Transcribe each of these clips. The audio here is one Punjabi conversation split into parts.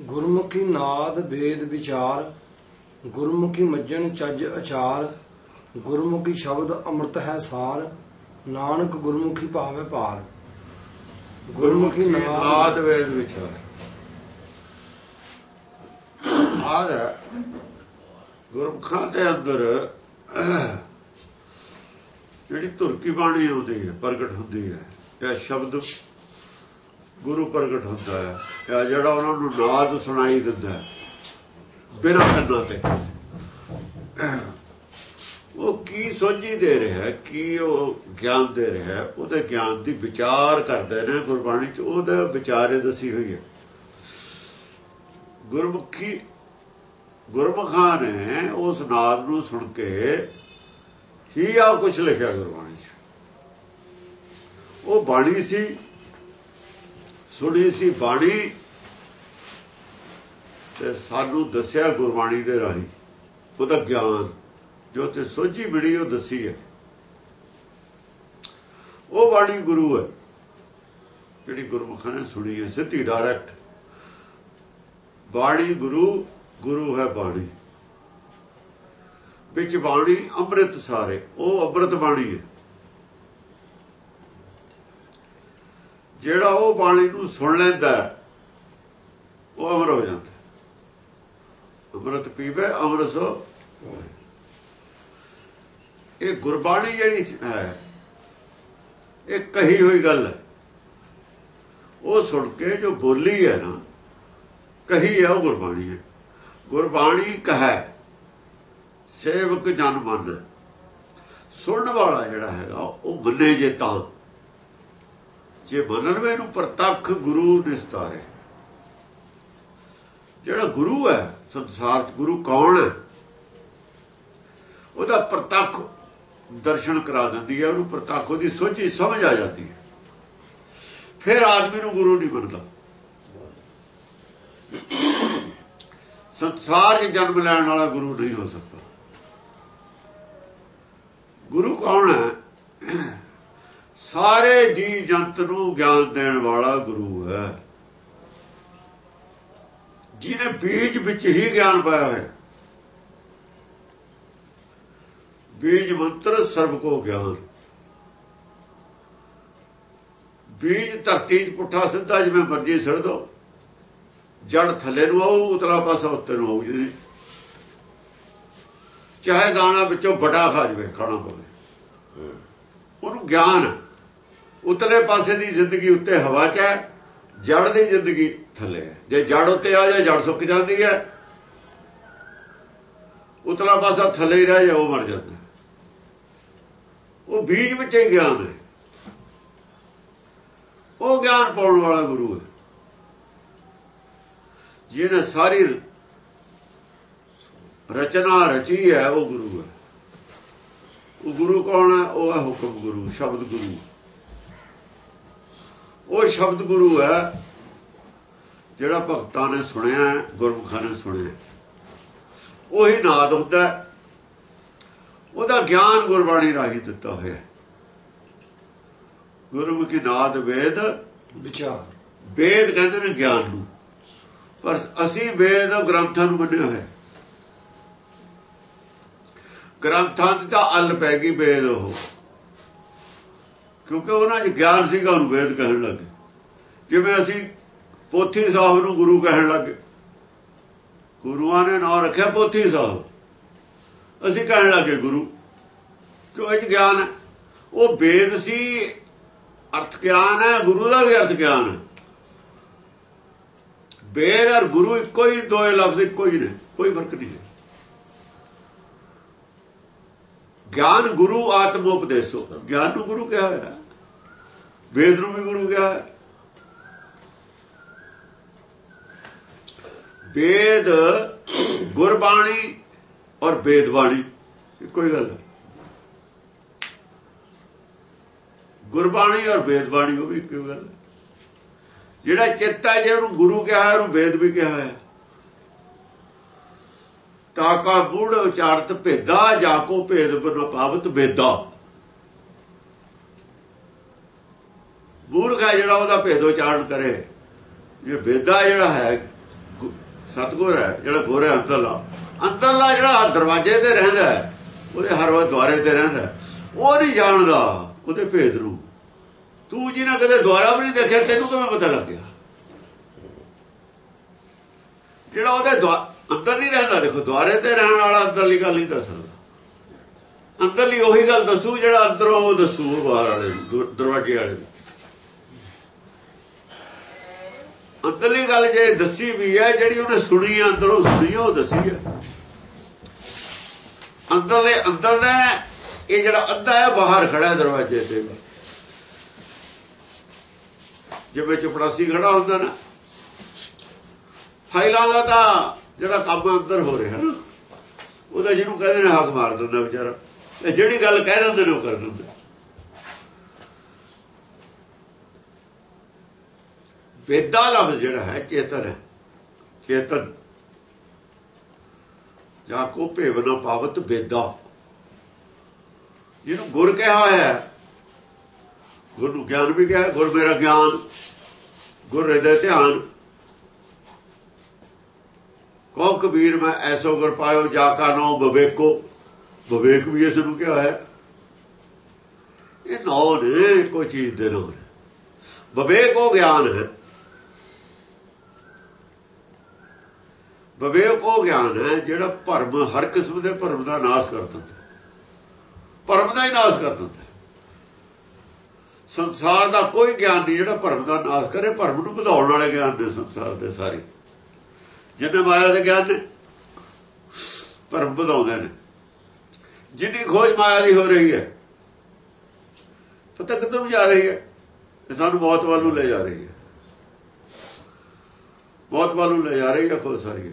ਗੁਰਮੁਖੀ ਨਾਦ ਵੇਦ ਵਿਚਾਰ ਗੁਰਮੁਖੀ ਮੱਜਣ ਚੱਜ ਅਚਾਰ ਗੁਰਮੁਖੀ ਸ਼ਬਦ ਅੰਮ੍ਰਿਤ ਹੈ ਸਾਰ ਨਾਨਕ ਗੁਰਮੁਖੀ ਭਾਵੇ ਪਾਰ ਗੁਰਮੁਖੀ ਨਾਦ ਵੇਦ ਵਿਚਾਰ। ਆਦ ਗੁਰਮੁਖਾਂ ਦੇ ਅੰਦਰ ਜਿਹੜੀ ਤੁਰਕੀ ਬਾਣੀ ਆਉਂਦੀ ਹੈ ਪ੍ਰਗਟ ਹੁੰਦੀ ਹੈ ਇਹ ਸ਼ਬਦ ਗੁਰੂ ਪ੍ਰਗਟ ਹੁੰਦਾ ਹੈ। ਜਿਹੜਾ ਉਹਨਾਂ ਨੂੰ ਨਾਦ ਸੁਣਾਈ ਦਿੰਦਾ ਬਿਨਾਂ ਕੰਨਾਂ ਤੇ। ਉਹ ਕੀ ਸੋਝੀ ਦੇ ਰਿਹਾ ਕੀ ਉਹ ਗਿਆਨ ਦੇ ਰਿਹਾ ਹੈ, ਉਹਦੇ ਗਿਆਨ ਦੀ ਵਿਚਾਰ ਕਰਦੇ ਨੇ ਗੁਰਬਾਣੀ ਚ, ਉਹਦੇ ਵਿਚਾਰੇ ਦਸੀ ਹੋਈ ਹੈ। ਗੁਰਮੁਖੀ, ਗੁਰਮੁਖਾਂ ਨੇ ਉਸ ਨਾਦ ਨੂੰ ਸੁਣ ਕੇ ਹੀ ਆ ਕੁਝ ਲਿਖਿਆ ਗੁਰਬਾਣੀ ਚ। ਉਹ ਬਾਣੀ ਸੀ, ਸੁਣੀ ਸੀ ਬਾਣੀ ਤੇ ਸਾਨੂੰ ਦੱਸਿਆ ਗੁਰਬਾਣੀ ਦੇ ਰਾਹੀਂ, ਉਹਦਾ ਗਿਆਨ, ਜੋ ਤੇ ਸੋਝੀ ਮਿਲੀ, ਉਹ ਦੱਸੀ ਹੈ। ਉਹ ਬਾਣੀ ਗੁਰੂ ਹੈ, ਜਿਹੜੀ ਗੁਰਮੁਖਾਂ ਨੇ ਸੁਣੀ ਹੈ, ਸਿੱਧੀ ਡਾਇਰੈਕਟ ਬਾਣੀ ਗੁਰੂ ਗੁਰੂ ਹੈ ਬਾਣੀ। ਵਿੱਚ ਬਾਣੀ ਅੰਮ੍ਰਿਤ ਸਾਰੇ, ਉਹ ਅੰਮ੍ਰਿਤ ਬਾਣੀ ਹੈ। ਜਿਹੜਾ ਉਹ ਬਾਣੀ ਨੂੰ ਸੁਣ ਲੈਂਦਾ ਉਹ ਅਮਰ ਹੋ ਜਾਂਦਾ। ਅੰਮ੍ਰਿਤ ਪੀਵੇ ਅੰਮ੍ਰਿਤਸੋ ਇਹ ਗੁਰਬਾਣੀ ਜਿਹੜੀ ਹੈ, ਇਹ ਕਹੀ ਹੋਈ ਗੱਲ ਹੈ। ਉਹ ਸੁਣ ਕੇ ਜੋ ਬੋਲੀ ਹੈ ਨਾ, ਕਹੀ ਹੈ ਉਹ ਗੁਰਬਾਣੀ ਹੈ। ਗੁਰਬਾਣੀ ਕਹੈ, ਸੇਵਕ ਜਨ ਮਨ। ਸੁਣਨ ਵਾਲਾ ਜਿਹੜਾ ਹੈਗਾ, ਉਹ ਮੰਨੇ ਜੇ ਤਾਂ। ਜੇ ਮੰਨਣਵੇਂ ਨੂੰ ਪ੍ਰਤੱਖ ਗੁਰੂ ਨਿਸਤਾਰੇ। ਜਿਹੜਾ ਗੁਰੂ ਹੈ, ਸੰਸਾਰ 'ਚ ਗੁਰੂ ਕੌਣ ਹੈ? ਉਹਦਾ ਪ੍ਰਤੱਖ ਦਰਸ਼ਨ ਕਰਾ ਦਿੰਦੀ ਹੈ, ਉਹਨੂੰ ਪ੍ਰਤੱਖ ਉਹਦੀ ਸੋਝੀ ਸਮਝ ਆ ਜਾਂਦੀ ਹੈ। ਫਿਰ ਆਦਮੀ ਨੂੰ ਗੁਰੂ ਨਹੀਂ ਬਣਦਾ। ਸੰਸਾਰ 'ਚ ਜਨਮ ਲੈਣ ਵਾਲਾ ਗੁਰੂ ਨਹੀਂ ਹੋ ਸਕਦਾ। ਗੁਰੂ ਕੌਣ ਹੈ? ਸਾਰੇ ਜੀ ਜੰਤ ਨੂੰ ਗਿਆਨ ਦੇਣ ਵਾਲਾ ਗੁਰੂ ਹੈ। ਜਿਹਨੇ ਬੀਜ ਵਿੱਚ ਹੀ ਗਿਆਨ ਪਾਇਆ ਹੈ ਬੀਜ ਮੰਤਰ ਸਰਬ ਕੋ ਗਿਆਨ। ਬੀਜ ਧਰਤੀ 'ਚ ਪੁੱਠਾ ਸਿੱਧਾ ਜਿਵੇਂ ਮਰਜ਼ੀ ਸੜ ਦੋ। ਜੜ ਥੱਲੇ ਨੂੰ ਆਉ ਉਤਲਾ ਪਾਸਾ ਉੱਤੇ ਨੂੰ ਆਉ ਜੀ ਚਾਹੇ ਦਾਣਾ ਵਿੱਚੋਂ ਬਟਾ ਖਾ ਜਵੇ, ਖਾਣਾ ਪਵੇ। ਉਹਨੂੰ ਗਿਆਨ। ਉਤਲੇ ਪਾਸੇ ਦੀ ਜ਼ਿੰਦਗੀ ਉੱਤੇ ਹਵਾ 'ਚ ਹੈ, ਜੜ ਦੀ ਜ਼ਿੰਦਗੀ ਥੱਲੇ। ਜੇ ਜੜ ਉੱਤੇ ਆ ਜਾਏ ਜੜ ਸੁੱਕ ਜਾਂਦੀ ਹੈ। ਉਤਲਾ ਪਾਸਾ ਥੱਲੇ ਹੀ ਰਹਿ ਜਾ ਉਹ ਮਰ ਜਾਂਦਾ। ਉਹ ਬੀਜ ਵਿੱਚ ਹੀ ਗਿਆਨ ਹੈ। ਉਹ ਗਿਆਨ ਪਾਉਣ ਵਾਲਾ ਗੁਰੂ ਹੈ। ਜਿਹਨੇ ਸਾਰੀ ਰਚਨਾ ਰਚੀ ਹੈ, ਉਹ ਗੁਰੂ ਹੈ। ਉਹ ਗੁਰੂ ਕੌਣ ਹੈ? ਉਹ ਹੈ ਹੁਕਮ ਗੁਰੂ, ਸ਼ਬਦ ਗੁਰੂ। ਉਹ ਸ਼ਬਦ ਗੁਰੂ ਹੈ। ਜਿਹੜਾ ਭਗਤਾਂ ਨੇ ਸੁਣਿਆ ਗੁਰਮੁਖਾਂ ਨੇ ਸੁਣਿਆ ਉਹੀ ਨਾਦ ਹੁੰਦਾ ਉਹਦਾ ਗਿਆਨ ਗੁਰਬਾਣੀ ਰਾਹੀਂ ਦਿੱਤਾ ਹੋਇਆ ਗੁਰਮੁਖੀ ਨਾਦ ਵੇਦ ਵਿਚਾਰ। ਵੇਦ ਕਹਿੰਦੇ ਨੇ ਗਿਆਨ ਨੂੰ। ਪਰ ਅਸੀਂ ਵੇਦ ਗ੍ਰੰਥਾਂ ਨੂੰ ਮੰਨਿਆ ਹੋਇਆ ਗ੍ਰੰਥਾਂ ਦੀ ਤਾਂ ਅਲ ਪੈ ਗਈ ਵੇਦ ਉਹ। ਕਿਉਂਕਿ ਉਹਨਾਂ 'ਚ ਗਿਆਨ ਸੀਗਾ ਉਹਨੂੰ ਵੇਦ ਕਹਿਣ ਲੱਗੇ। ਜਿਵੇਂ ਅਸੀਂ ਪੋਥੀ ਸਾਹਿਬ ਨੂੰ ਗੁਰੂ ਕਹਿਣ ਲੱਗੇ ਗੁਰੂਆਂ ਨੇ ਨਾਂ ਰੱਖਿਆ ਪੋਥੀ ਸਾਹਿਬ। ਅਸੀਂ ਕਹਿਣ ਲੱਗੇ, ਗੁਰੂ, ਕਿਉਂ ਇਹ ਗਿਆਨ ਹੈ? ਉਹ ਵੇਦ ਸੀ, ਅਰਥ ਗਿਆਨ ਹੈ, ਗੁਰੂ ਦਾ ਵੀ ਅਰਥ ਗਿਆਨ ਹੈ। ਵੇਦ ਔਰ ਗੁਰੂ ਇੱਕੋ ਹੀ ਦੋਏ ਲਫ਼ਜ਼ ਇੱਕੋ ਹੀ ਨੇ, ਕੋਈ ਫ਼ਰਕ ਨਹੀਂ ਹੈ। ਗਿਆਨ ਗੁਰੂ ਆਤਮ ਉਪਦੇਸੋ ਗਿਆਨ ਨੂੰ ਗੁਰੂ ਕਿਹਾ ਹੋਇਆ। ਵੇਦ ਨੂੰ ਵੀ ਗੁਰੂ ਕਿਹਾ ਹੈ ਵੇਦ ਗੁਰਬਾਣੀ ਔਰ ਵੇਦਬਾਣੀ ਇੱਕੋ ਹੀ ਗੱਲ ਹੈ ਗੁਰਬਾਣੀ ਔਰ ਵੇਦਬਾਣੀ ਉਹ ਵੀ ਇੱਕੋ ਗੱਲ ਹੈ। ਜਿਹੜਾ ਚਿੱਤ ਹੈ ਜੇ ਉਹਨੂੰ ਗੁਰੂ ਕਿਹਾ ਹੈ, ਉਹਨੂੰ ਵੇਦ ਵੀ ਕਿਹਾ ਹੈ। ਤਾਕਾ ਬੂੜ ਉਚਾਰਤ ਭੇਦਾ, ਜਾ ਕੋ ਭੇਦ ਬਨ ਪਾਵਤ ਵੇਦਾ ਮੂਰਖ ਹੈ ਜਿਹੜਾ, ਉਹਦਾ ਭੇਦ ਉਚਾਰਨ ਕਰੇ। ਜੇ ਵੇਦਾ ਜਿਹੜਾ ਹੈ ਸਤਗੁਰ ਹੈ, ਜਿਹੜਾ ਗੋਰੇ ਅੰਦਰਲਾ ਅੰਦਰਲਾ ਜਿਹੜਾ ਦਰਵਾਜ਼ੇ ਤੇ ਰਹਿੰਦਾ ਉਹਦੇ ਹਰ ਵਾਰ ਦੁਆਰੇ ਤੇ ਰਹਿੰਦਾ ਉਹ ਨਹੀਂ ਜਾਣਦਾ ਉਹਦੇ ਭੇਦ ਨੂੰ। ਤੂੰ ਜਿਹਨਾਂ ਕਦੇ ਦੁਆਰਾ ਵੀ ਨਹੀਂ ਦੇਖਿਆ, ਤੈਨੂੰ ਕਿਵੇਂ ਪਤਾ ਲੱਗਿਆ? ਜਿਹੜਾ ਉਹਦੇ ਅੰਦਰ ਨਹੀਂ ਰਹਿੰਦਾ, ਦੇਖੋ, ਦੁਆਰੇ ਤੇ ਰਹਿਣ ਵਾਲਾ ਅੰਦਰਲੀ ਗੱਲ ਨਹੀਂ ਦੱਸ ਸਕਦਾ। ਅੰਦਰਲੀ ਉਹੀ ਗੱਲ ਦੱਸੂ ਜਿਹੜਾ ਅੰਦਰੋਂ ਉਹ ਦੱਸੂ ਬਾਹਰ ਵਾਲੇ ਦਰਵਾਜ਼ੇ ਵਾਲੇ ਅੰਦਰਲੀ ਗੱਲ ਜੇ ਦੱਸੀ ਵੀ ਹੈ, ਜਿਹੜੀ ਉਹਨੇ ਸੁਣੀ ਹੈ, ਅੰਦਰੋਂ ਸੁਣੀ ਉਹ ਦੱਸੀ ਹੈ। ਅੰਦਰਲੇ ਅੰਦਰ ਨੇ, ਇਹ ਜਿਹੜਾ ਅੱਧਾ ਹੈ, ਬਾਹਰ ਖੜਾ ਦਰਵਾਜ਼ੇ ਤੇ। ਜਿਵੇਂ ਚਪੜਾਸੀ ਖੜਾ ਹੁੰਦਾ ਨਾ, ਫਾਈਲਾਂ ਦਾ ਤਾਂ ਜਿਹੜਾ ਕੰਮ ਅੰਦਰ ਹੋ ਰਿਹਾ ਨਾ, ਉਹਦਾ ਜਿਹਨੂੰ ਕਹਿੰਦੇ ਨੇ ਹੱਥ ਮਾਰ ਦਿੰਦਾ ਵਿਚਾਰਾ ਇਹ ਜਿਹੜੀ ਗੱਲ ਕਹਿ ਦਿੰਦੇ ਨੇ ਉਹ ਕਰ ਦਿੰਦਾ। ਵੇਦਾ ਲਫ਼ਜ਼ ਜਿਹੜਾ ਹੈ, ਚੇਤਨ ਹੈ। ਚੇਤਨ। ਜਾ ਕੋ ਭੇਵ ਪਾਵਤ ਵੇਦਾ। ਜਿਹਨੂੰ ਗੁਰ ਕਿਹਾ ਹੋਇਆ ਹੈ। ਗੁਰ ਨੂੰ ਗਿਆਨ ਵੀ ਕਿਹਾ, ਗੁਰ ਮੇਰਾ ਗਿਆਨ। ਗੁਰ ਹਿਰਦੇ ਧਿਆਨ। ਕੋ ਕਬੀਰ ਮੈਂ ਐਸੋ ਗੁਰ ਪਾਇਓ, ਜਾ ਕਾ ਨੋ ਬਵੇਕੋ। ਬਵੇਕ ਵੀ ਇਸ ਨੂੰ ਕਿਹਾ ਹੈ। ਇਹ ਨੌ ਨੇ, ਕੋਈ ਚੀਜ਼ ਦੇ ਨੌ। ਬਵੇਕ ਉਹ ਗਿਆਨ ਹੈ। ਵਿਵੇਕ ਉਹ ਗਿਆਨ ਹੈ ਜਿਹੜਾ ਭਰਮ ਹਰ ਕਿਸਮ ਦੇ ਭਰਮ ਦਾ ਨਾਸ਼ ਕਰ ਦਿੰਦਾ ਭਰਮ ਦਾ ਹੀ ਨਾਸ਼ ਕਰ ਦਿੰਦਾ ਸੰਸਾਰ ਦਾ ਕੋਈ ਗਿਆਨ ਨਹੀਂ ਜਿਹੜਾ ਭਰਮ ਦਾ ਨਾਸ਼ ਕਰੇ। ਭਰਮ ਨੂੰ ਵਧਾਉਣ ਵਾਲੇ ਗਿਆਨ ਨੇ ਸੰਸਾਰ ਦੇ ਸਾਰੇ। ਜਿੰਨੇ ਮਾਇਆ ਦੇ ਗਿਆਨ ਨੇ, ਭਰਮ ਵਧਾਉਂਦੇ ਨੇ। ਜਿੰਨੀ ਖੋਜ ਮਾਇਆ ਦੀ ਹੋ ਰਹੀ ਹੈ, ਪਤਾ ਕਿੱਧਰ ਨੂੰ ਜਾ ਰਹੀ ਹੈ? ਇਹ ਸਾਨੂੰ ਮੌਤ ਵੱਲ ਨੂੰ ਲੈ ਜਾ ਰਹੀ ਹੈ। ਮੌਤ ਵੱਲ ਨੂੰ ਲੈ ਜਾ ਰਹੀ ਹੈ, ਖੋਜ ਸਾਰੀ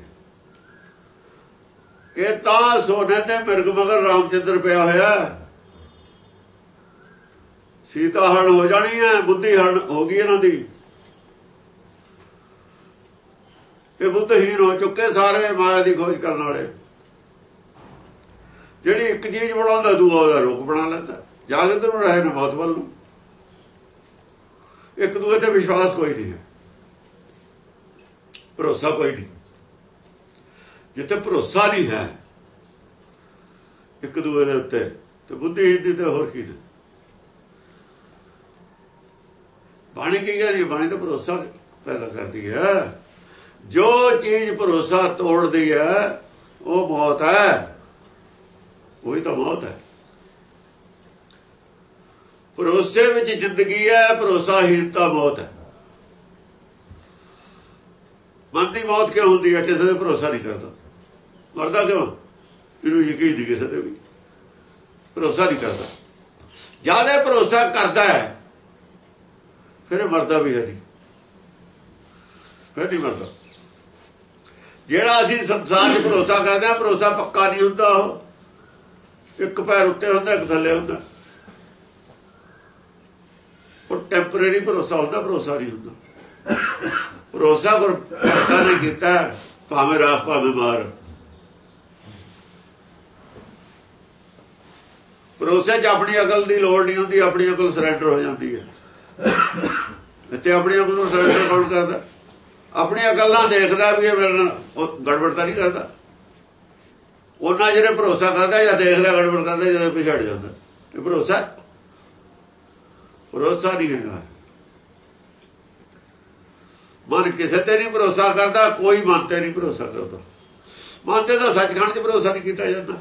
ਇਹ ਤਾਂ ਸੋਨੇ ਤੇ ਮਿਰਗ ਮਗਰ ਰਾਮਚੰਦਰ ਪਿਆ ਹੋਇਆ ਸੀਤਾ ਹਣ ਹੋ ਜਾਣੀ ਹੈ, ਬੁੱਧੀ ਹਣ ਹੋ ਗਈ ਇਹਨਾਂ ਦੀ। ਇਹ ਬੁੱਧਹੀਨ ਹੋ ਚੁੱਕੇ ਸਾਰੇ ਮਾਇਆ ਦੀ ਖੋਜ ਕਰਨ ਵਾਲੇ। ਜਿਹੜੀ ਇੱਕ ਚੀਜ਼ ਬਣਾਉਂਦਾ, ਦੂਆ ਉਹਦਾ ਰੂਪ ਬਣਾ ਲੈਂਦਾ। ਜਾਗਤ ਨੂੰ ਰਹੇ ਨੇ ਬਹੁਤ ਵੱਲ ਨੂੰ। ਇੱਕ ਦੂਜੇ ਤੇ ਵਿਸ਼ਵਾਸ ਕੋਈ ਨਹੀਂ ਹੈ। ਭਰੋਸਾ ਕੋਈ ਨਹੀਂ। ਜਿੱਥੇ ਭਰੋਸਾ ਨਹੀਂ ਹੈ। ਇੱਕ ਦੂਏ ਦੇ ਉੱਤੇ। ਤੇ ਬੁੱਧੀਹੀਨ ਦੀ ਤੇ ਹੋਰ ਕੀ ਨੇ? ਬਾਣੀ ਕੀ ਹੈ? ਬਾਣੀ ਤਾਂ ਭਰੋਸਾ ਪੈਦਾ ਕਰਦੀ ਹੈ। ਜੋ ਚੀਜ਼ ਭਰੋਸਾ ਤੋੜਦੀ ਹੈ, ਉਹ ਮੌਤ ਹੈ। ਉਹੀ ਤਾਂ ਮੌਤ ਹੈ। ਭਰੋਸੇ ਵਿੱਚ ਜ਼ਿੰਦਗੀ ਹੈ ਭਰੋਸਾਹੀਨਤਾ ਮੌਤ ਹੈ। ਮਨ ਦੀ ਮੌਤ ਕਿਉਂ ਹੁੰਦੀ ਹੈ? ਕਿਸੇ ਤੇ ਭਰੋਸਾ ਨਹੀਂ ਕਰਦਾ। ਮਰਦਾ ਕਿਉਂ? ਇਹਨੂੰ ਯਕੀਨ ਨਹੀਂ ਕਿਸੇ ਤੇ ਵੀ। ਭਰੋਸਾ ਨਹੀਂ ਕਰਦਾ। ਜ਼ਿਆਦਾ ਭਰੋਸਾ ਕਰਦਾ ਹੈ, ਫਿਰ ਮਰਦਾ ਵੀ ਹੈ ਨਹੀਂ। ਫਿਰ ਨਹੀਂ ਮਰਦਾ। ਜਿਹੜਾ ਅਸੀਂ ਸੰਸਾਰ 'ਚ ਭਰੋਸਾ ਕਰਦੇ ਆ ਭਰੋਸਾ ਪੱਕਾ ਨਹੀਂ ਹੁੰਦਾ ਉਹ। ਇੱਕ ਪੈਰ ਉੱਤੇ ਹੁੰਦਾ, ਇੱਕ ਥੱਲੇ ਹੁੰਦਾ। ਉਹ ਟੈਂਪਰੇਰੀ ਭਰੋਸਾ ਹੁੰਦਾ, ਭਰੋਸਾ ਨਹੀਂ ਹੁੰਦਾ। ਭਰੋਸਾ ਪਰ ਪਤਾ ਨਹੀਂ ਕੀਤਾ, ਭਾਵੇਂ ਰਾਹ, ਭਾਵੇਂ ਮਾਰ। ਭਰੋਸੇ 'ਚ ਆਪਣੀ ਅਕਲ ਦੀ ਲੋੜ ਨਹੀਂ ਹੁੰਦੀ, ਆਪਣੀ ਅਕਲ ਸਰੈਂਡਰ ਹੋ ਜਾਂਦੀ ਹੈ। ਤੇ ਆਪਣੀ ਅਕਲ ਨੂੰ ਸਰੈਂਡਰ ਕੌਣ ਕਰਦਾ? ਆਪਣੀ ਅਕਲ ਨਾਲ ਦੇਖਦਾ ਵੀ ਇਹ ਮੇਰੇ ਨਾਲ ਉਹ ਗੜਬੜ ਤਾਂ ਨਹੀਂ ਕਰਦਾ। ਉਹਨਾਂ ਜਿਹੜੇ ਭਰੋਸਾ ਕਰਦਾ ਜਾਂ ਦੇਖਦਾ ਗੜਬੜ ਕਰਦਾ ਜਦੋਂ ਪਿਛੜ ਜਾਂਦਾ। ਇਹ ਭਰੋਸਾ ਭਰੋਸਾ ਨਹੀਂ ਹੈਗਾ। ਮਨ ਕਿਸੇ ਤੇ ਨਹੀਂ ਭਰੋਸਾ ਕਰਦਾ, ਕੋਈ ਮਨ ਤੇ ਨਹੀਂ ਭਰੋਸਾ ਕਰਦਾ। ਮਨ ਤੇ ਤਾਂ ਸੱਚਖੰਡ 'ਚ ਭਰੋਸਾ ਨਹੀਂ ਕੀਤਾ ਜਾਂਦਾ।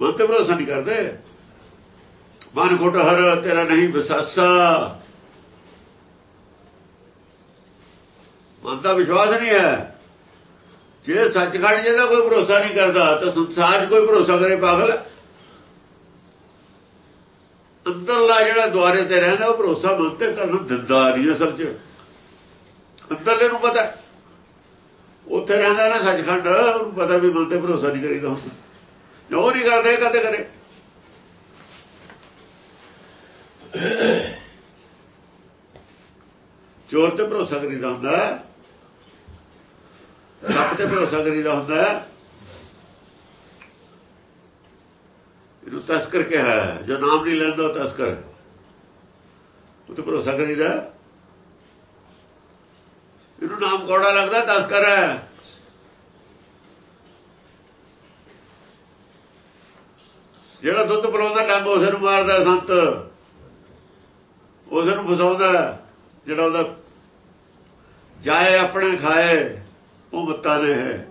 ਮਨ ਤੇ ਭਰੋਸਾ ਨਹੀਂ ਕਰਦੇ। ਮਨ ਘਟ ਹਰ, ਤੇਰਾ ਨਹੀਂ ਵਿਸਾਸਾ ਮਨ ਦਾ ਵਿਸ਼ਵਾਸ ਨਹੀਂ ਹੈ। ਜੇ ਸੱਚਖੰਡ ਜਿਹਦਾ ਕੋਈ ਭਰੋਸਾ ਨਹੀਂ ਕਰਦਾ, ਤਾਂ ਸੰਸਾਰ 'ਚ ਕੋਈ ਭਰੋਸਾ ਕਰੇ ਪਾਗਲ। ਅੰਦਰਲਾ ਜਿਹੜਾ ਦੁਆਰੇ ਤੇ ਰਹਿੰਦਾ, ਉਹ ਭਰੋਸਾ ਮਨ ਤੇ ਕਰਨ ਦਿੰਦਾ ਨਹੀਂ ਅਸਲ 'ਚ। ਅੰਦਰਲੇ ਨੂੰ ਪਤਾ ਉੱਥੇ ਰਹਿੰਦਾ ਨਾ ਸੱਚਖੰਡ, ਉਹਨੂੰ ਪਤਾ ਵੀ ਮਨ ਤੇ ਭਰੋਸਾ ਨਹੀਂ ਕਰੀਦਾ ਹੁੰਦਾ। ਜੋ ਨਹੀਂ ਕਰਦੇ, ਕਦੇ ਕਰੇ ਚੋਰ ਤੇ ਭਰੋਸਾ ਕਰੀਦਾ ਹੁੰਦਾ ਸੱਪ ਤੇ ਭਰੋਸਾ ਕਰੀਦਾ ਹੁੰਦਾ ਇਹਨੂੰ ਤਸਕਰ ਕਿਹਾ ਜੋ ਨਾਮ ਨਹੀਂ ਲੈਂਦਾ, ਉਹ ਤਸਕਰ ਉਹ ਤੇ ਭਰੋਸਾ ਕਰੀਦਾ ਇਹਨੂੰ ਨਾਮ ਕੋੜਾ ਲੱਗਦਾ ਤਸਕਰ ਹੈ। ਜਿਹੜਾ ਦੁੱਧ ਪਿਲਾਉਂਦਾ ਡੰਗ ਉਸੇ ਨੂੰ ਮਾਰਦਾ ਸੰਤ। ਉਸੇ ਨੂੰ ਫਸਾਉਂਦਾ ਜਿਹੜਾ ਉਹਦਾ ਜਾਏ ਆਪਣੇ ਖਾਏ, ਉਹ ਮੱਤਾ ਨੇ ਹੈ।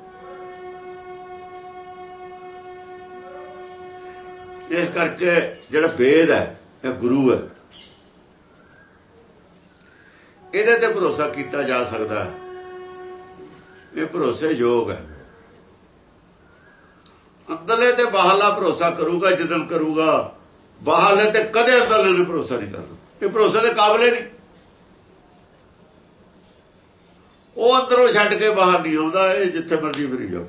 ਇਸ ਕਰਕੇ ਜਿਹੜਾ ਵੇਦ ਹੈ, ਇਹ ਗੁਰੂ ਹੈ। ਇਹਦੇ ਤੇ ਭਰੋਸਾ ਕੀਤਾ ਜਾ ਸਕਦਾ ਹੈ। ਇਹ ਭਰੋਸੇ ਯੋਗ ਹੈ। ਅੰਦਰਲੇ ਬਾਹਰਲਾ ਭਰੋਸਾ ਕਰੂਗਾ ਜਦੋਂ ਕਰੂਗਾ। ਬਾਹਰਲੇ ਤੇ ਕਦੇ ਅੰਦਰਲੇ ਨੇ ਭਰੋਸਾ ਨਹੀਂ ਕਰਨਾ ਇਹ ਭਰੋਸੇ ਦੇ ਕਾਬਲੇ ਨਹੀਂ। ਉਹ ਅੰਦਰੋਂ ਛੱਡ ਕੇ ਬਾਹਰ ਨਹੀਂ ਆਉਂਦਾ, ਇਹ ਜਿੱਥੇ ਮਰਜ਼ੀ ਫਰੀ ਜਾਓ।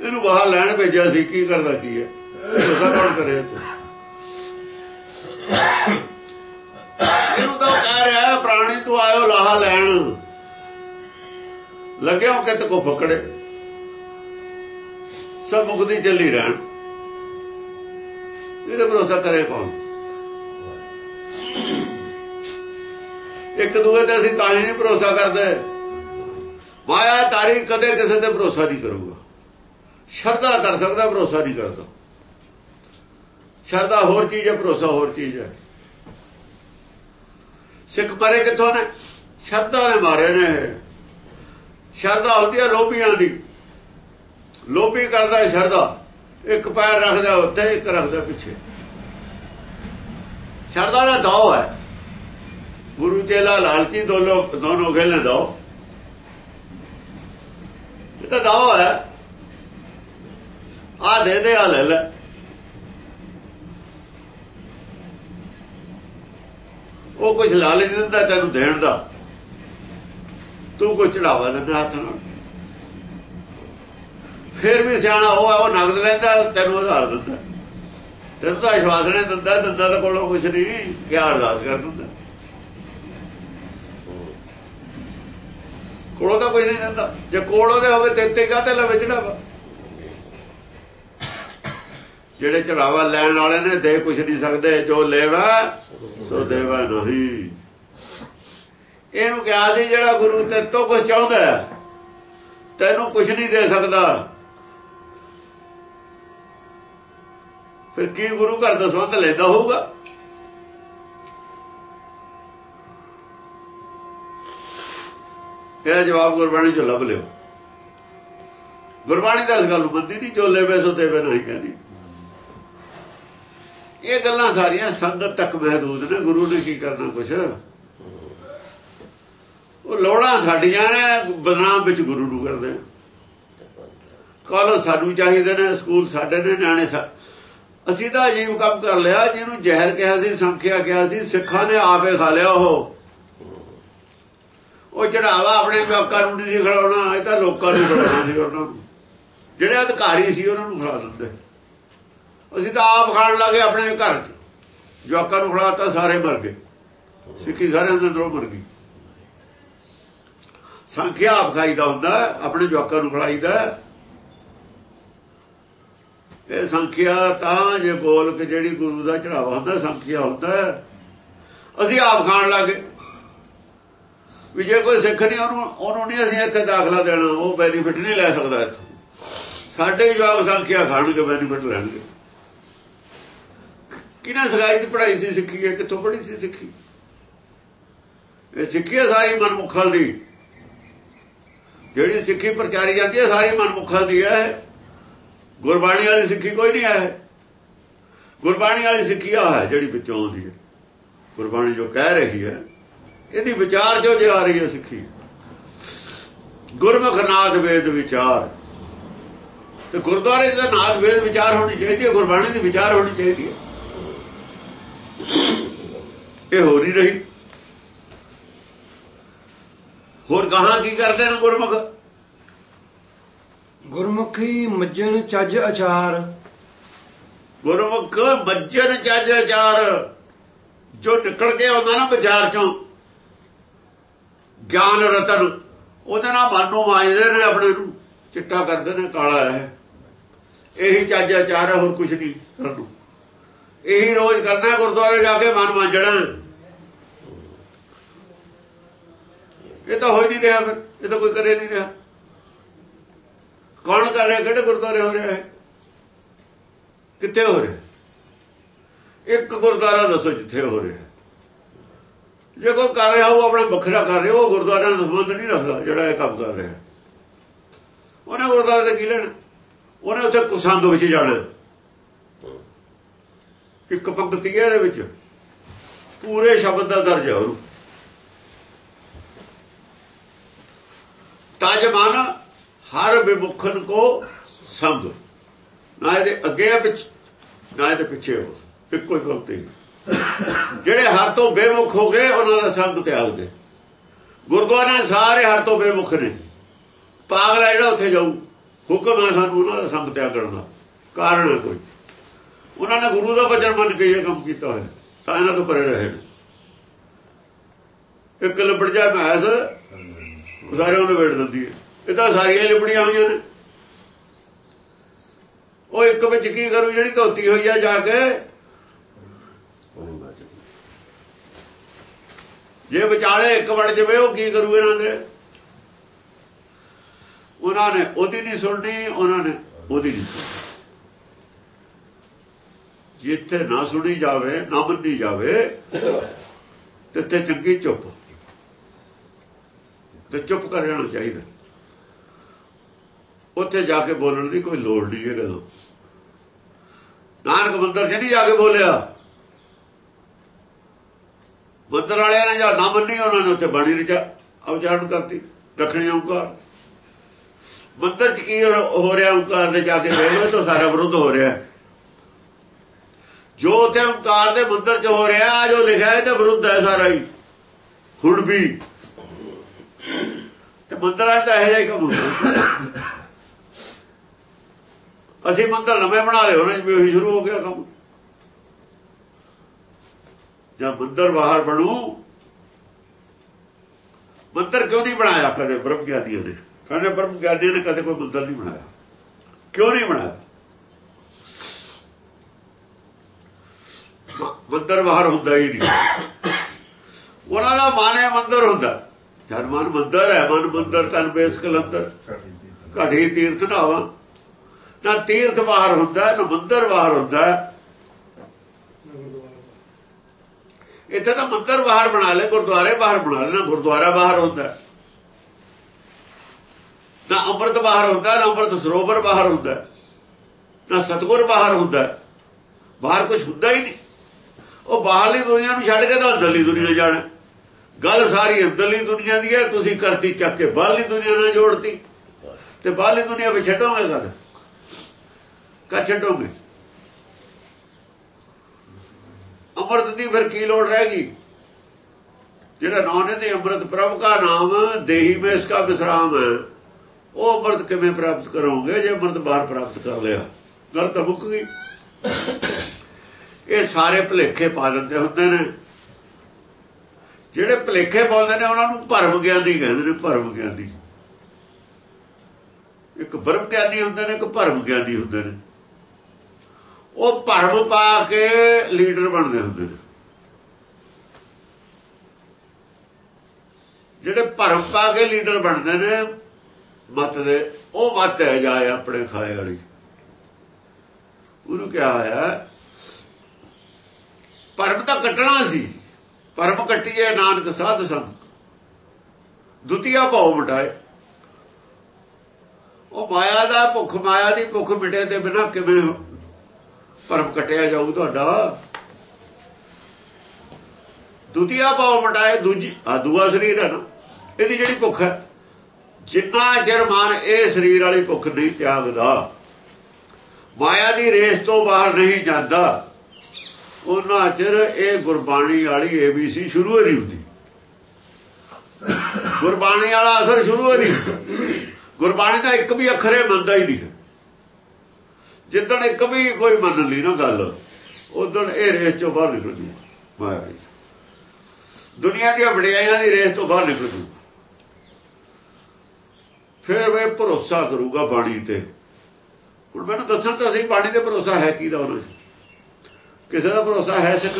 ਇਹਨੂੰ ਬਾਹਰ ਲੈਣ ਭੇਜਿਆ ਸੀ, ਕੀ ਕਰਦਾ, ਕੀ ਹੈ? ਭਰੋਸਾ ਕੌਣ ਕਰੇ ਇਹਨੂੰ ਤਾਂ ਕਹਿ ਰਿਹਾ ਪ੍ਰਾਣੀ, ਤੂੰ ਆਇਓ ਲਾਹਾ ਲੈਣ। ਲੱਗਿਆ ਕਿਤ ਕੋ ਫਕੜੇ। ਸਭ ਮੁਕਦੀ ਚੱਲੀ ਰਹਿਣ। ਇਹਦੇ ਭਰੋਸਾ ਕਰੇ ਕੌਣ? ਇੱਕ ਦੂਏ ਤੇ ਅਸੀਂ ਤਾਂ ਹੀ ਨਹੀਂ ਭਰੋਸਾ ਕਰਦੇ। ਮਾਇਆ ਤਾਰੀ ਕਦੇ ਕਿਸੇ ਤੇ ਭਰੋਸਾ ਨਹੀਂ ਕਰੂਗਾ। ਸ਼ਰਧਾ ਕਰ ਸਕਦਾ, ਭਰੋਸਾ ਨਹੀਂ ਕਰਦਾ। ਸ਼ਰਧਾ ਹੋਰ ਚੀਜ਼ ਹੈ, ਭਰੋਸਾ ਹੋਰ ਚੀਜ਼ ਹੈ। ਸਿੱਖ ਪਰੇ ਕਿੱਥੋਂ ਨੇ? ਸ਼ਰਧਾ ਨੇ ਮਾਰੇ ਨੇ ਸ਼ਰਧਾ ਹੁੰਦੀ ਹੈ ਲੋਭੀਆਂ ਦੀ। ਲੋਭੀ ਕਰਦਾ ਸ਼ਰਧਾ। ਇੱਕ ਪੈਰ ਰੱਖਦਾ, ਉੱਤੇ ਇੱਕ ਰੱਖਦਾ ਪਿੱਛੇ। ਸ਼ਰਧਾ ਦਾ ਦੋ ਹੈ। ਗੁਰੂ ਚੇਲਾ ਲਾਲਚੀ ਦੋਨੋਂ ਦੋਨੋਂ ਖੇਲਣ ਦੋ ਇਹ ਤਾਂ ਦੋ ਹੈ। ਆ ਦੇ ਦੇ, ਆ ਲੈ ਲੈ। ਉਹ ਕੁਝ ਲਾਲਚ ਦਿੰਦਾ, ਤੈਨੂੰ ਦੇਣ ਦਾ। ਤੂੰ ਕੋ ਚੜਾਵਾ ਦਿੰਦਾ ਹੱਥ ਨਾਲ। ਫਿਰ ਵੀ ਸਿਆਣਾ ਉਹ ਹੈ ਉਹ ਨਗਦ ਲੈਂਦਾ, ਤੈਨੂੰ ਉਧਾਰ ਦਿੰਦਾ। ਤੈਨੂੰ ਤਾਂ ਵਿਸ਼ਵਾਸ ਨੇ ਦਿੰਦਾ ਦਿੰਦਾ ਤਾਂ ਕੋਲੋਂ ਕੁਛ ਨਹੀਂ ਕਿਆ ਅਰਦਾਸ ਕਰ ਦਿੰਦਾ। ਕੋਲੋਂ ਤਾਂ ਕੋਈ ਨਹੀਂ ਦਿੰਦਾ। ਜੇ ਕੋਲੋਂ ਦੇ ਹੋਵੇ ਦਿੱਤੇ ਕਾ ਤੇ ਲਵੇ ਚੜਾਵਾ ਜਿਹੜੇ ਚੜਾਵਾ ਲੈਣ ਵਾਲੇ ਨੇ, ਦੇ ਕੁਛ ਨਹੀਂ ਸਕਦੇ, ਜੋ ਲੈਵਾ, ਸੋ ਦੇਵਾ ਨਹੀਂ। ਇਹਨੂੰ ਕਿਹਾ ਸੀ, ਜਿਹੜਾ ਗੁਰੂ ਤੇ ਤੋਂ ਕੁਝ ਚਾਹੁੰਦਾ ਤੈਨੂੰ ਕੁਛ ਨਹੀਂ ਦੇ ਸਕਦਾ। ਫਿਰ ਕੀ ਗੁਰੂ ਘਰ ਦਾ ਸੰਬੰਧ ਲੈਂਦਾ ਹੋਊਗਾ? ਇਹਦਾ ਜਵਾਬ ਗੁਰਬਾਣੀ ਚੋਂ ਲੱਭ ਲਿਓ। ਗੁਰਬਾਣੀ ਦਾ ਇਸ ਗੱਲ ਨੂੰ ਮੰਨਦੀ ਨਹੀਂ ਜੋ ਲੈਵੇ ਸੋ ਦੇਵੇ ਨਹੀਂ ਕਹਿੰਦੀ। ਇਹ ਗੱਲਾਂ ਸਾਰੀਆਂ ਸੰਗਤ ਤੱਕ ਮਹਦੂਦ ਨੇ, ਗੁਰੂ ਨੇ ਕੀ ਕਰਨਾ ਕੁਛ? ਉਹ ਲੋੜਾਂ ਸਾਡੀਆਂ ਨੇ, ਬਦਨਾਮ ਵਿੱਚ ਗੁਰੂ ਨੂੰ ਕਰਦੇ ਕਾਲੋ ਸਾਨੂੰ ਚਾਹੀਦੇ ਨੇ, ਸਕੂਲ ਸਾਡੇ ਨੇ, ਨਿਆਣੇ ਅਸੀਂ ਤਾਂ ਅਜੀਬ ਕੰਮ ਕਰ ਲਿਆ, ਜਿਹਨੂੰ ਜ਼ਹਿਰ ਕਿਹਾ ਸੀ, ਸੰਖਿਆ ਕਿਹਾ ਸੀ, ਸਿੱਖਾਂ ਨੇ ਆਪੇ ਖਾ ਲਿਆ ਉਹ। ਉਹ ਚੜਾਵਾ ਆਪਣੇ ਲੋਕਾਂ ਨੂੰ ਨਹੀਂ ਖੜਾਉਣਾ ਇਹ ਤਾਂ ਲੋਕਾਂ ਨੂੰ ਖੜਾਉਣਾ ਸੀ ਉਹਨਾਂ ਨੂੰ। ਜਿਹੜੇ ਅਧਿਕਾਰੀ ਸੀ, ਉਹਨਾਂ ਨੂੰ ਖੜਾ ਦਿੰਦੇ। ਅਸੀਂ ਤਾਂ ਆਪ ਖਾਣ ਲੱਗੇ ਆਪਣੇ ਘਰ ਚ। ਜਵਾਕਾਂ ਨੂੰ ਖੜਾਤਾ ਸਾਰੇ ਮਰ ਗਏ। ਸਿੱਖੀ ਸਾਰਿਆਂ ਦੇ ਅੰਦਰੋਂ ਮਰ ਗਈ। ਸੰਖਿਆ ਆਪ ਖਾਈਦਾ ਹੁੰਦਾ, ਆਪਣੇ ਜਵਾਕਾਂ ਨੂੰ ਖੜਾਈਦਾ ਇਹ ਸੰਖਿਆ ਤਾਂ ਜੇ ਗੋਲਕ ਜਿਹੜੀ ਗੁਰੂ ਦਾ ਚੜਾਵਾ ਹੁੰਦਾ, ਸੰਖਿਆ ਹੁੰਦਾ ਅਸੀਂ ਆਪ ਖਾਣ ਲੱਗੇ ਵੀ ਜੇ ਕੋਈ ਸਿੱਖ ਨਹੀਂ, ਉਹਨੂੰ ਉਹਨੂੰ ਨਹੀਂ ਅਸੀਂ ਇੱਥੇ ਦਾਖਲਾ ਦੇਣਾ, ਉਹ ਬੈਨੀਫਿਟ ਨਹੀਂ ਲੈ ਸਕਦਾ ਇੱਥੋਂ। ਸਾਡੇ ਜਵਾਬ ਸੰਖਿਆ ਖਾਣਗੇ ਬੈਨੀਫਿਟ ਲੈਣਗੇ। ਕਿਹਨਾਂ ਸਗਾਈ ਦੀ ਪੜ੍ਹਾਈ ਸੀ ਸਿੱਖੀ ਹੈ? ਕਿੱਥੋਂ ਪੜ੍ਹੀ ਸੀ ਸਿੱਖੀ? ਇਹ ਸਿੱਖੀ ਹੈ ਸਾਰੀ ਮਨਮੁਖਾਂ ਦੀ। ਜਿਹੜੀ ਸਿੱਖੀ ਪ੍ਰਚਾਰੀ ਜਾਂਦੀ ਹੈ, ਸਾਰੀ ਮਨਮੁਖਾਂ ਦੀ ਹੈ। ਗੁਰਬਾਣੀ ਵਾਲੀ ਸਿੱਖੀ ਕੋਈ ਨਹੀਂ ਹੈ ਗੁਰਬਾਣੀ ਵਾਲੀ ਸਿੱਖੀ ਆ ਹੈ ਜਿਹੜੀ ਵਿੱਚੋਂ ਆਉਂਦੀ ਹੈ। ਗੁਰਬਾਣੀ ਜੋ ਕਹਿ ਰਹੀ ਹੈ, ਇਹਦੀ ਵਿਚਾਰ ਜੋ ਜੇ ਆ ਰਹੀ ਹੈ ਸਿੱਖੀ। ਗੁਰਮੁਖ ਨਾਦ ਵੇਦ ਵਿਚਾਰ। ਤੇ ਗੁਰਦੁਆਰੇ ਦਾ ਨਾਦ ਵੇਦ ਵਿਚਾਰ ਹੋਣੀ ਚਾਹੀਦੀ ਹੈ, ਗੁਰਬਾਣੀ ਦੀ ਵਿਚਾਰ ਹੋਣੀ ਚਾਹੀਦੀ ਹੈ। ਇਹ ਹੋ ਨਹੀਂ ਰਹੀ। ਹੋਰ ਕਹਾਂ ਕੀ ਕਰਦੇ ਨੇ ਗੁਰਮੁਖ? ਗੁਰਮੁਖੀ ਮੱਜਣ ਚੱਜ ਅਚਾਰ। ਗੁਰਮੁਖ ਮੱਜਣ ਚੱਜ ਅਚਾਰ। ਜੋ ਨਿਕਲ ਕੇ ਆਉਂਦਾ ਨਾ ਬਾਜ਼ਾਰ ਚੋਂ, ਗਿਆਨ ਰਤਨ, ਉਹਦੇ ਨਾਲ ਮਨ ਨੂੰ ਮਾਜਦੇ ਨੇ ਆਪਣੇ ਨੂੰ, ਚਿੱਟਾ ਕਰਦੇ ਨੇ, ਕਾਲਾ ਹੈ। ਇਹੀ ਚੱਜ ਅਚਾਰ ਹੈ, ਹੋਰ ਕੁਝ ਨਹੀਂ ਸਾਨੂੰ। ਇਹੀ ਰੋਜ਼ ਕਰਨਾ ਗੁਰਦੁਆਰੇ ਜਾ ਕੇ ਮਨ ਮਾਂਜਣਾ ਇਹ ਤਾਂ ਹੋਈ ਹੀ ਨਹੀਂ ਰਿਹਾ ਫਿਰ, ਇਹ ਤਾਂ ਕੋਈ ਕਰੇ ਨਹੀਂ ਰਿਹਾ। ਕੌਣ ਕਰ ਰਿਹਾ? ਕਿਹੜੇ ਗੁਰਦੁਆਰੇ ਹੋ ਰਿਹਾ ਹੈ ਕਿੱਥੇ ਹੋ ਰਿਹਾ? ਇੱਕ ਗੁਰਦੁਆਰਾ ਦੱਸੋ ਜਿੱਥੇ ਹੋ ਰਿਹਾ ਜੇ ਕੋਈ ਕਰ ਰਿਹਾ ਉਹ ਆਪਣਾ ਵੱਖਰਾ ਕਰ ਰਿਹਾ, ਉਹ ਗੁਰਦੁਆਰਾ ਨਾਲ ਸੰਬੰਧ ਨਹੀਂ ਰੱਖਦਾ, ਜਿਹੜਾ ਇਹ ਕੰਮ ਕਰ ਰਿਹਾ। ਉਹਨੇ ਗੁਰਦੁਆਰੇ ਤੇ ਕੀ ਲੈਣਾ? ਉਹਨੇ ਉੱਥੇ ਕੁਸੰਗ ਵਿੱਚ ਜਾਣਾ। ਇੱਕ ਪੰਕਤੀ ਹੈ ਇਹਦੇ ਵਿੱਚ। ਪੂਰੇ ਸ਼ਬਦ ਦਾ ਦਰਜਾ ਉਹਨੂੰ। ਤਜ ਮਨ ਹਰ ਵਿਮੁਖਨ ਕੋ ਸੰਗ ਨਾ ਇਹਦੇ ਅੱਗੇ ਆ, ਪਿੱਛੇ ਨਾ ਇਹਦੇ ਪਿੱਛੇ ਹੋ। ਇੱਕੋ ਹੀ ਪੰਕਤੀ ਜਿਹੜੇ ਹਰ ਤੋਂ ਬੇਮੁਖ ਹੋ ਗਏ, ਉਹਨਾਂ ਦਾ ਸੰਗ ਤਿਆਗ ਦੇ। ਗੁਰਦੁਆਰਾ ਸਾਰੇ ਹਰ ਤੋਂ ਬੇਮੁਖ ਨੇ। ਪਾਗਲ ਜਿਹੜਾ ਉੱਥੇ ਜਾਊ, ਹੁਕਮ ਹੈ ਸਾਨੂੰ ਉਹਨਾਂ ਦਾ ਸੰਗ ਤਿਆਗ ਕਰਨ ਦਾ। ਕਾਰਨ ਹੈ ਕੋਈ। ਉਹਨਾਂ ਨੇ ਗੁਰੂ ਦਾ ਵਚਨ ਮੰਨ ਕੇ ਇਹ ਕੰਮ ਕੀਤਾ ਹੋਇਆ। ਤਾਂ ਇਹਨਾਂ ਤੋਂ ਪਰੇ ਰਹੇ ਇੱਕ ਲੱਭੜ ਜਾ ਮੈਸ ਸਾਰਿਆਂ ਨੂੰ ਵੇੜ ਦਿੰਦੀ ਹੈ। ਇਹ ਤਾਂ ਸਾਰੀਆਂ ਲਿਬੜੀਆਂ ਹੋਈਆਂ ਨੇ। ਉਹ ਇੱਕ ਵਿੱਚ ਕੀ ਕਰੂ, ਜਿਹੜੀ ਧੋਤੀ ਹੋਈ ਆ ਜਾ ਕੇ? ਜੇ ਵਿਚਾਲੇ ਇੱਕ ਵੜ ਜਵੇ, ਉਹ ਕੀ ਕਰੂ ਇਹਨਾਂ ਦੇ? ਉਹਨਾਂ ਨੇ ਉਹਦੀ ਨਹੀਂ ਸੁਣਨੀ, ਉਹਨਾਂ ਨੇ ਉਹਦੀ ਨਹੀਂ ਸੁਣਨੀ। ਜਿੱਥੇ ਨਾ ਸੁਣੀ ਜਾਵੇ, ਨਾ ਮੰਨੀ ਜਾਵੇ ਤੇ ਚੰਗੀ ਚੁੱਪ। ਤੇ ਚੁੱਪ ਕਰ ਰਹਿਣਾ ਚਾਹੀਦਾ। ਉੱਥੇ ਜਾ ਕੇ ਬੋਲਣ ਦੀ ਕੋਈ ਲੋੜ ਨਹੀਂ ਹੈ ਗੱਲ ਨਾਨਕ ਮੰਦਰ ਜਿਹੜੀ ਜਾ ਕੇ ਬੋਲਿਆ? ਮੰਦਰ ਵਾਲਿਆਂ ਨੇ ਜਾਂ ਨਾ ਮੰਨੀ, ਉਹਨਾਂ ਨੇ ਉੱਥੇ ਬਾਣੀ ਰਚਾ, ਉਚਾਰਨ ਕਰਤੀ ਦੱਖਣੀ ਓੰਕਾਰ। ਮੰਦਰ ਚ ਕੀ ਹੋ ਰਿਹਾ ਓੰਕਾਰ ਦੇ ਜਾ ਕੇ ਵੇਖੋ ਤਾਂ ਸਾਰਾ ਵਿਰੁੱਧ ਹੋ ਰਿਹਾ। ਜੋ ਤੇ ਓੰਕਾਰ ਦੇ ਮੰਦਰ ਚ ਹੋ ਰਿਹਾ ਜੋ ਲਿਖਿਆ ਹੈ ਤੇ ਵਿਰੁੱਧ ਹੈ ਸਾਰਾ ਹੀ। ਹੁਣ ਵੀ। ਤੇ ਮੰਦਰਾਂ ਦਾ ਇਹ ਜਿਹਾ ਹੀ ਕੰਮ ਅਸੀਂ ਮੰਦਰ ਨਵੇਂ ਬਣਾ ਲਏ 'ਚ ਵੀ ਉਹੀ ਸ਼ੁਰੂ ਹੋ ਗਿਆ ਕੰਮ। ਜਦ ਮੰਦਰ ਬਾਹਰ ਬਣੂ। ਮੰਦਰ ਕਿਉਂ ਨਹੀਂ ਬਣਾਇਆ ਕਦੇ ਬ੍ਰਹਮ ਗਿਆਨੀਆਂ ਨੇ? ਕਹਿੰਦੇ ਬ੍ਰਹਮ ਗਿਆਨੀਆਂ ਨੇ ਕਦੇ ਕੋਈ ਮੰਦਰ ਨਹੀਂ ਬਣਾਇਆ। ਕਿਉਂ ਨਹੀਂ ਬਣਾਇਆ? ਮੰਦਰ ਬਾਹਰ ਹੁੰਦਾ ਹੀ ਨਹੀਂ। ਉਹਨਾਂ ਦਾ ਮਾਨੇ ਮੰਦਰ ਹੁੰਦਾ। ਜਦ ਮਨ ਮੰਦਰ ਹੈ ਮਨ ਮੰਦਰ ਤਨ ਬੇਸ ਕਲੰਦਰ। ਘੜੀ ਤੀਰਥ। ਨਾਵਾ ਨਾ ਤੀਰਥ ਬਾਹਰ ਹੁੰਦਾ ਨਾ ਮੰਦਰ ਬਾਹਰ ਹੁੰਦਾ। ਇੱਥੇ ਤਾਂ ਮੰਦਰ ਬਾਹਰ ਬਣਾ ਲੈ ਗੁਰਦੁਆਰੇ ਬਾਹਰ ਬਣਾ ਲੈ ਨਾ ਗੁਰਦੁਆਰਾ ਬਾਹਰ ਹੁੰਦਾ। ਨਾ ਅੰਮ੍ਰਿਤ ਬਾਹਰ ਹੁੰਦਾ, ਨਾ ਅੰਮ੍ਰਿਤ ਸਰੋਵਰ ਬਾਹਰ ਹੁੰਦਾ। ਨਾ ਸਤਗੁਰ ਬਾਹਰ ਹੁੰਦਾ। ਬਾਹਰ ਕੁਝ ਹੁੰਦਾ ਹੀ ਨਹੀਂ। ਉਹ ਬਾਹਰਲੀ ਦੁਨੀਆ ਨੂੰ ਛੱਡ ਕੇ ਤਾਂ ਅੰਦਰਲੀ ਦੁਨੀਆ ਜਾਣਾ। ਗੱਲ ਸਾਰੀ ਅੰਦਰਲੀ ਦੁਨੀਆ ਦੀ ਹੈ, ਤੁਸੀਂ ਕਰਤੀ ਚੱਕ ਕੇ ਬਾਹਰਲੀ ਦੁਨੀਆ ਨਾਲ ਜੋੜਤੀ। ਤੇ ਬਾਹਰਲੀ ਦੁਨੀਆ ਵਿੱਚ ਛੱਡੋਗੇ ਗੱਲ? ਕਾ ਛੱਡੋਗੇ? ਅੰਮ੍ਰਿਤ ਦੀ ਫਿਰ ਕੀ ਲੋੜ ਰਹਿ ਗਈ? ਜਿਹੜਾ ਨਾਮ ਦੇ ਅੰਮ੍ਰਿਤ ਪ੍ਰਭ ਦਾ ਨਾਮ ਦੇਹੀ ਮੇਂ ਇਸਕਾ ਵਿਸਰਾਮ ਹੈ। ਉਹ ਅੰਮ੍ਰਿਤ ਕਿਵੇਂ ਪ੍ਰਾਪਤ ਕਰੋਗੇ ਜੇ ਅੰਮ੍ਰਿਤ ਬਾਹਰ ਪ੍ਰਾਪਤ ਕਰ ਲਿਆ? ਗੱਲ ਤਾਂ ਮੁੱਕ ਗਈ। ਇਹ ਸਾਰੇ ਭਲੇਖੇ ਪਾ ਦਿੰਦੇ ਹੁੰਦੇ ਨੇ। ਜਿਹੜੇ ਭਲੇਖੇ ਪਾਉਂਦੇ ਨੇ, ਉਹਨਾਂ ਨੂੰ ਭਰਮ ਗਿਆਨੀ ਕਹਿੰਦੇ ਨੇ, ਭਰਮ ਗਿਆਨੀ। ਇੱਕ ਭਰਮ ਗਿਆਨੀ ਹੁੰਦੇ ਨੇ, ਇੱਕ ਭਰਮ ਗਿਆਨੀ ਹੁੰਦੇ ਨੇ। ਉਹ ਭਰਮ ਪਾ ਕੇ ਲੀਡਰ ਬਣਦੇ ਹੁੰਦੇ ਨੇ। ਜਿਹੜੇ ਭਰਮ ਪਾ ਕੇ ਲੀਡਰ ਬਣਦੇ ਨੇ, ਮਤ ਦੇ, ਉਹ ਮਤ ਹੈ ਜਾਏ ਆਪਣੇ ਖਾਏ ਵਾਲੀ। ਉਹਨੂੰ ਕਿਹਾ ਹੋਇਆ, ਭਰਮ ਤਾਂ ਕੱਟਣਾ ਸੀ। ਭਰਮ ਕੱਟੀਏ, ਨਾਨਕ ਸਾਧ ਸੰਤ ਦੁਤੀਆ ਭਾਉ ਮਟਾਏ ਉਹ ਮਾਇਆ ਦਾ ਭੁੱਖ, ਮਾਇਆ ਦੀ ਭੁੱਖ ਮਿਟੇ ਤੇ ਬਿਨਾ ਕਿਵੇਂ ਭਰਮ ਕਟਿਆ ਜਾਊ ਤੁਹਾਡਾ। ਦੁਤੀਆ ਭਾਵ ਮਟਾਏ ਦੂਜੀ ਆ ਦੂਆ ਸਰੀਰ ਹੈ ਨਾ, ਇਹਦੀ ਜਿਹੜੀ ਭੁੱਖ ਹੈ, ਜਿੰਨਾ ਚਿਰ ਮਨ ਇਹ ਸਰੀਰ ਵਾਲੀ ਭੁੱਖ ਨਹੀਂ ਤਿਆਗਦਾ, ਮਾਇਆ ਦੀ ਰੇਸ ਤੋਂ ਬਾਹਰ ਨਹੀਂ ਜਾਂਦਾ, ਉਹਨਾਂ ਚਿਰ ਇਹ ਗੁਰਬਾਣੀ ਵਾਲੀ ਏਬੀਸੀ ਸ਼ੁਰੂ ਨਹੀਂ ਹੁੰਦੀ। ਗੁਰਬਾਣੀ ਵਾਲਾ ਅਸਰ ਸ਼ੁਰੂ ਨਹੀਂ। ਗੁਰਬਾਣੀ ਦਾ ਇੱਕ ਵੀ ਅੱਖਰੇ ਮੰਨਦਾ ਹੀ ਨਹੀਂ। ਜਿੱਦਣ ਇੱਕ ਵੀ ਕੋਈ ਮੰਨ ਲਈ ਨਾ ਗੱਲ, ਉਦੋਂ ਇਹ ਰੇਸ ਚੋਂ ਬਾਹਰ ਨਿਕਲ ਜੂ ਮਾਇਆ ਦੀ। ਦੁਨੀਆ ਦੀਆਂ ਵਡਿਆਈਆਂ ਦੀ ਰੇਸ ਤੋਂ ਬਾਹਰ ਨਿਕਲ ਜੂ ਫਿਰ ਵੇ ਭਰੋਸਾ ਕਰੂਗਾ ਬਾਣੀ ਤੇ। ਹੁਣ ਮੈਨੂੰ ਦੱਸਣ ਤਾਂ ਸਹੀ, ਬਾਣੀ ਤੇ ਭਰੋਸਾ ਹੈ ਕੀ ਦਾ ਉਹਨਾਂ ਕਿਸੇ ਦਾ ਭਰੋਸਾ ਹੈ ਸਿੱਖ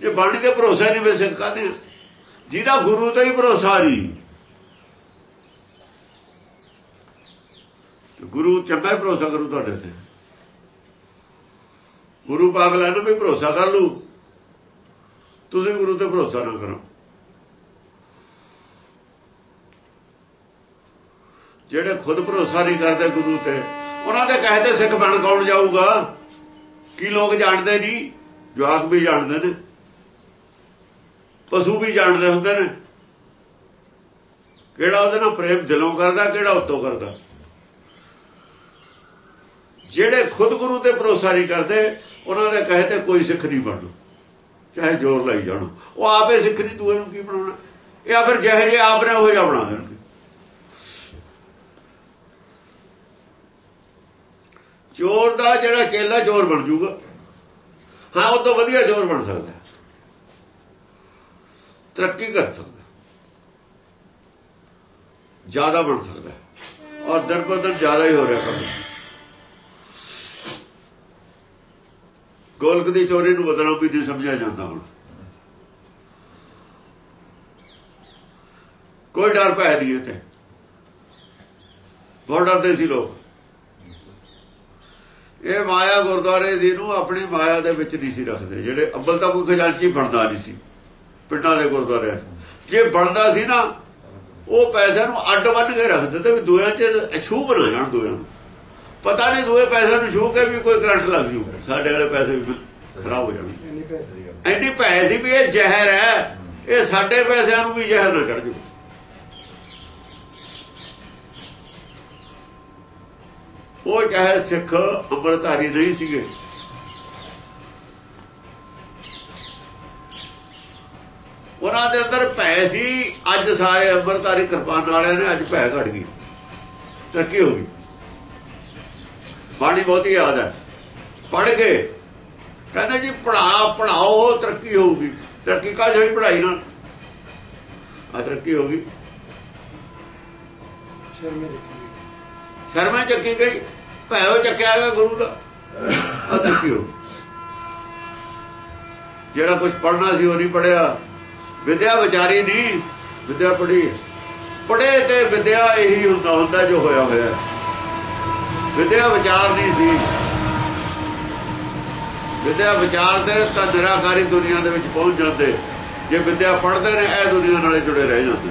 ਜੇ ਬਾਣੀ ਤੇ ਭਰੋਸਾ ਨਹੀਂ ਵੇ ਸਿੱਖ ਕਾਦੇ ਜਿਹਦਾ ਗੁਰੂ ਤੇ ਹੀ ਭਰੋਸਾ ਨਹੀਂ ਗੁਰੂ ਚੰਗਾ ਹੀ ਭਰੋਸਾ ਕਰੂ ਤੁਹਾਡੇ ਤੇ। ਗੁਰੂ ਪਾਗਲਾਂ ਨੂੰ ਵੀ ਭਰੋਸਾ ਕਰ ਲੂ ਤੁਸੀਂ ਗੁਰੂ ਤੇ ਭਰੋਸਾ ਨਾ ਕਰੋ। ਜਿਹੜੇ ਖੁਦ ਭਰੋਸਾ ਨਹੀਂ ਕਰਦੇ ਗੁਰੂ ਤੇ, ਉਹਨਾਂ ਦੇ ਕਹੇ ਤੇ ਸਿੱਖ ਬਣ ਕੌਣ ਜਾਊਗਾ? ਕੀ ਲੋਕ ਜਾਣਦੇ ਨਹੀਂ ਜਵਾਕ ਵੀ ਜਾਣਦੇ ਨੇ। ਪਸ਼ੂ ਵੀ ਜਾਣਦੇ ਹੁੰਦੇ ਨੇ। ਕਿਹੜਾ ਉਹਦੇ ਨਾਲ ਪ੍ਰੇਮ ਦਿਲੋਂ ਕਰਦਾ, ਕਿਹੜਾ ਉੱਤੋਂ ਕਰਦਾ? ਜਿਹੜੇ ਖੁਦ ਗੁਰੂ ਤੇ ਭਰੋਸਾ ਨਹੀਂ ਕਰਦੇ, ਉਹਨਾਂ ਦੇ ਕਹੇ ਤੇ ਕੋਈ ਸਿੱਖ ਨਹੀਂ ਬਣਦਾ। ਚਾਹੇ ਜ਼ੋਰ ਲਾਈ ਜਾਣ। ਉਹ ਆਪੇ ਸਿੱਖ ਨਹੀਂ, ਦੂਏ ਨੂੰ ਕੀ ਬਣਾਉਣਾ? ਇਹ ਆ ਫਿਰ ਜਿਹੇ ਜੇ ਆਪ ਨੇ ਉਹ ਜਿਹਾ ਬਣਾ ਦੇਣਗੇ। ਚੋਰ ਦਾ ਜਿਹੜਾ ਕੇਲਾ ਚੋਰ ਬਣ ਜੂਗਾ ਹਾਂ, ਉਹ ਤੋਂ ਵਧੀਆ ਚੋਰ ਬਣ ਸਕਦਾ। ਤਰੱਕੀ ਕਰ ਸਕਦਾ। ਜ਼ਿਆਦਾ ਬਣ ਸਕਦਾ। ਔਰ ਦਰ ਪਰ ਜ਼ਿਆਦਾ ਹੀ ਹੋ ਰਿਹਾ ਕੰਮ। ਗੋਲਕ ਦੀ ਚੋਰੀ ਨੂੰ ਬਦਲਣਾ ਵੀ ਨਹੀਂ ਸਮਝਿਆ ਜਾਂਦਾ ਹੁਣ। ਕੋਈ ਡਰ ਪੈ ਨਹੀਂ ਇੱਥੇ। ਬਹੁਤ ਡਰਦੇ ਸੀ ਲੋਕ। ਇਹ ਮਾਇਆ ਗੁਰਦੁਆਰੇ ਦੀ ਨੂੰ ਆਪਣੀ ਮਾਇਆ ਦੇ ਵਿੱਚ ਨਹੀਂ ਸੀ ਰੱਖਦੇ। ਜਿਹੜੇ ਅੱਬਲ ਤਾਂ ਕੋਈ ਖਜ਼ਾਨਚੀ ਬਣਦਾ ਨਹੀਂ ਸੀ ਪਿੰਡਾਂ ਦੇ ਗੁਰਦੁਆਰੇ ਜੇ ਬਣਦਾ ਸੀ ਨਾ, ਉਹ ਪੈਸਿਆਂ ਨੂੰ ਅੱਡ ਬੰਨ ਕੇ ਰੱਖਦੇ ਤੇ ਵੀ ਦੋਆਂ 'ਚ ਅਛੂ ਬਣਾ ਜਾਣ ਦੋਆਂ ਨੂੰ। ਪਤਾ ਨਹੀਂ ਦੋਏ ਪੈਸਿਆਂ ਨੂੰ ਛੂ ਕੇ ਵੀ ਕੋਈ ਕਰੰਟ ਲੱਗ ਜੂ। ਸਾਡੇ ਵਾਲੇ ਪੈਸੇ ਵੀ ਖਰਾਬ ਹੋ ਜਾਣਗੇ ਐਨੀ ਪੈਸੇ ਸੀ ਵੀ ਇਹ ਜ਼ਹਿਰ ਹੈ। ਇਹ ਸਾਡੇ ਪੈਸਿਆਂ ਨੂੰ ਵੀ ਜ਼ਹਿਰ ਨਾ ਚੜ ਜੂ। ਉਹ ਚਾਹੇ ਸਿੱਖ ਅੰਮ੍ਰਿਤਧਾਰੀ ਨਹੀਂ ਸੀਗੇ। ਉਹਨਾਂ ਦੇ ਅੰਦਰ ਭੈ ਸੀ। ਅੱਜ ਸਾਰੇ ਅੰਮ੍ਰਿਤਧਾਰੀ ਕਿਰਪਾਨ ਵਾਲਿਆਂ ਨੇ ਅੱਜ ਭੈ ਘਟ ਗਈ। ਤਰੱਕੀ ਹੋ ਗਈ। ਬਾਣੀ ਬਹੁਤੀ ਯਾਦ ਹੈ। ਪੜ ਗਏ ਕਹਿੰਦੇ ਜੀ ਪੜਾ ਪੜਾਓ ਤਰੱਕੀ ਹੋਊਗੀ। ਤਰੱਕੀ ਕਾਜ ਹੋਈ? ਪੜਾਈ ਨਾਲ। ਆ ਤਰੱਕੀ ਹੋ ਗਈ। ਸ਼ਰਮਾ ਚੱਕੀ ਗਈ। ਭੈਓ ਚੱਕਿਆ ਗਿਆ ਗੁਰੂ ਦਾ। ਆ ਤਰੱਕੀ ਹੋ ਜਿਹੜਾ ਕੁਝ ਪੜਨਾ ਸੀ ਉਹ ਨਹੀਂ ਪੜਿਆ ਵਿਦਿਆ ਵਿਚਾਰੀ ਨਹੀਂ ਵਿਦਿਆ ਪੜੀ ਪੜੇ ਤੇ ਵਿਦਿਆ ਇਹੀ ਹੁੰਦਾ ਹੁੰਦਾ ਜੋ ਹੋਇਆ ਹੋਇਆ ਵਿਦਿਆ ਵਿਚਾਰ ਨਹੀਂ ਸੀ। ਵਿਦਿਆ ਵਿਚਾਰ ਦੇ ਤਾਂ ਨਿਰਾਕਾਰੀ ਦੁਨੀਆ ਦੇ ਵਿੱਚ ਪਹੁੰਚ ਜਾਂਦੇ। ਜੇ ਵਿਦਿਆ ਪੜ੍ਹਦੇ ਨੇ ਇਹ ਦੁਨੀਆ ਨਾਲੇ ਜੁੜੇ ਰਹਿ ਜਾਂਦੇ।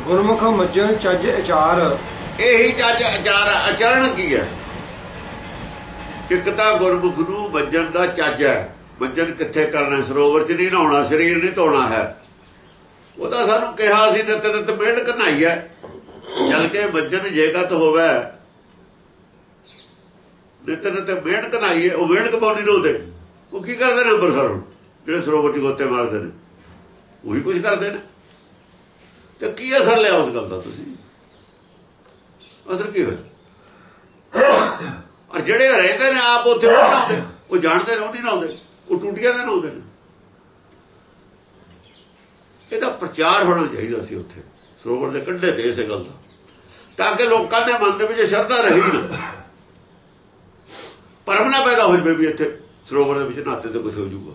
ਗੁਰਮੁਖ ਮੱਜਣ ਚੱਜ ਅਚਾਰ। ਇਹੀ ਚੱਜ ਅਚਾਰ ਅਚਰਣ ਕੀ ਹੈ? ਇੱਕ ਤਾਂ ਗੁਰਮੁਖ ਨੂੰ ਵੱਜਣ ਦਾ ਚੱਜ ਹੈ। ਵੱਜਣ ਕਿੱਥੇ ਕਰਨਾ? ਸਰੋਵਰ 'ਚ ਨਹੀਂ ਨਹਾਉਣਾ ਸਰੀਰ ਨਹੀਂ ਧੋਣਾ ਹੈ। ਉਹ ਤਾਂ ਸਾਨੂੰ ਕਿਹਾ ਸੀ ਨਿਤ ਨਿਤ ਮਿਹਨਤ ਕਰਨਾਈ ਹੈ। ਜਲ ਕੇ ਵੱਜਣ ਜੇਗਤ ਹੋਵੇ। ਨਿਤ ਨਿਤ ਮਿਹਨਤ ਕਰਨਾਈ ਉਹ ਮਿਹਨਤ ਪਾਉਣੀ ਨੂੰ ਉਹ ਕੀ ਕਰਦੇ ਨੇ ਅੰਬਰਸਰ ਹੁਣ? ਜਿਹੜੇ ਸਰੋਵਰ 'ਚ ਗੋਤੇ ਮਾਰਦੇ ਨੇ। ਉਹੀ ਕੁਝ ਕਰਦੇ ਨੇ। ਤੇ ਕੀ ਅਸਰ ਲਿਆ ਉਸ ਗੱਲ ਦਾ ਤੁਸੀਂ? ਅਸਰ ਕੀ ਹੋਇਆ? ਔਰ ਜਿਹੜੇ ਰਹਿੰਦੇ ਨੇ ਆਪ ਉੱਥੇ ਉਹ ਨਹੀਂ ਆਉਂਦੇ। ਉਹ ਜਾਣਦੇ ਨੇ, ਉਹ ਨਹੀਂ ਨਾ ਆਉਂਦੇ। ਉਹ ਟੁੱਟੀਆਂ ਦੇ ਆਉਂਦੇ ਨੇ। ਇਹਦਾ ਪ੍ਰਚਾਰ ਹੋਣਾ ਚਾਹੀਦਾ ਸੀ ਉੱਥੇ। ਸਰੋਵਰ ਦੇ ਕੰਢੇ ਤੇ ਇਸੇ ਗੱਲ ਦਾ। ਤਾਂ ਕਿ ਲੋਕਾਂ ਦੇ ਮਨ ਦੇ ਵਿੱਚ ਸ਼ਰਧਾ ਰਹੀ ਨਾ। ਪਰਮ ਨਾ ਪੈਦਾ ਹੋ ਜਵੇ ਵੀ ਇੱਥੇ ਸਰੋਵਰ ਦੇ ਵਿੱਚ ਨਾਤੇ ਤੇ ਕੁਝ ਹੋ ਜਾਊਗਾ।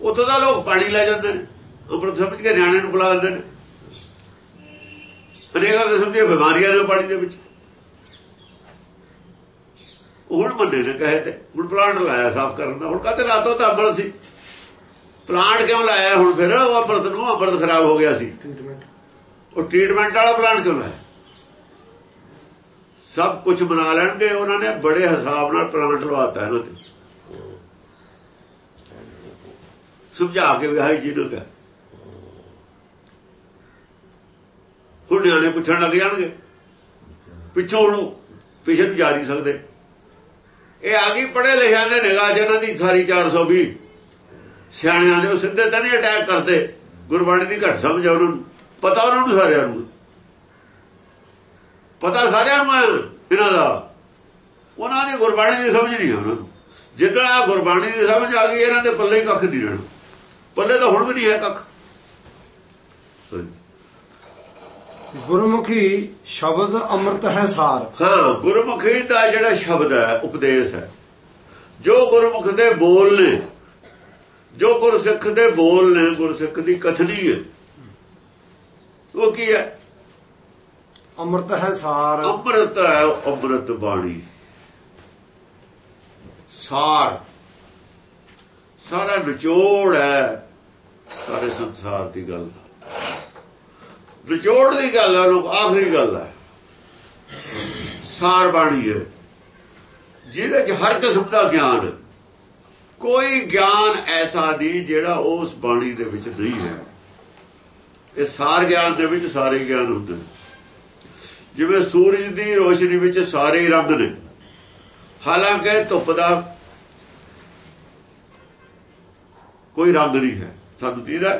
ਉਦੋਂ ਦਾ ਲੋਕ ਪਾਣੀ ਲੈ ਜਾਂਦੇ ਨੇ, ਅੰਮ੍ਰਿਤ ਸਮਝ ਕੇ ਨਿਆਣੇ ਨੂੰ ਬੁਲਾ ਦਿੰਦੇ ਨੇ। ਅਨੇਕਾਂ ਕਿਸਮ ਦੀਆਂ ਬਿਮਾਰੀਆਂ ਨੇ ਪਾਣੀ ਦੇ ਵਿੱਚ। ਹੁਣ ਮੰਨੇ ਨੇ ਕਹੇ ਤੇ, ਹੁਣ ਪਲਾਂਟ ਲਾਇਆ, ਸਾਫ਼ ਕਰਨ ਦਾ। ਹੁਣ ਕਾਤੇ ਰਾਤੋਂ ਤਾਂ ਅੰਮ੍ਰਿਤ ਸੀ? ਪਲਾਂਟ ਕਿਉਂ ਲਾਇਆ ਹੁਣ ਫਿਰ? ਉਹ ਅੰਮ੍ਰਿਤ ਨੂੰ ਅੰਮ੍ਰਿਤ ਖਰਾਬ ਹੋ ਗਿਆ ਸੀ। ਉਹ ਟ੍ਰੀਟਮੈਂਟ ਵਾਲਾ ਪਲਾਂਟ ਕਿਉਂ ਲਾਇਆ? ਸਭ ਕੁਝ ਬਣਾ ਲੈਣਗੇ ਉਹਨਾਂ ਨੇ ਬੜੇ ਹਿਸਾਬ ਨਾਲ ਪਲਾਂਟ ਲਵਾਤਾ ਇਹਨਾਂ ਤੇ। ਸਮਝਾ ਕੇ ਵੀ ਹਾਈ ਜੀ ਨੂੰ ਕਹ। ਹੁਣ ਨਿਆਣੇ ਪੁੱਛਣ ਲੱਗ ਜਾਣਗੇ। ਪਿੱਛੋਂ ਹੁਣ ਪਿਛੇ ਨੂੰ ਜਾ ਨਹੀਂ ਸਕਦੇ। ਇਹ ਆ ਗਈ ਪੜੇ ਲਿਖਿਆ ਦੇ ਨਿਗਾਹ ਜਿਹਨਾਂ ਦੀ ਸਾਰੀ 420 ਸਿਆਣਿਆਂ ਦੇ ਉਹ ਸਿੱਧੇ ਤਾਂ ਨਹੀਂ ਅਟੈਕ ਕਰਦੇ। ਗੁਰਬਾਣੀ ਦੀ ਘਟ ਸਮਝ ਉਹਨਾਂ ਨੂੰ। ਪਤਾ ਉਹਨਾਂ ਨੂੰ ਸਾਰਿਆਂ ਨੂੰ। ਪਤਾ ਸਾਰਿਆਂ ਨੂੰ ਇਹਨਾਂ ਦਾ। ਉਹਨਾਂ ਦੀ ਗੁਰਬਾਣੀ ਦੀ ਸਮਝ ਨਹੀਂ ਉਹਨਾਂ ਨੂੰ। ਜਿੱਦਾਂ ਆ ਗੁਰਬਾਣੀ ਦੀ ਸਮਝ ਆ ਗਈ ਇਹਨਾਂ ਦੇ ਪੱਲੇ ਹੀ ਕੱਖ ਨਹੀਂ ਰਹਿਣਾ। ਪੱਲੇ ਤਾਂ ਹੁਣ ਵੀ ਨਹੀਂ ਹੈ ਕੱਖ। ਗੁਰਮੁਖੀ ਸ਼ਬਦ ਅੰਮ੍ਰਿਤ ਹੈ ਸਾਰ। ਹਾਂ ਗੁਰਮੁਖੀ ਦਾ ਜਿਹੜਾ ਸ਼ਬਦ ਹੈ ਉਪਦੇਸ਼ ਹੈ। ਜੋ ਗੁਰਮੁਖ ਦੇ ਬੋਲ ਨੇ ਜੋ ਗੁਰਸਿੱਖ ਦੇ ਬੋਲ ਨੇ ਗੁਰਸਿੱਖ ਦੀ ਕਥਨੀ ਹੈ। ਉਹ ਕੀ ਹੈ? ਅੰਮ੍ਰਿਤ ਹੈ ਸਾਰ। ਅੰਮ੍ਰਿਤ ਹੈ ਅੰਮ੍ਰਿਤ ਬਾਣੀ। ਸਾਰ। ਸਾਰਾ ਨਿਚੋੜ ਹੈ। ਸਾਰੇ ਸੰਸਾਰ ਦੀ ਗੱਲ। ਨਿਚੋੜ ਦੀ ਗੱਲ ਹੈ ਲੋਕ ਆਖਰੀ ਗੱਲ ਹੈ ਸਾਰ ਬਾਣੀ ਹੈ। ਜਿਹਦੇ ਚ ਹਰ ਕਿਸਮ ਦਾ ਗਿਆਨ ਕੋਈ ਗਿਆਨ ਐਸਾ ਨਹੀਂ ਜਿਹੜਾ ਉਸ ਬਾਣੀ ਦੇ ਵਿੱਚ ਨਹੀਂ ਹੈ। ਇਹ ਸਾਰ ਗਿਆਨ ਦੇ ਵਿੱਚ ਸਾਰੇ ਗਿਆਨ ਹੁੰਦੇ ਨੇ। ਜਿਵੇਂ ਸੂਰਜ ਦੀ ਰੋਸ਼ਨੀ ਵਿੱਚ ਸਾਰੇ ਰੰਗ ਨੇ। ਹਾਲਾਂਕਿ ਧੁੱਪ ਦਾ ਕੋਈ ਰੰਗ ਨਹੀਂ ਹੈ। ਸਾਨੂੰ ਦੀਦਾ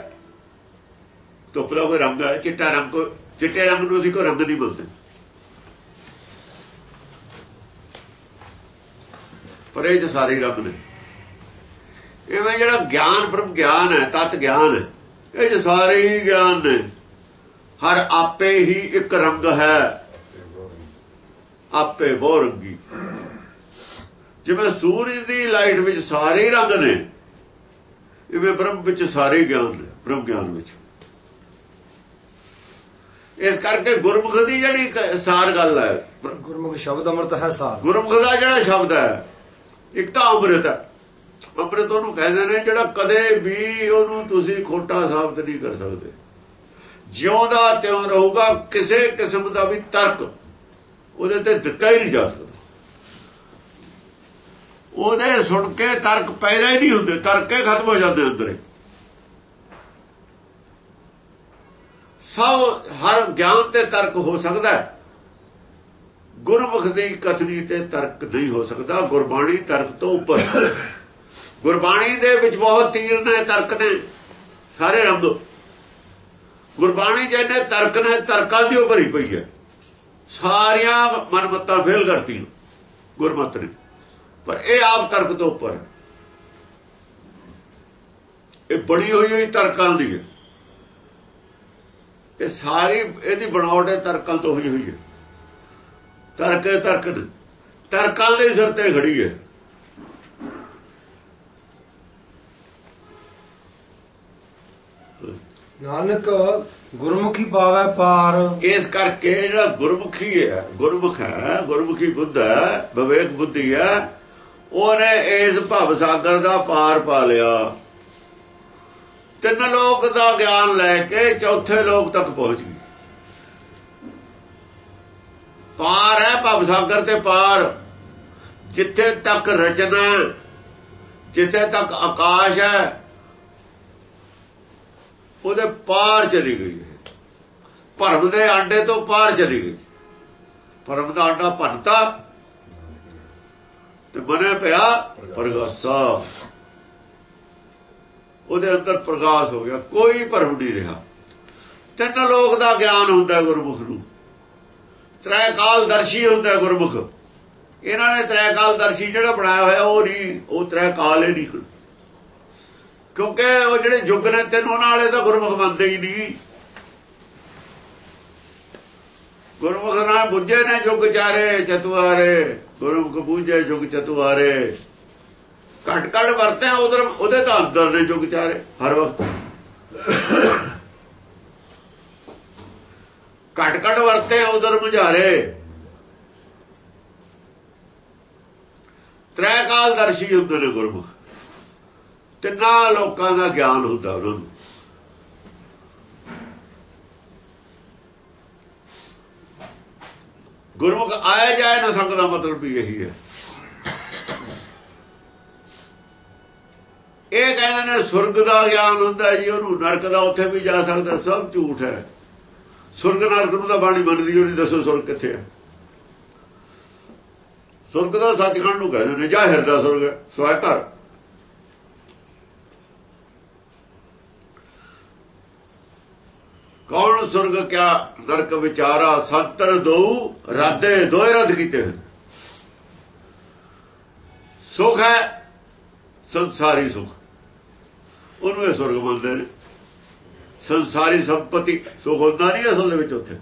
ਧੁੱਪ ਦਾ ਕੋਈ ਰੰਗ ਹੈ, ਚਿੱਟਾ ਰੰਗ ਕੋ ਚਿੱਟੇ ਰੰਗ ਨੂੰ ਅਸੀਂ ਕੋਈ ਰੰਗ ਨਹੀਂ ਬੋਲਦੇ ਪਰ ਇਹ ਚ ਸਾਰੇ ਰੰਗ ਨੇ। ਇਵੇਂ ਜਿਹੜਾ ਗਿਆਨ ਬ੍ਰਹਮ ਗਿਆਨ ਹੈ ਤਤ ਗਿਆਨ ਹੈ ਇਹ ਚ ਸਾਰੇ ਹੀ ਗਿਆਨ ਨੇ। ਹਰ ਆਪੇ ਹੀ ਇੱਕ ਰੰਗ ਹੈ। ਆਪੇ ਬਹੁ ਰੰਗੀ। ਜਿਵੇਂ ਸੂਰਜ ਦੀ ਲਾਈਟ ਵਿੱਚ ਸਾਰੇ ਰੰਗ ਨੇ ਇਵੇਂ ਬ੍ਰਹਮ ਵਿੱਚ ਸਾਰੇ ਗਿਆਨ ਨੇ ਬ੍ਰਹਮ ਗਿਆਨ ਵਿੱਚ। ਇਸ ਕਰਕੇ ਗੁਰਮੁਖ ਦੀ ਜਿਹੜੀ ਸਾਰ ਗੱਲ ਹੈ ਗੁਰਮੁਖ ਸ਼ਬਦ ਅੰਮ੍ਰਿਤ ਹੈ ਸਾਰ। ਗੁਰਮੁਖ ਦਾ ਜਿਹੜਾ ਸ਼ਬਦ ਹੈ ਇੱਕ ਤਾਂ ਅੰਮ੍ਰਿਤ ਹੈ। ਅੰਮ੍ਰਿਤ ਉਹਨੂੰ ਕਹਿੰਦੇ ਨੇ ਜਿਹੜਾ ਕਦੇ ਵੀ ਉਹਨੂੰ ਤੁਸੀਂ ਖੋਟਾ ਸਾਬਤ ਨਹੀਂ ਕਰ ਸਕਦੇ। ਜਿਉਂਦਾ ਤਿਉਂ ਰਹੂਗਾ, ਕਿਸੇ ਕਿਸਮ ਦਾ ਵੀ ਤਰਕ ਉਹਦੇ ਤੇ ਦਿੱਤਾ ਹੀ ਨਹੀਂ ਜਾ ਸਕਦਾ। ਉਹਦੇ ਸੁਣ ਕੇ ਤਰਕ ਪੈਦਾ ਹੀ ਨਹੀਂ ਹੁੰਦੇ, ਤਰਕੇ ਖਤਮ ਹੋ ਜਾਂਦੇ ਅੰਦਰੇ। ਸਭ, ਹਰ ਗਿਆਨ ਤੇ ਤਰਕ ਹੋ ਸਕਦਾ ਗੁਰਮੁਖ ਦੀ ਕਥਨੀ ਤੇ ਤਰਕ ਨਹੀਂ ਹੋ ਸਕਦਾ, ਗੁਰਬਾਣੀ ਤਰਕ ਤੋਂ ਉੱਪਰ। ਗੁਰਬਾਣੀ ਦੇ ਵਿੱਚ ਬਹੁਤ ਤੀਰ ਨੇ, ਤਰਕ ਨੇ, ਸਾਰੇ ਰੰਗ ਗੁਰਬਾਣੀ ਜਿਹਨੇ ਤਰਕ ਨੇ, ਤਰਕਾਂ ਦੀ ਉਹ ਭਰੀ ਪਈ ਹੈ। ਸਾਰੀਆਂ ਮਨਮਤਾਂ ਫੇਲ ਕਰਤੀਆਂ, ਗੁਰਮਤ ਨੇ। ਪਰ ਇਹ ਆਪ ਤਰਕ ਤੋਂ ਉੱਪਰ ਇਹ ਬਣੀ ਹੋਈ ਹੋਈ ਤਰਕਾਂ ਦੀ ਹੈ। ਇਹ ਸਾਰੀ, ਇਹਦੀ ਬਣਾਵਟ ਹੈ ਤਰਕਾਂ ਤੋਂ ਹੋਈ ਹੋਈ ਹੈ। ਤਰਕ ਤਰਕ ਨੇ। ਤਰਕਾਂ ਦੇ ਸਿਰ ਤੇ ਖੜੀ ਹੈ। ਨਾਨਕ, ਗੁਰਮੁਖੀ ਪਾਵੈ ਪਾਰ। ਇਸ ਕਰਕੇ ਜਿਹੜਾ ਗੁਰਮੁਖੀ ਹੈ, ਗੁਰਮੁਖ ਹੈ, ਗੁਰਮੁਖੀ ਬੁੱਧ ਹੈ, ਵਿਵੇਕ ਬੁੱਧੀ ਹੈ, ਉਹਨੇ ਇਸ ਭਵ ਸਾਗਰ ਦਾ ਪਾਰ ਪਾ ਲਿਆ। ਤਿੰਨ ਲੋਕ ਦਾ ਗਿਆਨ ਲੈ ਕੇ ਚੌਥੇ ਲੋਕ ਤੱਕ ਪਹੁੰਚ ਗਈ ਪਾਰ ਹੈ ਭਵ ਸਾਗਰ ਤੇ ਪਾਰ। ਜਿੱਥੇ ਤੱਕ ਰਚਨਾ ਜਿੱਥੇ ਤੱਕ ਆਕਾਸ਼ ਹੈ ਉਹਦੇ ਪਾਰ ਚਲੀ ਗਈ ਭਰਮ ਦੇ ਆਂਡੇ ਤੋਂ ਪਾਰ ਚਲੀ ਗਈ। ਭਰਮ ਦਾ ਆਂਡਾ ਭੰਤਾ ਤੇ ਬਣੇ ਪਿਆ ਪ੍ਰਗਾਸਾ। ਉਹਦੇ ਅੰਦਰ ਪ੍ਰਕਾਸ਼ ਹੋ ਗਿਆ, ਕੋਈ ਭਰਮ ਨਹੀਂ ਰਿਹਾ। ਤਿੰਨ ਲੋਕ ਦਾ ਗਿਆਨ ਹੁੰਦਾ ਗੁਰਮੁਖ ਨੂੰ। ਤ੍ਰੈ ਕਾਲ ਦਰਸ਼ੀ ਹੁੰਦਾ ਗੁਰਮੁਖ। ਇਹਨਾਂ ਨੇ ਤ੍ਰੈ ਕਾਲ ਦਰਸ਼ੀ ਜਿਹੜਾ ਬਣਾਇਆ ਹੋਇਆ, ਉਹ ਨਹੀਂ, ਉਹ ਤ੍ਰੈ ਕਾਲ ਹੀ ਨਹੀਂ। ਕਿਉਂਕਿ ਉਹ ਜਿਹੜੇ ਯੁੱਗ ਨੇ ਤਿੰਨ ਉਹਨਾਂ ਵਾਲੇ ਤਾਂ ਗੁਰਮੁਖ ਮੰਨਦੇ ਹੀ ਨਹੀਂ। ਗੁਰਮੁਖ ਨਾਲ ਬੁੱਝੇ ਨੇ ਯੁੱਗ ਚਾਰੇ ਚਤੁਆਰੇ ਗੁਰਮੁਖ ਬੂਝੇ, ਯੁੱਗ ਚਤੁਆਰੇ ਘਟ ਘਟ ਵਰਤੇ ਉਧਰ, ਉਹਦੇ ਤਾਂ ਅੰਦਰ ਨੇ ਯੁੱਗ ਚਾਰੇ, ਹਰ ਵਕਤ। ਘਟ ਘਟ ਵਰਤੇ ਉਧਰ ਮੁਝਾਰੇ। ਤ੍ਰੈ ਕਾਲ ਦਰਸ਼ੀ ਹੁੰਦੇ ਨੇ ਗੁਰਮੁਖ। ਨਾ ਲੋਕਾਂ ਦਾ ਗਿਆਨ ਹੁੰਦਾ ਉਹਨਾਂ ਨੂੰ। ਗੁਰਮੁਖ ਆਇਆ ਜਾਏ ਨਾ ਸੰਗ ਦਾ ਮਤਲਬ ਵੀ ਇਹੀ ਹੈ। ਇਹ ਕਹਿੰਦੇ ਨੇ ਸੁਰਗ ਦਾ ਗਿਆਨ ਹੁੰਦਾ ਜੀ, ਉਹਨੂੰ ਨਰਕ ਦਾ ਉੱਥੇ ਵੀ ਜਾ ਸਕਦਾ, ਸਭ ਝੂਠ ਹੈ। ਸੁਰਗ ਨਰਕ ਨੂੰ ਤਾਂ ਬਾਣੀ ਮੰਨਦੀ ਉਹ ਦੱਸੋ ਸੁਰਗ ਕਿੱਥੇ ਹੈ? ਸੁਰਗ ਦਾ ਸੱਚਖੰਡ ਨੂੰ ਕਹਿੰਦੇ ਨੇ ਜਾਂ ਹਿਰਦਾ ਸੁਰਗ ਸਵਾਇ ਘਰ ਕੌਣ ਸੁਰਗ ਕਿਆ ਨਰਕ ਵਿਚਾਰਾ ਸੰਤਰ ਦੋ, ਰਾਦੇ ਦੋਏ ਰੱਦ ਕੀਤੇ ਹਨ। ਸੁਖ ਹੈ, ਸੰਸਾਰੀ ਸੁਖ। ਉਹਨੂੰ ਇਹ ਸੁਰਗ ਮੰਨਦੇ ਨੇ। ਸੰਸਾਰੀ ਸੰਪਤੀ, ਸੁਖ ਹੁੰਦਾ ਨਹੀਂ ਅਸਲ ਦੇ ਵਿੱਚ ਉੱਥੇ।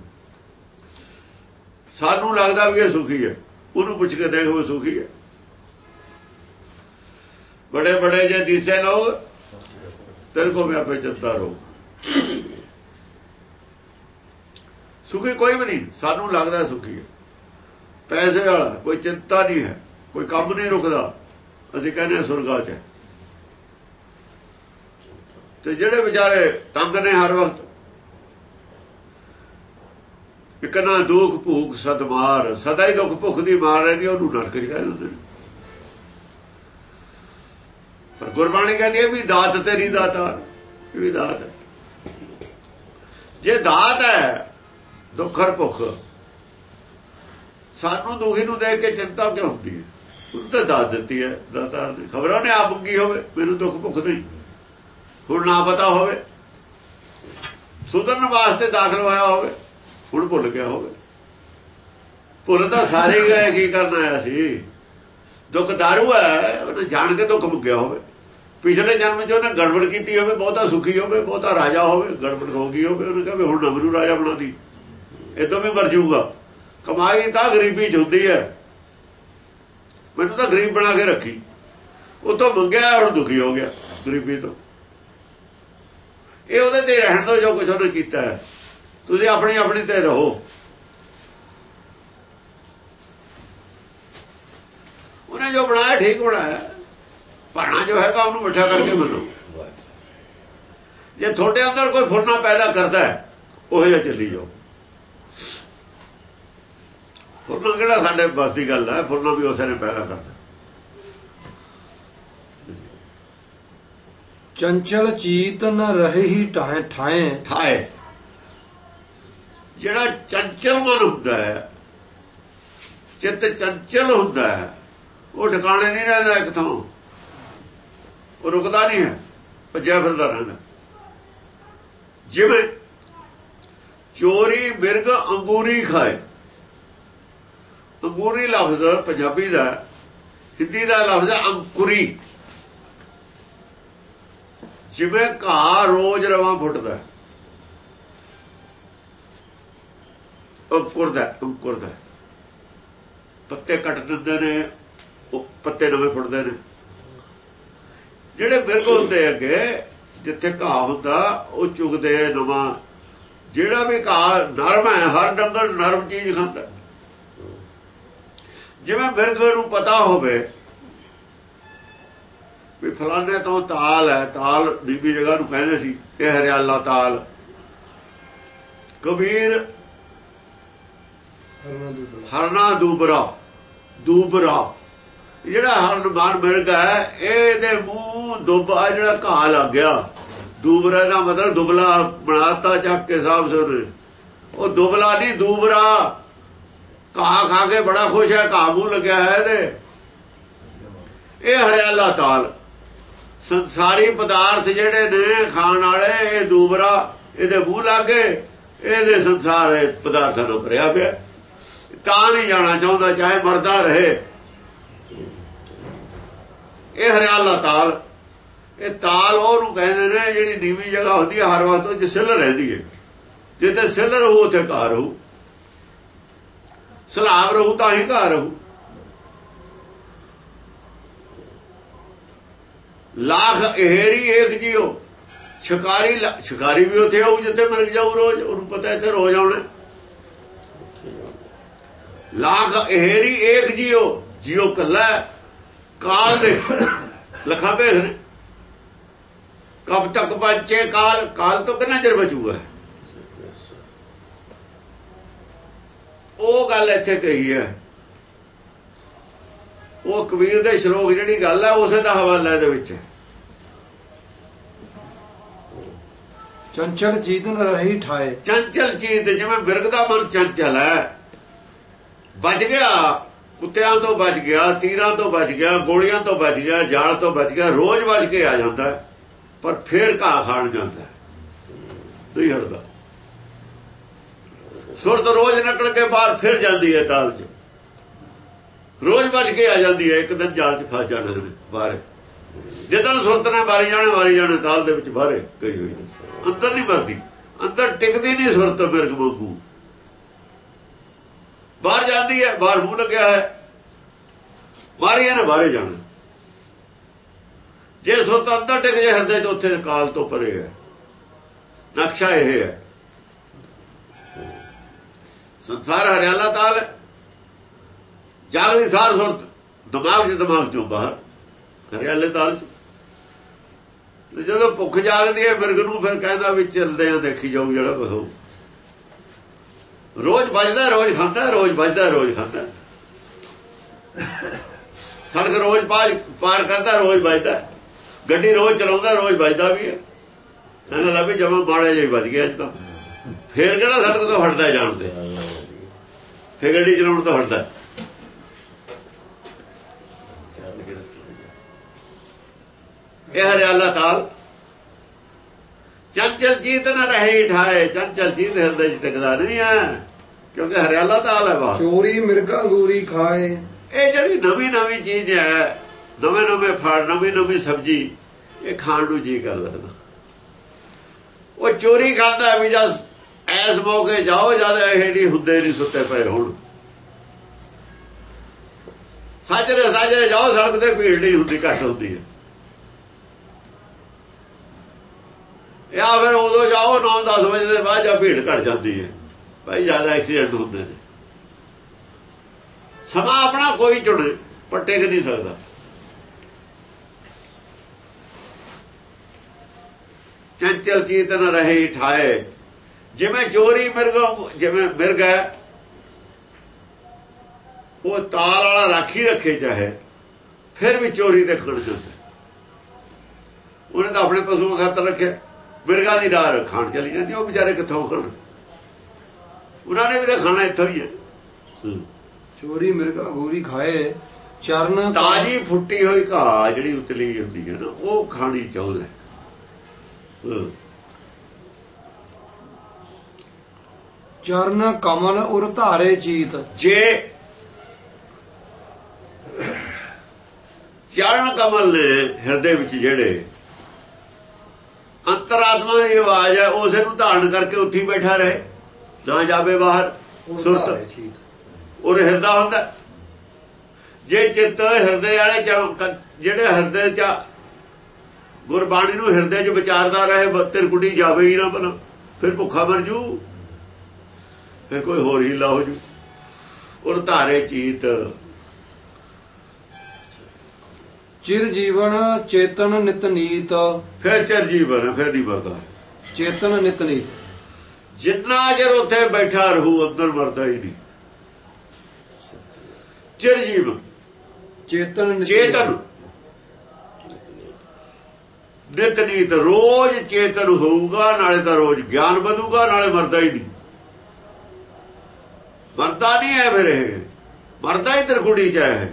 ਸਾਨੂੰ ਲੱਗਦਾ ਵੀ ਇਹ ਸੁਖੀ ਹੈ। ਉਹਨੂੰ ਪੁੱਛ ਕੇ ਦੇਖ ਉਹ ਸੁਖੀ ਹੈ। ਬੜੇ ਬੜੇ ਜੇ ਦਿਸੇ ਲੋਗ ਤੇਰੇ ਕੋ ਮੈਂ ਆਪੇ ਚੰਤਾ ਰੋ ਸੁਖੀ ਕੋਈ ਵੀ ਨਹੀਂ, ਸਾਨੂੰ ਲੱਗਦਾ ਸੁਖੀ ਹੈ। ਪੈਸੇ ਵਾਲਾ, ਕੋਈ ਚਿੰਤਾ ਨਹੀਂ ਹੈ, ਕੋਈ ਕੰਮ ਨਹੀਂ ਰੁਕਦਾ। ਅਸੀਂ ਕਹਿੰਦੇ ਸੁਰਗਾ 'ਚ ਤੇ ਜਿਹੜੇ ਵਿਚਾਰੇ ਤੰਗ ਨੇ ਹਰ ਵਕਤ, ਇੱਕ ਨਾ ਦੁੱਖ ਭੂਖ ਸਦਮਾਰ, ਸਦਾ ਹੀ ਦੁੱਖ ਭੁੱਖ ਦੀ ਮਾਰ ਰਹਿੰਦੀ, ਉਹਨੂੰ ਨਰਕ ਚ ਕਹਿੰਦੇ ਹੁੰਦੇ ਨੇ। ਪਰ ਗੁਰਬਾਣੀ ਕਹਿੰਦੀ ਹੈ ਵੀ ਦਾਤ ਤੇਰੀ ਦਾਤਾ ਇਹ ਵੀ ਦਾਤ ਹੈ। ਜੇ ਦਾਤ ਹੈ ਦੁੱਖਰ ਭੁੱਖ। ਸਾਨੂੰ ਦੁਖੀ ਨੂੰ ਦੇਖ ਕੇ ਚਿੰਤਾ ਕਿਉਂ ਹੁੰਦੀ ਹੈ? ਉਹ ਤਾਂ ਦੱਸ ਦਿੱਤੀ ਹੈ ਦਾਤਾ। ਨੇ ਖਬਰਾਂ ਨੇ ਆਪ ਮੰਗੀ ਹੋਵੇ? ਮੈਨੂੰ ਦੁੱਖ ਭੁੱਖ ਨਹੀਂ। ਹੁਣ ਨਾ ਪਤਾ ਹੋਵੇ। ਸੁਧਰਨ ਵਾਸਤੇ ਦਾਖਲ ਹੋਇਆ ਹੋਵੇ। ਹੁਣ ਭੁੱਲ ਗਿਆ ਹੋਵੇ। ਭੁੱਲ ਤਾਂ ਸਾਰੇ ਗਏ, ਕੀ ਕਰਨ ਆਇਆ ਸੀ? ਦੁੱਖ ਦਾਰੂ ਹੈ, ਉਹਨੇ ਜਾਣ ਕੇ ਦੁੱਖ ਮੁੱਕਿਆ ਹੋਵੇ। ਪਿਛਲੇ ਜਨਮ 'ਚ ਉਹਨੇ ਗੜਬੜ ਕੀਤੀ ਹੋਵੇ, ਬਹੁਤਾ ਸੁਖੀ ਹੋਵੇ, ਬਹੁਤਾ ਰਾਜਾ ਹੋਵੇ, ਗੜਬੜ ਹੋ ਗਈ ਹੋਵੇ। ਉਹਨੇ ਕਹੇ ਹੁਣ ਨਾ ਮੈਨੂੰ ਰਾਜਾ ਬਣਾਦੀ ਇਦੋਂ ਵੀ ਮਰ ਜਾਊਗਾ। ਕਮਾਈ ਤਾਂ ਗਰੀਬੀ 'ਚ ਹੁੰਦੀ ਹੈ। ਮੈਨੂੰ ਤਾਂ ਗਰੀਬ ਬਣਾ ਕੇ ਰੱਖੀ। ਉਹ ਤੋਂ ਮੰਗਿਆ ਹੁਣ ਦੁਖੀ ਹੋ ਗਿਆ ਗਰੀਬੀ ਤੋਂ। ਇਹ ਉਹਦੇ ਤੇ ਰਹਿਣ ਦੋ ਜੋ ਕੁਝ ਉਹਨੇ ਕੀਤਾ ਹੈ। ਤੁਸੀਂ ਆਪਣੀ ਆਪਣੀ ਤੇ ਰਹੋ। ਉਹਨੇ ਜੋ ਬਣਾਇਆ ਠੀਕ ਬਣਾਇਆ। ਪਾਣਾ ਜੋ ਹੈਗਾ ਉਹਨੂੰ ਮਿੱਠਾ ਕਰਕੇ ਮੰਨੋ। ਜੇ ਤੁਹਾਡੇ ਅੰਦਰ ਕੋਈ ਫੁਰਨਾ ਪੈਦਾ ਕਰਦਾ ਹੈ ਉਹ ਜਿਹਾ ਚੱਲੀ ਜਾਓ। ਫੁਰਨਾ ਕਿਹੜਾ ਸਾਡੇ ਬਸ ਦੀ ਗੱਲ ਹੈ ਫੁਰਨਾ ਵੀ ਉਸੇ ਨੇ ਪੈਦਾ ਕਰਦਾ ਚੰਚਲ ਚੀਤ ਨ ਰਹੇ ਹੀ ਠਾਏ ਠਾਏ ਠਾਏ ਜਿਹੜਾ ਚੰਚਲ ਮਨ ਹੁੰਦਾ ਹੈ ਚਿੱਤ ਚੰਚਲ ਹੁੰਦਾ ਹੈ ਉਹ ਠਿਕਾਣੇ ਨਹੀਂ ਰਹਿੰਦਾ ਇੱਕ ਥਾਂ। ਉਹ ਰੁਕਦਾ ਨਹੀਂ ਹੈ ਭੱਜਿਆ ਫਿਰਦਾ ਰਹਿੰਦਾ। ਜਿਵੇਂ ਚੋਰੀ ਮਿਰਗ ਅੰਗੂਰੀ ਖਾਏ। ਅੰਗੂਰੀ ਲਫ਼ਜ਼ ਪੰਜਾਬੀ ਦਾ ਹਿੰਦੀ ਦਾ ਲਫ਼ਜ਼ ਅੰਕੁਰੀ। ਜਿਵੇਂ ਘਾਹ ਰੋਜ਼ ਰਵਾਂ ਫੁੱਟਦਾ ਅੰਕੁਰਦਾ ਅੰਕੁਰਦਾ ਪੱਤੇ ਕੱਟ ਦਿੰਦੇ ਨੇ, ਉਹ ਪੱਤੇ ਨਵੇਂ ਫੁੱਟਦੇ ਨੇ। ਜਿਹੜੇ ਬਿਰਗ ਹੁੰਦੇ ਅੱਗੇ, ਜਿੱਥੇ ਘਾਹ ਹੁੰਦਾ, ਉਹ ਚੁਗਦੇ ਨਵਾਂ। ਜਿਹੜਾ ਵੀ ਘਾਹ ਨਰਮ ਹੈ, ਹਰ ਡੰਗਰ ਨਰਮ ਚੀਜ਼ ਖਾਂਦਾ ਜਿਵੇਂ ਬਿਰਗ ਨੂੰ ਪਤਾ ਹੋਵੇ ਵੀ ਫਲਾਣੇ ਤੋਂ ਤਾਲ ਹੈ ਤਾਲ ਬੀਬੀ ਜਗ੍ਹਾ ਨੂੰ ਕਹਿੰਦੇ ਸੀ ਇਹ ਹਰਿਆਲਾ ਤਾਲ। ਕਬੀਰ ਹਰਨਾ ਦੂਬਰਾ। ਦੂਬਰਾ ਜਿਹੜਾ ਹਰਨ ਬਾਣ ਮਿਰਗ ਹੈ ਇਹਦੇ ਮੂੰਹ ਦੁੱਬਾ ਜਿਹੜਾ ਘਾਹ ਲੱਗ ਗਿਆ। ਦੂਬਰਾ ਦਾ ਮਤਲਬ ਦੁਬਲਾ ਬਣਾਤਾ ਚੱਕ ਕੇ ਸਾਹਿਬ ਸੁਣ ਉਹ ਦੁਬਲਾ ਨਹੀਂ ਦੂਬਰਾ। ਘਾਹ ਖਾ ਕੇ ਬੜਾ ਖੁਸ਼ ਹੈ, ਘਾਹ ਮੂੰਹ ਲੱਗਿਆ ਹੈ ਇਹਦੇ। ਇਹ ਹਰਿਆਲਾ ਤਾਲ ਸੰਸਾਰੀ ਪਦਾਰਥ ਜਿਹੜੇ ਨੇ ਖਾਣ ਵਾਲੇ, ਇਹ ਦੂਬਰਾ, ਇਹਦੇ ਮੂੰਹ ਲੱਗੇ, ਇਹਦੇ ਸੰਸਾਰ ਪਦਾਰਥਾਂ ਨੂੰ ਭਰਿਆ ਪਿਆ। ਤਾਂ ਨਹੀਂ ਜਾਣਾ ਚਾਹੁੰਦਾ, ਚਾਹੇ ਮਰਦਾ ਰਹੇ। ਇਹ ਹਰਿਆਲਾ ਤਾਲ ਇਹ ਤਾਲ ਉਹਨੂੰ ਕਹਿੰਦੇ ਨੇ ਜਿਹੜੀ ਨੀਵੀਂ ਜਗ੍ਹਾ ਹੁੰਦੀ ਹੈ, ਹਰ ਵਾਰ ਤੋਂ ਜਿ ਸਿੱਲ ਰਹਿੰਦੀ ਹੈ। ਜਿੱਥੇ ਸਿੱਲ ਰਹੂ ਉੱਥੇ ਘਰ ਰਹੂ। ਸਲਾਬ ਰਹੂ ਤਾਂ ਹੀ ਘਰ ਰਹੂ। ਲਾਖ ਇਹਰੀ ਏਕ ਜਿਓ। ਸ਼ਿਕਾਰੀ ਸ਼ਿਕਾਰੀ ਵੀ ਉੱਥੇ ਆਉ ਜਿੱਥੇ ਮਰ ਜਾਊ ਰੋਜ਼, ਉਹਨੂੰ ਪਤਾ ਇੱਥੇ ਰੋਜ਼ ਆਉਣਾ। ਲਾਖ ਇਹਰੀ ਏਕ ਜਿਓ ਜਿਓ ਕੱਲਾ ਕਾਲ ਦੇ ਲਖਾ ਭੇਖ ਨੇ। ਕਬ ਤੱਕ ਬਚੇ ਕਾਲ? ਕਾਲ ਤੋਂ ਕਿੰਨਾ ਚਿਰ ਬਚੂਗਾ? ਉਹ ਗੱਲ ਇੱਥੇ ਕਹੀ ਹੈ। ਉਹ ਕਬੀਰ ਦੇ ਸ਼ਲੋਕ ਜਿਹੜੀ ਗੱਲ ਹੈ ਉਸੇ ਦਾ ਹਵਾਲਾ ਇਹਦੇ ਵਿੱਚ ਚੰਚਲ ਚੀਤ ਨ ਰਹੀ ਠਾਏ। ਚੰਚਲ ਚੀਜ਼ ਜਿਵੇਂ ਬਿਰਗ ਦਾ ਮਨ ਚੰਚਲ ਹੈ। ਬਚ ਗਿਆ ਕੁੱਤਿਆਂ ਤੋਂ ਬਚ ਗਿਆ ਤੀਰਾਂ ਤੋਂ ਬਚ ਗਿਆ ਗੋਲੀਆਂ ਤੋਂ ਬਚ ਗਿਆ ਜਾਲ ਤੋਂ ਬਚ ਗਿਆ ਰੋਜ਼ ਬਚ ਕੇ ਆ ਜਾਂਦਾ ਪਰ ਫੇਰ ਘਾਹ ਖਾਣ ਜਾਂਦਾ ਨਹੀਂ ਹਟਦਾ। ਸੁਰਤ ਰੋਜ਼ ਨਿਕਲ ਕੇ ਬਾਹਰ ਫਿਰ ਜਾਂਦੀ ਹੈ ਤਾਲ 'ਚ। ਰੋਜ਼ ਵੱਜ ਕੇ ਆ ਜਾਂਦੀ ਹੈ, ਇੱਕ ਦਿਨ ਜਾਲ 'ਚ ਫਸ ਜਾਣਾ ਬਾਹਰ। ਜਦੋਂ ਸੁਰਤ ਨੇ ਮਾਰੀ ਜਾਣੇ ਮਾਰੀ ਜਾਣੇ, ਤਾਲ ਦੇ ਵਿੱਚ ਬਾਹਰੇ ਗਈ ਹੋਈ ਅੰਦਰ ਨਹੀਂ ਮਰਦੀ, ਅੰਦਰ ਟਿਕਦੀ ਨਹੀਂ ਸੁਰਤ ਮਿਰਗ ਵਾਂਗੂ। ਬਾਹਰ ਜਾਂਦੀ ਹੈ, ਬਾਹਰ ਮੂੰਹ ਲੱਗਿਆ ਹੈ। ਮਾਰੀਆਂ ਨੇ ਬਾਹਰੇ ਜਾਣਾ। ਜੇ ਸੁਰਤ ਅੰਦਰ ਟਿਕ ਜੇ, ਹਿਰਦੇ 'ਚ ਉੱਥੇ ਕਾਲ ਤੋਂ ਪਰੇ ਹੈ। ਨਕਸ਼ਾ ਇਹ ਹੈ। ਸੰਸਾਰ ਹਰਿਆਲਾ ਤਾਲ ਹੈ। ਜਾਗਦੀ ਸਾਰ ਸੁਰਤ, ਦਿਮਾਗ 'ਚ, ਦਿਮਾਗ 'ਚੋਂ ਬਾਹਰ, ਹਰਿਆਲੇ ਤਾਲ 'ਚ। ਤੇ ਜਦੋਂ ਭੁੱਖ ਜਾਗਦੀ ਹੈ ਬਿਰਗ ਨੂੰ ਫਿਰ ਕਹਿੰਦਾ ਵੀ ਚੱਲਦੇ ਆ ਦੇਖੀ ਜਾਊ ਜਿਹੜਾ ਕੁਝ ਹੋਊ। ਰੋਜ਼ ਵੱਜਦਾ, ਰੋਜ਼ ਖਾਂਦਾ, ਰੋਜ਼ ਵੱਜਦਾ, ਰੋਜ਼ ਖਾਂਦਾ। ਸੜਕ ਰੋਜ਼ ਪਾਰ ਕਰਦਾ, ਰੋਜ਼ ਵੱਜਦਾ। ਗੱਡੀ ਰੋਜ਼ ਚਲਾਉਂਦਾ, ਰੋਜ਼ ਵੱਜਦਾ ਵੀ ਹੈ। ਕਹਿੰਦਾ ਲੱਭੀ ਜਮਾ ਮਾੜਾ ਜਿਹਾ ਵੱਜ ਗਿਆ ਅੱਜ ਤਾਂ। ਫੇਰ ਕਿਹੜਾ ਸੜਕ ਤੋਂ ਹਟਦਾ ਜਾਣਦੇ ਫੇਰ ਗੱਡੀ ਚਲਾਉਣ ਤੋਂ ਹਟਦਾ? ਇਹ ਹਰਿਆਲਾ ਤਾਲ। ਚੰਚਲ ਚੀਤ ਨਾ ਰਹੇ ਠਾਏ ਚੰਚਲ ਚੀਤ ਹਿਰਦੇ ਚ ਟਿਕਦਾ ਨਹੀਂ ਹੈ ਕਿਉਂਕਿ ਹਰਿਆਲਾ ਤਾਲ ਹੈ ਬਾਹਰ ਚੋਰੀ ਮਿਰਗ ਅੰਗੂਰੀ ਖਾਏ। ਇਹ ਜਿਹੜੀ ਨਵੀਂ ਨਵੀਂ ਚੀਜ਼ ਹੈ ਨਵੇਂ ਨਵੇਂ ਫਲ ਨਵੀਂ ਨਵੀਂ ਸਬਜ਼ੀ ਇਹ ਖਾਣ ਨੂੰ ਜੀ ਕਰਦਾ ਉਹ ਚੋਰੀ ਕਰਦਾ ਵੀ ਜਦ ਐਸ ਮੌਕੇ ਜਾਓ, ਜਦ ਇਹੜੀ ਹੁੰਦੇ ਨਹੀਂ ਸੁੱਤੇ ਪਏ ਹੁਣ। ਸਾਜਰੇ ਸਾਜਰੇ ਜਾਓ, ਸੜਕ ਤੇ ਭੀੜ ਨਹੀਂ ਹੁੰਦੀ, ਘੱਟ ਹੁੰਦੀ ਹੈ। ਜਾਂ ਫਿਰ ਉਦੋਂ ਜਾਓ 9-10 ਵਜੇ ਦੇ ਬਾਅਦ ਜਾਂ ਭੀੜ ਘਟ ਜਾਂਦੀ ਹੈ। ਭਾਈ, ਜ਼ਿਆਦਾ ਐਕਸੀਡੈਂਟ ਹੁੰਦੇ ਨੇ। ਸਮਾਂ ਆਪਣਾ ਕੋਈ ਚੁਣੇ ਪਰ ਟਿਕ ਨਹੀਂ ਸਕਦਾ। ਚੰਚਲ ਚੇਤਨ ਰਹੇ ਠਾਏ। ਜਿਵੇਂ ਚੋਰੀ ਮਿਰਗ ਜਿਵੇਂ ਮਿਰਗ ਹੈ ਉਹ ਤਾਲ ਵਾਲਾ ਰਾਖੀ ਰੱਖੇ ਚਾਹੇ ਫਿਰ ਵੀ ਚੋਰੀ ਤੇ ਖੜ ਜਾਂਦਾ। ਉਹਨੇ ਤਾਂ ਆਪਣੇ ਪਸ਼ੂਆਂ ਖਾਤਰ ਰੱਖਿਆ। ਮਿਰਗਾਂ ਦੀ ਡਾਰ ਖਾਣ ਚਲੀ ਜਾਂਦੀ ਉਹ ਵਿਚਾਰੇ ਕਿੱਥੋਂ ਖਾਣ ਉਹਨਾਂ ਨੇ ਵੀ ਤਾਂ ਖਾਣਾ ਇੱਥੋਂ ਹੀ ਹੈ। ਚੋਰੀ ਮਿਰਗ ਅੰਗੂਰੀ ਖਾਏ ਚਰਨ ਤਾਜੀ ਫੁੱਟੀ ਹੋਈ ਘਾਹ ਜਿਹੜੀ ਉਤਲੀ ਹੁੰਦੀ ਹੈ ਨਾ ਉਹ ਖਾਣੀ ਚਾਹੁੰਦਾ ਚਰਨ ਕਮਲ ਉਰ ਧਾਰੇ ਚੀਤ। ਜੇ ਚਰਨ ਕਮਲ ਨੇ ਹਿਰਦੇ ਵਿੱਚ ਜਿਹੜੇ ਅੰਤਰਾਤਮਾ ਦੀ ਆਵਾਜ਼ ਹੈ ਉਸੇ ਨੂੰ ਧਾਰਨ ਕਰਕੇ ਉੱਥੇ ਬੈਠਾ ਰਹੇ। ਨਾ ਜਾਵੇ ਬਾਹਰ ਸੁਰਤ। ਉਹ ਹਿਰਦਾ ਹੁੰਦਾ। ਜੇ ਚਿੱਤ ਹਿਰਦੇ ਵਾਲੇ ਜਿਹੜੇ ਹਿਰਦੇ ਚ ਗੁਰਬਾਣੀ ਨੂੰ ਹਿਰਦੇ ਚ ਵਿਚਾਰਦਾ ਰਹੇ ਬੱਤਰ ਕੁੜੀ ਜਾਵੇ ਹੀ ਨਾ ਬਣਾ ਫਿਰ ਭੁੱਖਾ ਮਰ ਜੂ। ਫਿਰ ਕੋਈ ਹੋਰ ਹੀ ਹੋ ਜੂ। ਔਰ ਧਾਰੇ ਚੀਤ। ਚਿਰ ਜੀਵਨ ਚੇਤਨ ਨਿਤ ਨੀਤ। ਫਿਰ ਚਰ ਜੀਵਨ ਫਿਰ ਨਹੀਂ ਮਰਦਾ। ਚੇਤਨ ਨਿਤ ਨੀਤ। ਜਿੰਨਾ ਚਿਰ ਉੱਥੇ ਬੈਠਾ ਰਹੂ ਅੰਦਰ ਮਰਦਾ ਹੀ ਨਹੀਂ। ਚਿਰ ਜੀਵਨ। ਚੇਤਨ। ਚੇਤਨ। ਨਿਤ ਨੀਤ। ਰੋਜ਼ ਚੇਤਨ ਹੋਊਗਾ ਨਾਲੇ ਤਾਂ ਰੋਜ਼ ਗਿਆਨ ਵਧੂਗਾ ਨਾਲੇ ਮਰਦਾ ਹੀ ਨਹੀਂ। ਮਰਦਾ ਨਹੀਂ ਹੈ ਫਿਰ ਇਹ। ਮਰਦਾ ਹੀ ਤਰਕੁੜੀ ਚ ਹੈ।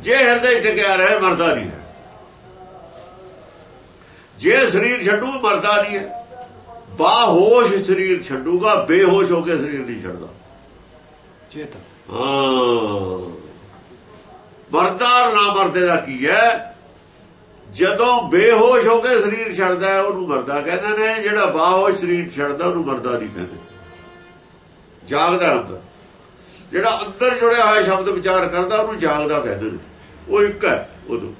ਜੇ ਹਿਰਦੇ ਚ ਟਿਕਿਆ ਰਹੇ ਮਰਦਾ ਨਹੀਂ ਹੈ। ਜੇ ਸਰੀਰ ਛੱਡੂ ਮਰਦਾ ਨਹੀਂ ਹੈ। ਬਾਹੋਸ਼ ਸਰੀਰ ਛੱਡੂਗਾ ਬੇਹੋਸ਼ ਹੋ ਕੇ ਸਰੀਰ ਨਹੀਂ ਛੱਡਦਾ। ਚੇਤਨ ਹਾਂ। ਮਰਦਾ ਔਰ ਨਾ ਮਰਦੇ ਦਾ ਕੀ ਹੈ? ਜਦੋਂ ਬੇਹੋਸ਼ ਹੋ ਕੇ ਸਰੀਰ ਛੱਡਦਾ ਉਹਨੂੰ ਮਰਦਾ ਕਹਿੰਦੇ ਨੇ। ਜਿਹੜਾ ਬਾਹੋਸ਼ ਸਰੀਰ ਛੱਡਦਾ ਉਹਨੂੰ ਮਰਦਾ ਨਹੀਂ ਕਹਿੰਦੇ। ਜਾਗਦਾ ਹੁੰਦਾ ਜਿਹੜਾ ਅੰਦਰ ਜੁੜਿਆ ਹੋਇਆ ਸ਼ਬਦ ਵਿਚਾਰ ਕਰਦਾ, ਉਹਨੂੰ ਜਾਗਦਾ ਕਹਿੰਦੇ ਨੇ। ਉਹ ਇੱਕ ਹੈ, ਉਦੋਂ।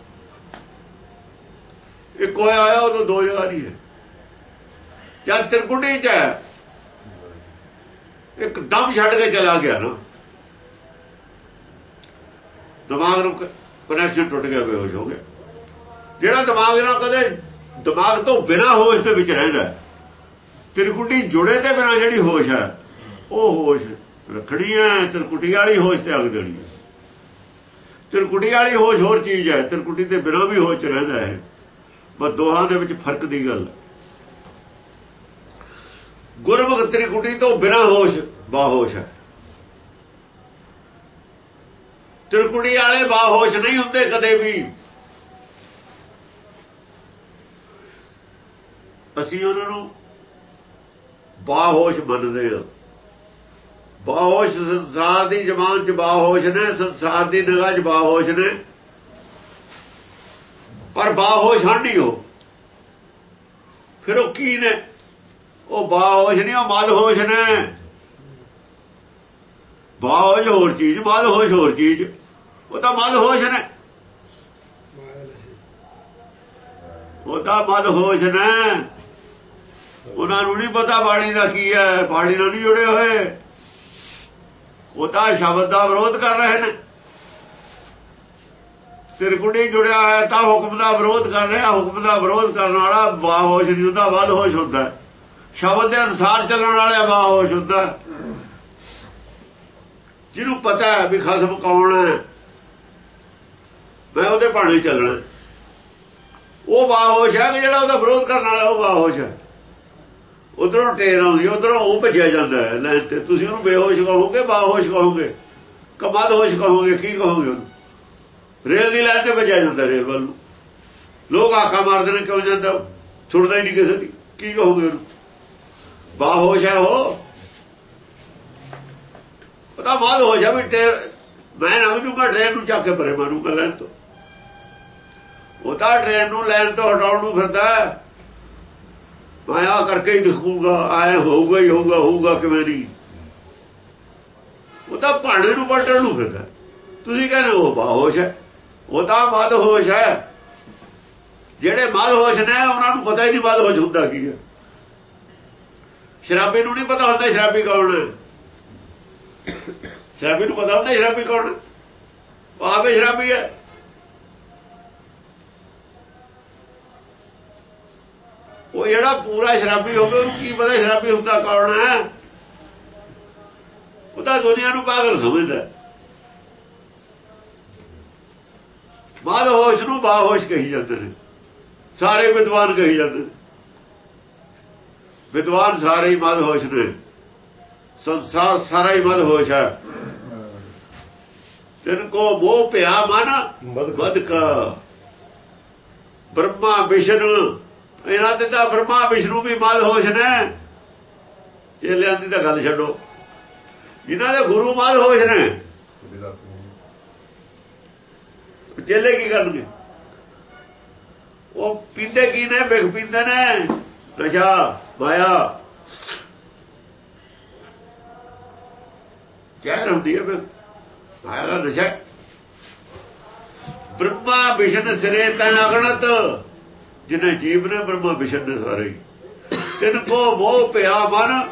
ਇੱਕ ਹੋਇਆ ਆਇਆ ਉਦੋਂ ਦੋ ਜਗ੍ਹਾ ਨਹੀਂ ਹੈ। ਜਦ ਤਿਰਕੁੰਡੀ ਚ ਹੈ, ਇੱਕ ਦਮ ਛੱਡ ਕੇ ਚਲਾ ਗਿਆ ਨਾ। ਦਿਮਾਗ ਨੂੰ ਕਨੈਕਸ਼ਨ ਟੁੱਟ ਗਿਆ, ਬੇਹੋਸ਼ ਹੋ ਗਿਆ। ਜਿਹੜਾ ਦਿਮਾਗ ਨਾਲ ਕਦੇ ਦਿਮਾਗ ਤੋਂ ਬਿਨਾ ਹੋਸ਼ ਦੇ ਵਿੱਚ ਰਹਿੰਦਾ ਹੈ। ਜੁੜੇ ਤੇ ਬਿਨਾ ਜਿਹੜੀ ਹੋਸ਼ ਹੈ ਉਹ ਹੋਸ਼ ਰੱਖਣੀ ਹੈ, ਤਿਰਕੁਟੀ ਵਾਲੀ ਹੋਸ਼ ਤੇ ਅਗ ਦੇਣੀ ਹੈ। ਤਿਰਕੁਟੀ ਵਾਲੀ ਹੋਸ਼ ਹੋਰ ਚੀਜ਼ ਹੈ, ਤਿਰਕੁਟੀ ਤੇ ਬਿਨਾਂ ਵੀ ਹੋਸ਼ ਰਹਿੰਦਾ ਹੈ। ਪਰ ਦੋਹਾਂ ਦੇ ਵਿੱਚ ਫ਼ਰਕ ਦੀ ਗੱਲ ਗੁਰਮੁਖ ਤ੍ਰਿਕੁਟੀ ਤੋਂ ਬਿਨਾਂ ਹੋਸ਼ ਬਾਹੋਸ਼ ਹੈ। ਤਿਰਕੁਟੀ ਵਾਲੇ ਬਾਹੋਸ਼ ਨਹੀਂ ਹੁੰਦੇ ਕਦੇ ਵੀ। ਅਸੀਂ ਉਹਨਾਂ ਨੂੰ ਬਾਹੋਸ਼ ਮੰਨਦੇ ਹਾਂ। ਬਾਹੋਸ਼ ਸੰਸਾਰ ਦੀ ਜ਼ਬਾਨ 'ਚ ਬਾਹੋਸ਼ ਨੇ, ਸੰਸਾਰ ਦੀ ਨਿਗਾਹ 'ਚ ਬਾਹੋਸ਼ ਨੇ। ਪਰ ਬਾਹੋਸ਼ ਹਨ ਨਹੀਂ ਉਹ। ਫਿਰ ਉਹ ਕੀ ਨੇ? ਉਹ ਬਾਹੋਸ਼ ਨਹੀਂ, ਉਹ ਮਦਹੋਸ਼ ਨੇ। ਬਾਹੋਸ਼ ਹੋਰ ਚੀਜ਼ ਮਦਹੋਸ਼ ਹੋਰ ਚੀਜ਼। ਉਹ ਤਾਂ ਮਦਹੋਸ਼ ਨੇ। ਉਹ ਤਾਂ ਮਦਹੋਸ਼ ਨੇ। ਉਹਨਾਂ ਨੂੰ ਨਹੀਂ ਪਤਾ ਬਾਣੀ ਦਾ ਕੀ ਹੈ। ਬਾਣੀ ਨਾਲ ਨਹੀਂ ਜੁੜੇ ਹੋਏ। ਉਹ ਤਾਂ ਸ਼ਬਦ ਦਾ ਵਿਰੋਧ ਕਰ ਰਹੇ ਨੇ। ਤਿਰਕੁੜੀ ਜੁੜਿਆ ਹੋਇਆ, ਤਾਂ ਹੁਕਮ ਦਾ ਵਿਰੋਧ ਕਰ ਰਿਹਾ। ਹੁਕਮ ਦਾ ਵਿਰੋਧ ਕਰਨ ਵਾਲਾ ਬਾਹੋਸ਼ ਨਹੀਂ ਹੁੰਦਾ ਵੱਧ ਹੋਸ਼ ਹੁੰਦਾ। ਸ਼ਬਦ ਦੇ ਅਨੁਸਾਰ ਚੱਲਣ ਵਾਲਾ ਬਾਹੋਸ਼ ਹੁੰਦਾ। ਜਿਹਨੂੰ ਪਤਾ ਹੈ ਵੀ ਖਸਮ ਕੌਣ ਹੈ, ਮੈਂ ਉਹਦੇ ਭਾਣੇ ਚੱਲਣਾ। ਉਹ ਬਾਹੋਸ਼ ਹੈ ਕਿ ਜਿਹੜਾ ਉਹਦਾ ਵਿਰੋਧ ਕਰਨ ਵਾਲਾ ਉਹ ਬਾਹੋਸ਼ ਹੈ। ਉਧਰੋਂ ਟੇਰ ਆਉਂਦੀ ਉਧਰੋਂ ਉਹ ਭੱਜਿਆ ਜਾਂਦਾ ਹੈ। ਲੈ, ਤੇ ਤੁਸੀਂ ਉਹਨੂੰ ਬੇਹੋਸ਼ ਕਹੋਗੇ, ਬਾਹੋਸ਼ ਕਹੋਗੇ? ਕਮਦ ਹੋਸ਼ ਕਹੋਗੇ, ਕੀ ਕਹੋਗੇ ਉਹਨੂੰ? ਰੇਲ ਦੀ ਲਾਈਨ ਤੇ ਭੱਜਿਆ ਜਾਂਦਾ ਰੇਲ ਵੱਲ ਨੂੰ। ਲੋਕ ਆਕਾ ਮਾਰਦੇ ਨੇ, ਕਿਉਂ ਜਾਂਦਾ ਛੁੱਟਦਾ ਹੀ ਨਹੀਂ ਕਿਸੇ ਦੀ। ਕੀ ਕਹੋਗੇ ਉਹਨੂੰ? ਬਾਹੋਸ਼ ਹੈ ਉਹ? ਪਤਾ ਬਾਦ ਹੋ ਵੀ ਟੇਰ ਮੈਂ ਨਾ ਨੂੰ ਮੈਂ ਟ੍ਰੇਨ ਨੂੰ ਚੱਕ ਕੇ ਪਰੇ ਮਾਰੂਗਾ ਲੈਣ ਤੋਂ। ਉਹ ਤਾਂ ਟ੍ਰੇਨ ਨੂੰ, ਲੈਣ ਤੋਂ ਹਟਾਉਣ ਨੂੰ ਫਿਰਦਾ ਮਾਇਆ ਕਰਕੇ ਹੀ ਦਿਖੂਗਾ, ਆਏ ਹੋਊਗਾ ਹੀ ਹੋਊਗਾ ਹੋਊਗਾ ਕਿਵੇਂ ਨਹੀਂ। ਉਹ ਤਾਂ ਭਾਣੇ ਨੂੰ ਪਲਟਣ ਨੂੰ ਫਿਰਦਾ। ਤੁਸੀਂ ਕਹਿੰਦੇ ਉਹ ਬਾਹੋਸ਼ ਹੈ। ਉਹ ਤਾਂ ਮਦ ਹੋਸ਼ ਹੈ। ਜਿਹੜੇ ਮਦ ਹੋਸ਼ ਨੇ, ਉਹਨਾਂ ਨੂੰ ਪਤਾ ਹੀ ਨਹੀਂ ਮਦ ਹੋਸ਼ ਹੁੰਦਾ ਕੀ ਹੈ। ਸ਼ਰਾਬੀ ਨੂੰ ਨਹੀਂ ਪਤਾ ਹੁੰਦਾ ਸ਼ਰਾਬੀ ਕੌਣ ਹੈ। ਸ਼ਰਾਬੀ ਨੂੰ ਪਤਾ ਹੁੰਦਾ ਸ਼ਰਾਬੀ ਕੌਣ ਹੈ। ਉਹ ਆਪੇ ਸ਼ਰਾਬੀ ਹੈ। ਉਹ ਜਿਹੜਾ ਪੂਰਾ ਸ਼ਰਾਬੀ ਹੋਵੇ ਉਹਨੂੰ ਕੀ ਪਤਾ ਸ਼ਰਾਬੀ ਹੁੰਦਾ ਕੌਣ ਹੈ? ਉਹ ਤਾਂ ਦੁਨੀਆ ਨੂੰ ਪਾਗਲ ਸਮਝਦਾ ਬਾਦ ਹੋਸ਼ ਨੂੰ ਬਾਹੋਸ਼ ਕਹੀ ਜਾਂਦੇ ਨੇ। ਸਾਰੇ ਵਿਦਵਾਨ ਕਹੀ ਜਾਂਦੇ ਨੇ। ਵਿਦਵਾਨ ਸਾਰੇ ਹੀ ਮਦ ਹੋਸ਼ ਨੇ। ਸੰਸਾਰ ਸਾਰਾ ਹੀ ਮਦ ਹੋਸ਼ ਹੈ। ਤਿਨ ਕੋ ਮੋਹ ਪਿਆ ਮਨ ਕਾ ਬ੍ਰਹਮਾ ਵਿਸ਼ਨੂੰ ਇਹਨਾਂ ਦੇ ਤਾਂ ਬ੍ਰਹਮਾ, ਵਿਸ਼ਨੂੰ ਵੀ ਮਦ ਹੋਸ਼ ਨੇ। ਚੇਲਿਆਂ ਦੀ ਤਾਂ ਗੱਲ ਛੱਡੋ। ਇਹਨਾਂ ਦੇ ਗੁਰੂ ਮਦ ਹੋਸ਼ ਨੇ। ਚੇਲੇ ਕੀ ਕਰਨਗੇ? ਉਹ ਪੀਂਦੇ ਕੀ ਨੇ? ਬਿਖ ਪੀਂਦੇ ਨੇ। ਨਸ਼ਾ, ਮਾਇਆ। ਜ਼ਹਿਰ ਹੁੰਦੀ ਹੈ ਮਾਇਆ ਦਾ ਨਸ਼ਾ ਬ੍ਰਹਮਾ, ਵਿਸ਼ਨ ਸਿਰੇ ਤੈ ਅਗਣਤ। ਜਿਹਨੇ ਜੀਵ ਨੇ ਬ੍ਰਹਮਾ ਵਿਸ਼ਨ ਨੇ ਸਾਰੇ ਤਿੰਨ ਕੋ ਮੋਹ ਪਿਆ ਮਨ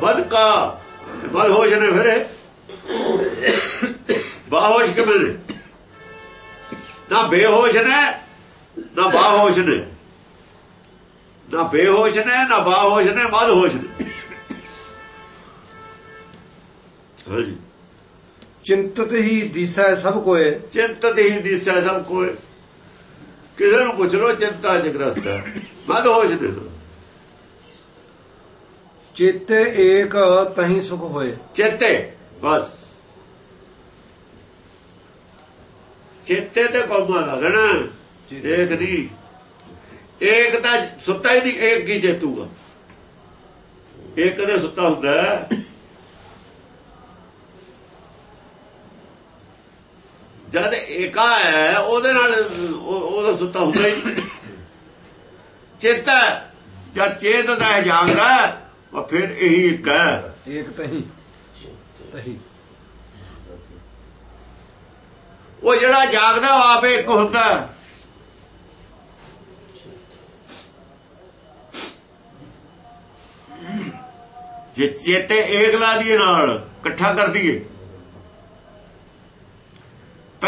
ਬਦ ਕਾ ਬਲ ਹੋਸ਼ ਨੇ ਫਿਰੇ। ਬਾਹੋਸ਼ ਕਿਵੇਂ ਨੇ? ਨਾ ਬੇਹੋਸ਼ ਨੇ ਨਾ ਬਾਹੋਸ਼ ਨੇ। ਨਾ ਬੇਹੋਸ਼ ਨੇ ਨਾ ਬਾਹੋਸ਼ ਨੇ ਮਦ ਹੋਸ਼ ਨੇ। ਹਾਂਜੀ। ਚਿੰਤਤ ਹੀ ਦਿਸੈ ਸਭ ਕੋਏ। ਚਿੰਤਤ ਹੀ ਦਿਸੈ ਸਭ ਕੋਏ। ਕਿਸੇ ਨੂੰ ਪੁੱਛ ਲੋ ਚਿੰਤਾ ਜਗਰਸਤ ਹੈ। ਮਦ ਹੋਸ਼ ਨੇ ਚੇਤੇ ਏਕ ਤਹੀਂ ਸੁਖ ਹੋਏ। ਚੇਤੇ ਬਸ। ਚੇਤੇ ਤੇ ਕੋਮਾ ਲੱਗਣਾ ਇੱਕ ਨਹੀਂ। ਇੱਕ ਤਾਂ ਸੁੱਤਾ ਹੀ ਨਹੀਂ ਇੱਕ ਕੀ ਚੇਤੂਗਾ ਇੱਕ ਦੇ ਸੁੱਤਾ ਹੁੰਦਾ ਜਦ ਏਕਾ ਹੈ ਉਹਦੇ ਨਾਲ ਉਹਦਾ ਸੁੱਤਾ ਹੁੰਦਾ ਹੀ। ਚੇਤਾ ਜਦ ਚੇਤ ਦਾ ਜਾਗਦਾ ਉਹ ਫਿਰ ਇਹੀ ਇੱਕ ਹੈ। ਏਕ ਤਹੀਂ ਤਹੀਂ ਉਹ ਜਿਹੜਾ ਜਾਗਦਾ ਉਹ ਆਪੇ ਇੱਕ ਹੁੰਦਾ ਜੇ ਚੇਤੇ ਏਕ ਲਾ ਦੀਏ ਨਾਲ ਇਕੱਠਾ ਕਰ ਦਈਏ।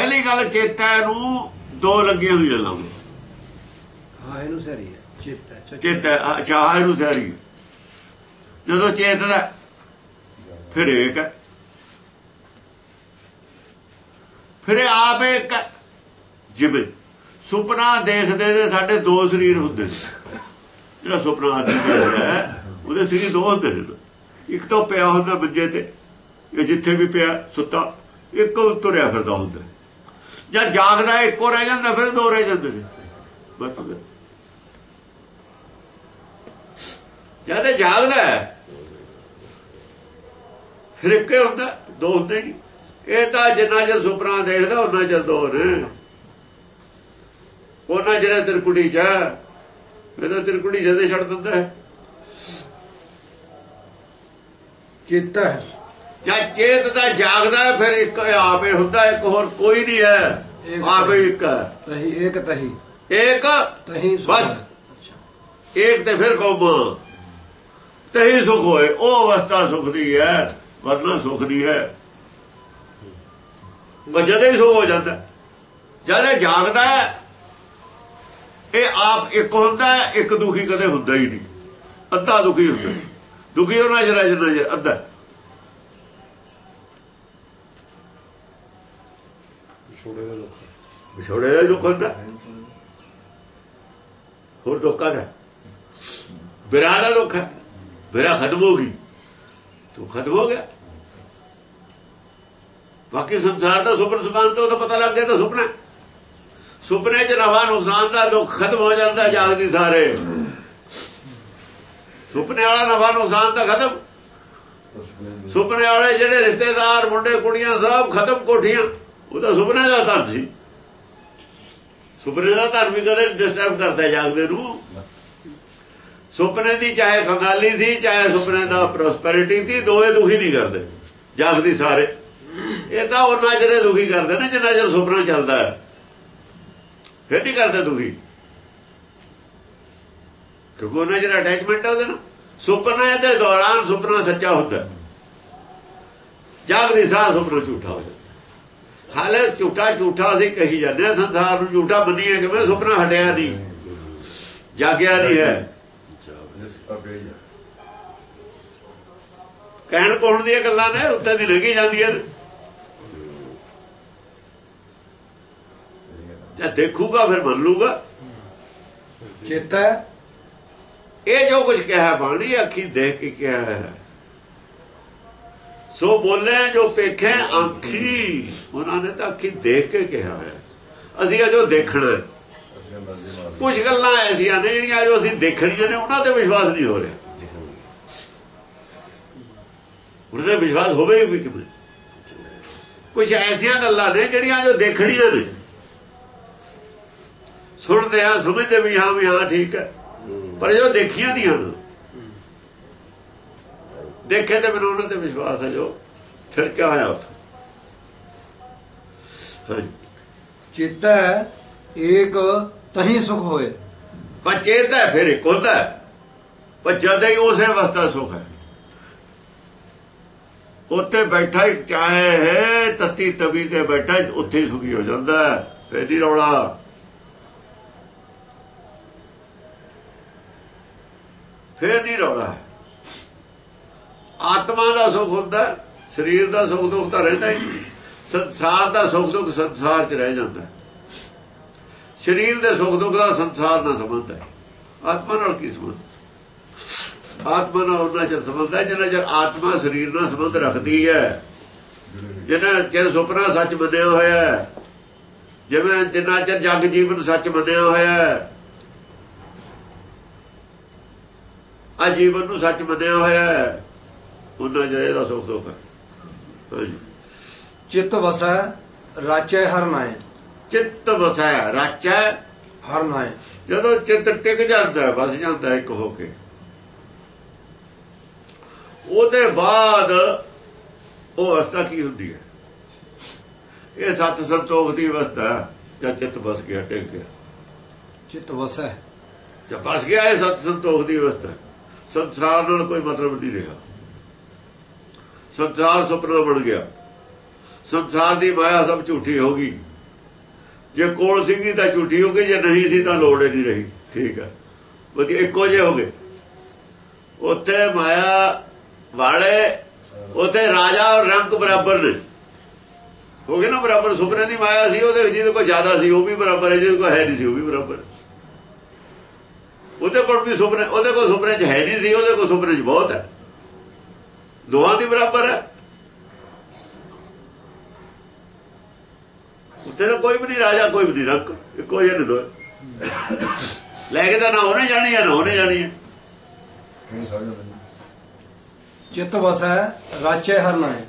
ਪਹਿਲੀ ਗੱਲ ਚੇਤਾ ਨੂੰ ਦੋ ਲੱਗੀਆਂ ਹੋਈਆਂ ਲਾਉਂ ਹਾਂ ਇਹਨੂੰ ਸਰੀ ਹੈ ਚੇਤਾ ਚੇਤਾ। ਅੱਛਾ ਇਹਨੂੰ ਸਰੀ ਜਦੋਂ ਚੇਤਦਾ ਫਿਰ ਹੈ। ਫਿਰ ਆਪ ਇੱਕ ਜਿਵੇਂ। ਸੁਪਨਾ ਦੇਖਦੇ ਦੇ ਸਾਡੇ ਦੋ ਸਰੀਰ ਹੁੰਦੇ ਨੇ। ਜਿਹੜਾ ਸੁਪਨਾ ਦੇਖਦਾ ਹੈ ਉਹਦੇ ਸਰੀਰ ਦੋ ਹੁੰਦੇ ਨੇ। ਇੱਕ ਤਾਂ ਪਿਆ ਹੁੰਦਾ ਬੱਜੇ ਤੇ ਇਹ ਜਿੱਥੇ ਵੀ ਪਿਆ ਸੁੱਤਾ ਇੱਕ ਤੁਰਿਆ ਫਿਰਦਾ ਹੁੰਦਾ। ਜਾਂ ਜਾਗਦਾ ਇੱਕੋ ਰਹਿ ਜਾਂਦਾ, ਫਿਰ ਦੋ ਰਹਿ ਜਾਂਦੇ ਨੇ। ਬਸ ਜਦ ਜਾਗਦਾ ਫਿਰ ਇੱਕੇ ਹੁੰਦਾ, ਦੋ ਹੁੰਦੇ ਨਹੀਂ। ਇਹ ਤਾਂ ਜਿੰਨਾ ਚਿਰ ਸੁਪਨਾ ਦੇਖਦਾ ਉਹਨਾਂ ਚਿਰ ਦੋ ਨੇ। ਉਹਨਾਂ ਜਿਹੜਾ ਤਿਰਕੁੜੀ ਚ ਇਹਦਾ ਤਿਰਕੁੜੀ ਜਦੇ ਛੱਡ ਦਿੰਦਾ ਹੈ। ਚੇਤਾ ਹੈ। ਜਾਂ ਚੇਤ ਦਾ ਜਾਗਦਾ ਫਿਰ ਇੱਕ ਆਪੇ ਹੁੰਦਾ ਇੱਕ ਹੋਰ ਕੋਈ ਨਹੀਂ ਹੈ ਆਪੇ ਇੱਕ ਹੈ। ਤਹੀਂ ਏਕ ਤਹੀਂ। ਇੱਕ ਤਹੀਂ ਬਸ। ਇੱਕ ਤੇ ਫਿਰ ਕੌਮ। ਤਹੀ ਸੁਖ ਹੋਏ ਉਹ ਅਵਸਥਾ ਸੁਖ ਦੀ ਹੈ ਵਰਨਾ ਸੁਖ ਦੀ ਹੈ। ਜਦੇ ਹੀ ਸੋ ਹੋ ਜਾਂਦਾ ਜਦ ਇਹ ਜਾਗਦਾ ਹੈ, ਇਹ ਆਪ ਇੱਕ ਹੁੰਦਾ ਇੱਕ ਦੁਖੀ ਕਦੇ ਹੁੰਦਾ ਹੀ ਨਹੀਂ। ਅੱਧਾ ਦੁਖੀ ਹੁੰਦਾ ਦੁਖੀ ਉਹਨਾਂ ਜਰਾ ਜਰਾ ਜਿਹਾ ਅੱਧਾ। ਛੋੜੇ ਦਾ ਦੁੱਖ ਵਿਛੋੜੇ ਦਾ ਦੁੱਖ ਹੁੰਦਾ। ਹੋਰ ਦੁੱਖਾਂ ਦਾ। ਵਿਰਾਹ ਦਾ ਦੁੱਖ ਹੈ। ਵਿਰਾਹ ਖਤਮ ਹੋ ਗਈ। ਤੂੰ ਖਤਮ ਹੋ ਗਿਆ। ਬਾਕੀ ਸੰਸਾਰ ਦਾ ਸੁਪਰ ਸੁਕਾਨ ਤੋਂ ਤਾਂ ਪਤਾ ਲੱਗ ਗਿਆ ਤਾਂ ਸੁਪਨਾ ਸੁਪਨੇ 'ਚ ਨਫਾ ਨੁਕਸਾਨ ਦਾ ਦੁੱਖ ਖਤਮ ਹੋ ਜਾਂਦਾ ਜਾਗਦੀ ਸਾਰੇ। ਸੁਪਨੇ ਵਾਲਾ ਨਫਾ ਨੁਕਸਾਨ ਦਾ ਖਤਮ। ਸੁਪਨੇ ਵਾਲੇ ਜਿਹੜੇ ਰਿਸ਼ਤੇਦਾਰ, ਮੁੰਡੇ, ਕੁੜੀਆਂ ਸਭ ਖਤਮ ਕੋਠੀਆਂ। ਉਹ ਤਾਂ ਸੁਪਨੇ ਦਾ ਧਰਮ ਸੀ। ਸੁਪਨੇ ਦਾ ਧਰਮ ਵੀ ਕਦੇ ਡਿਸਟਰਬ ਕਰਦਾ ਜਾਗਦੇ ਨੂੰ। ਸੁਪਨੇ ਦੀ ਚਾਹੇ ਖੰਗਾਲੀ ਸੀ, ਚਾਹੇ ਸੁਪਨੇ ਦਾ ਪ੍ਰੋਸਪੈਰਿਟੀ ਸੀ, ਦੋਵੇਂ ਦੁਖੀ ਨਹੀਂ ਕਰਦੇ। ਜਾਗਦੀ ਸਾਰੇ। ਇਹ ਤਾਂ ਉਹਨਾਂ ਜਿਹੜੇ ਦੁਖੀ ਕਰਦੇ ਨੇ, ਜਿੰਨਾ ਚਿਰ ਸੁਪਨਾ ਚੱਲਦਾ ਹੈ। ਫਿਰ ਨਹੀਂ ਕਰਦੇ ਦੁਖੀ। ਕਿਉਂਕਿ ਉਹਨਾਂ ਜਿਹੜਾ ਅਟੈਚਮੈਂਟ ਹੈ ਉਹਦੇ ਨਾਲ। ਸੁਪਨੇ ਦੇ ਦੌਰਾਨ ਸੁਪਨਾ ਸੱਚਾ ਹੁੰਦਾ। ਜਾਗਦੀ ਸਾਰ ਸੁਪਨਾ ਝੂਠਾ ਹੋ ਜਾਂਦਾ। ਹਾਲੇ ਝੂਠਾ ਝੂਠਾ ਅਸੀਂ ਕਹੀ ਜਾਂਦੇ ਹਾਂ ਸੰਸਾਰ ਨੂੰ ਝੂਠਾ ਮੰਨੀਏ ਕਿਵੇਂ ਸੁਪਨਾ ਹਟਿਆ ਨਹੀਂ। ਜਾਗਿਆ ਨਹੀਂ ਹੈ। ਕਹਿਣ ਕੋਣ ਦੀਆਂ ਗੱਲਾਂ ਨੇ ਉੱਤੇ ਦੀ ਲੰਘੀ ਜਾਂਦੀਆਂ ਨੇ। ਜੇ ਦੇਖੂਗਾ ਫਿਰ ਮੰਨ ਲੂਗਾ। ਚੇਤਾ ਇਹ ਜੋ ਕੁਝ ਕਿਹਾ ਬਾਣੀ ਅੱਖੀ ਦੇਖ ਕੇ ਕਿਹਾ ਹੈ। ਸੋ ਬੋਲੇ ਜੋ ਪੇਖੇ ਅੱਖੀ ਉਹਨਾਂ ਨੇ ਤਾਂ ਅੱਖੀ ਦੇਖ ਕੇ ਕਿਹਾ ਹੈ ਅਸੀਂ ਇਹ ਜੋ ਦੇਖਣਾ ਹੈ। ਕੁਝ ਗੱਲਾਂ ਐਸੀਆਂ ਨੇ ਜਿਹੜੀਆਂ ਜੋ ਅਸੀਂ ਦੇਖਣੀਆਂ ਨੇ, ਉਹਨਾਂ ਤੇ ਵਿਸ਼ਵਾਸ ਨਹੀਂ ਹੋ ਰਿਹਾ। ਉਹਨਾਂ ਤੇ ਵਿਸ਼ਵਾਸ ਹੋਵੇ ਵੀ ਕਿਵੇਂ? ਕੁਝ ਐਸੀਆਂ ਗੱਲਾਂ ਨੇ ਜਿਹੜੀਆਂ ਜੋ ਦੇਖਣੀਆਂ ਨੇ। ਸੁਣਦੇ ਆ, ਸਮਝਦੇ ਵੀ ਹਾਂ ਵੀ ਹਾਂ, ਠੀਕ ਹੈ। ਪਰ ਜੋ ਦੇਖੀਆਂ ਨਹੀਂ ਹਨ ਦੇਖੇ ਤੇ ਮੈਨੂੰ ਉਹਨਾਂ ਤੇ ਵਿਸ਼ਵਾਸ ਹੈ ਜੋ ਛਿੜਕਿਆ ਹੋਇਆ ਉੱਥੇ। ਚੇਤਾ ਏਕ ਤਹੀਂ ਸੁਖ ਹੋਏ। ਪਰ ਚੇਤਾ ਫਿਰ ਇੱਕ ਹੁੰਦਾ ਹੈ। ਪਰ ਜਦ ਹੀ ਉਸੇ ਅਵਸਥਾ ਸੁਖ ਹੈ। ਉੱਥੇ ਬੈਠਾ ਹੀ ਚਾਹੇ ਹੈ ਤਤੀ ਤਵੀ ਤੇ ਬੈਠਾ ਹੀ ਉੱਥੇ ਹੀ ਸੁਖੀ ਹੋ ਜਾਂਦਾ ਹੈ। ਫਿਰ ਨਹੀਂ ਰੌਲਾ। ਫਿਰ ਨਹੀਂ ਰੌਲਾ ਆਤਮਾ ਦਾ ਸੁਖ ਹੁੰਦਾ, ਸਰੀਰ ਦਾ ਸੁਖ ਦੁੱਖ ਤਾਂ ਰਹਿੰਦਾ ਹੀ ਨਹੀਂ। ਸੰਸਾਰ ਦਾ ਸੁਖ ਦੁੱਖ ਸੰਸਾਰ 'ਚ ਰਹਿ ਜਾਂਦਾ। ਸਰੀਰ ਦੇ ਸੁਖ ਦੁੱਖ ਦਾ ਸੰਸਾਰ ਨਾਲ ਸੰਬੰਧ ਹੈ। ਆਤਮਾ ਨਾਲ ਕੀ ਸੰਬੰਧ? ਆਤਮਾ ਨਾਲ ਉਹਨਾਂ ਚਿਰ ਸੰਬੰਧ ਹੈ ਜਿੰਨਾ ਚਿਰ ਆਤਮਾ ਸਰੀਰ ਨਾਲ ਸੰਬੰਧ ਰੱਖਦੀ ਹੈ। ਜਿੰਨਾ ਚਿਰ ਸੁਪਨਾ ਸੱਚ ਮੰਨਿਆ ਹੋਇਆ ਹੈ, ਜਿਵੇਂ ਜਿੰਨਾ ਚਿਰ ਜਗ ਜੀਵਨ ਸੱਚ ਮੰਨਿਆ ਹੋਇਆ ਹੈ ਆ ਜੀਵਨ ਨੂੰ ਸੱਚ ਮੰਨਿਆ ਹੋਇਆ ਹੈ। ਉਹਨਾਂ ਚਿਰ ਇਹਦਾ ਸੁਖ ਦੁੱਖ ਹੈ। ਚਿੱਤ ਵਸੈ ਰਾਚੈ ਹਰ ਨਾਏ। ਚਿੱਤ ਵਸੈ ਰਾਚੈ ਹਰ ਨਾਏ। ਜਦੋਂ ਚਿੱਤ ਟਿਕ ਜਾਂਦਾ ਵਸ ਜਾਂਦਾ ਇੱਕ ਹੋ ਕੇ। ਉਹਦੇ ਬਾਅਦ ਉਹ ਅਵਸਥਾ ਕੀ ਹੁੰਦੀ ਹੈ? ਇਹ ਸਤ ਸੰਤੋਖ ਦੀ ਅਵਸਥਾ ਜਦ ਚਿੱਤ ਵਸ ਗਿਆ ਟਿਕ ਗਿਆ। ਚਿੱਤ ਵਸੈ। ਜਦ ਵਸ ਗਿਆ ਇਹ ਸਤ ਸੰਤੋਖ ਦੀ ਅਵਸਥਾ। ਸੰਸਾਰ ਨਾਲ ਕੋਈ ਮਤਲਬ ਨਹੀਂ ਰਿਹਾ। ਸੰਸਾਰ ਸੁਪਨਾ ਬਣ ਗਿਆ। ਸੰਸਾਰ ਦੀ ਮਾਇਆ ਸਭ ਝੂਠੀ ਹੋ ਗਈ। ਜੇ ਕੋਲ ਸੀਗੀ ਤਾਂ ਝੂਠੀ ਹੋ ਗਈ, ਜੇ ਨਹੀਂ ਸੀ ਤਾਂ ਲੋੜ ਹੀ ਨਹੀਂ ਰਹੀ। ਠੀਕ ਹੈ। ਵਧੀਆ, ਇੱਕੋ ਜਿਹੇ ਹੋ ਗਏ। ਉੱਥੇ ਮਾਇਆ ਵਾਲੇ, ਉੱਥੇ ਰਾਜਾ ਔਰ ਰੰਕ ਬਰਾਬਰ ਨੇ। ਹੋ ਗਏ ਨਾ ਬਰਾਬਰ? ਸੁਪਨੇ ਦੀ ਮਾਇਆ ਸੀ, ਉਹਦੇ ਜਿਹਦੇ ਕੋਲ ਜ਼ਿਆਦਾ ਸੀ, ਉਹ ਵੀ ਬਰਾਬਰ ਹੈ, ਜਿਹਦੇ ਕੋਲ ਹੈ ਨਹੀਂ ਸੀ, ਉਹ ਵੀ ਬਰਾਬਰ ਉਹਦੇ ਕੋਲ ਵੀ ਸੁਪਨੇ, ਉਹਦੇ ਕੋਲ ਸੁਪਨੇ 'ਚ ਹੈ ਨਹੀਂ ਸੀ, ਉਹਦੇ ਕੋਲ ਸੁਪਨੇ 'ਚ ਬਹੁਤ ਹੈ। ਦੋਹਾਂ ਦੀ ਬਰਾਬਰ ਹੈ। ਉੱਥੇ ਤਾਂ ਕੋਈ ਵੀ ਨਹੀਂ ਰਾਜਾ ਕੋਈ ਵੀ ਨਹੀਂ ਰੰਕ ਇੱਕੋ ਜਿਹੇ ਨੇ ਦੋਏ ਲੈ ਕੇ ਤਾਂ ਨਾ ਉਹਨੇ ਜਾਣੀ ਹੈ ਨਾ ਉਹਨੇ ਜਾਣੀ ਹੈ। ਚਿੱਤ ਵਸੈ ਰਾਚੈ ਹਰ ਨਾਏ।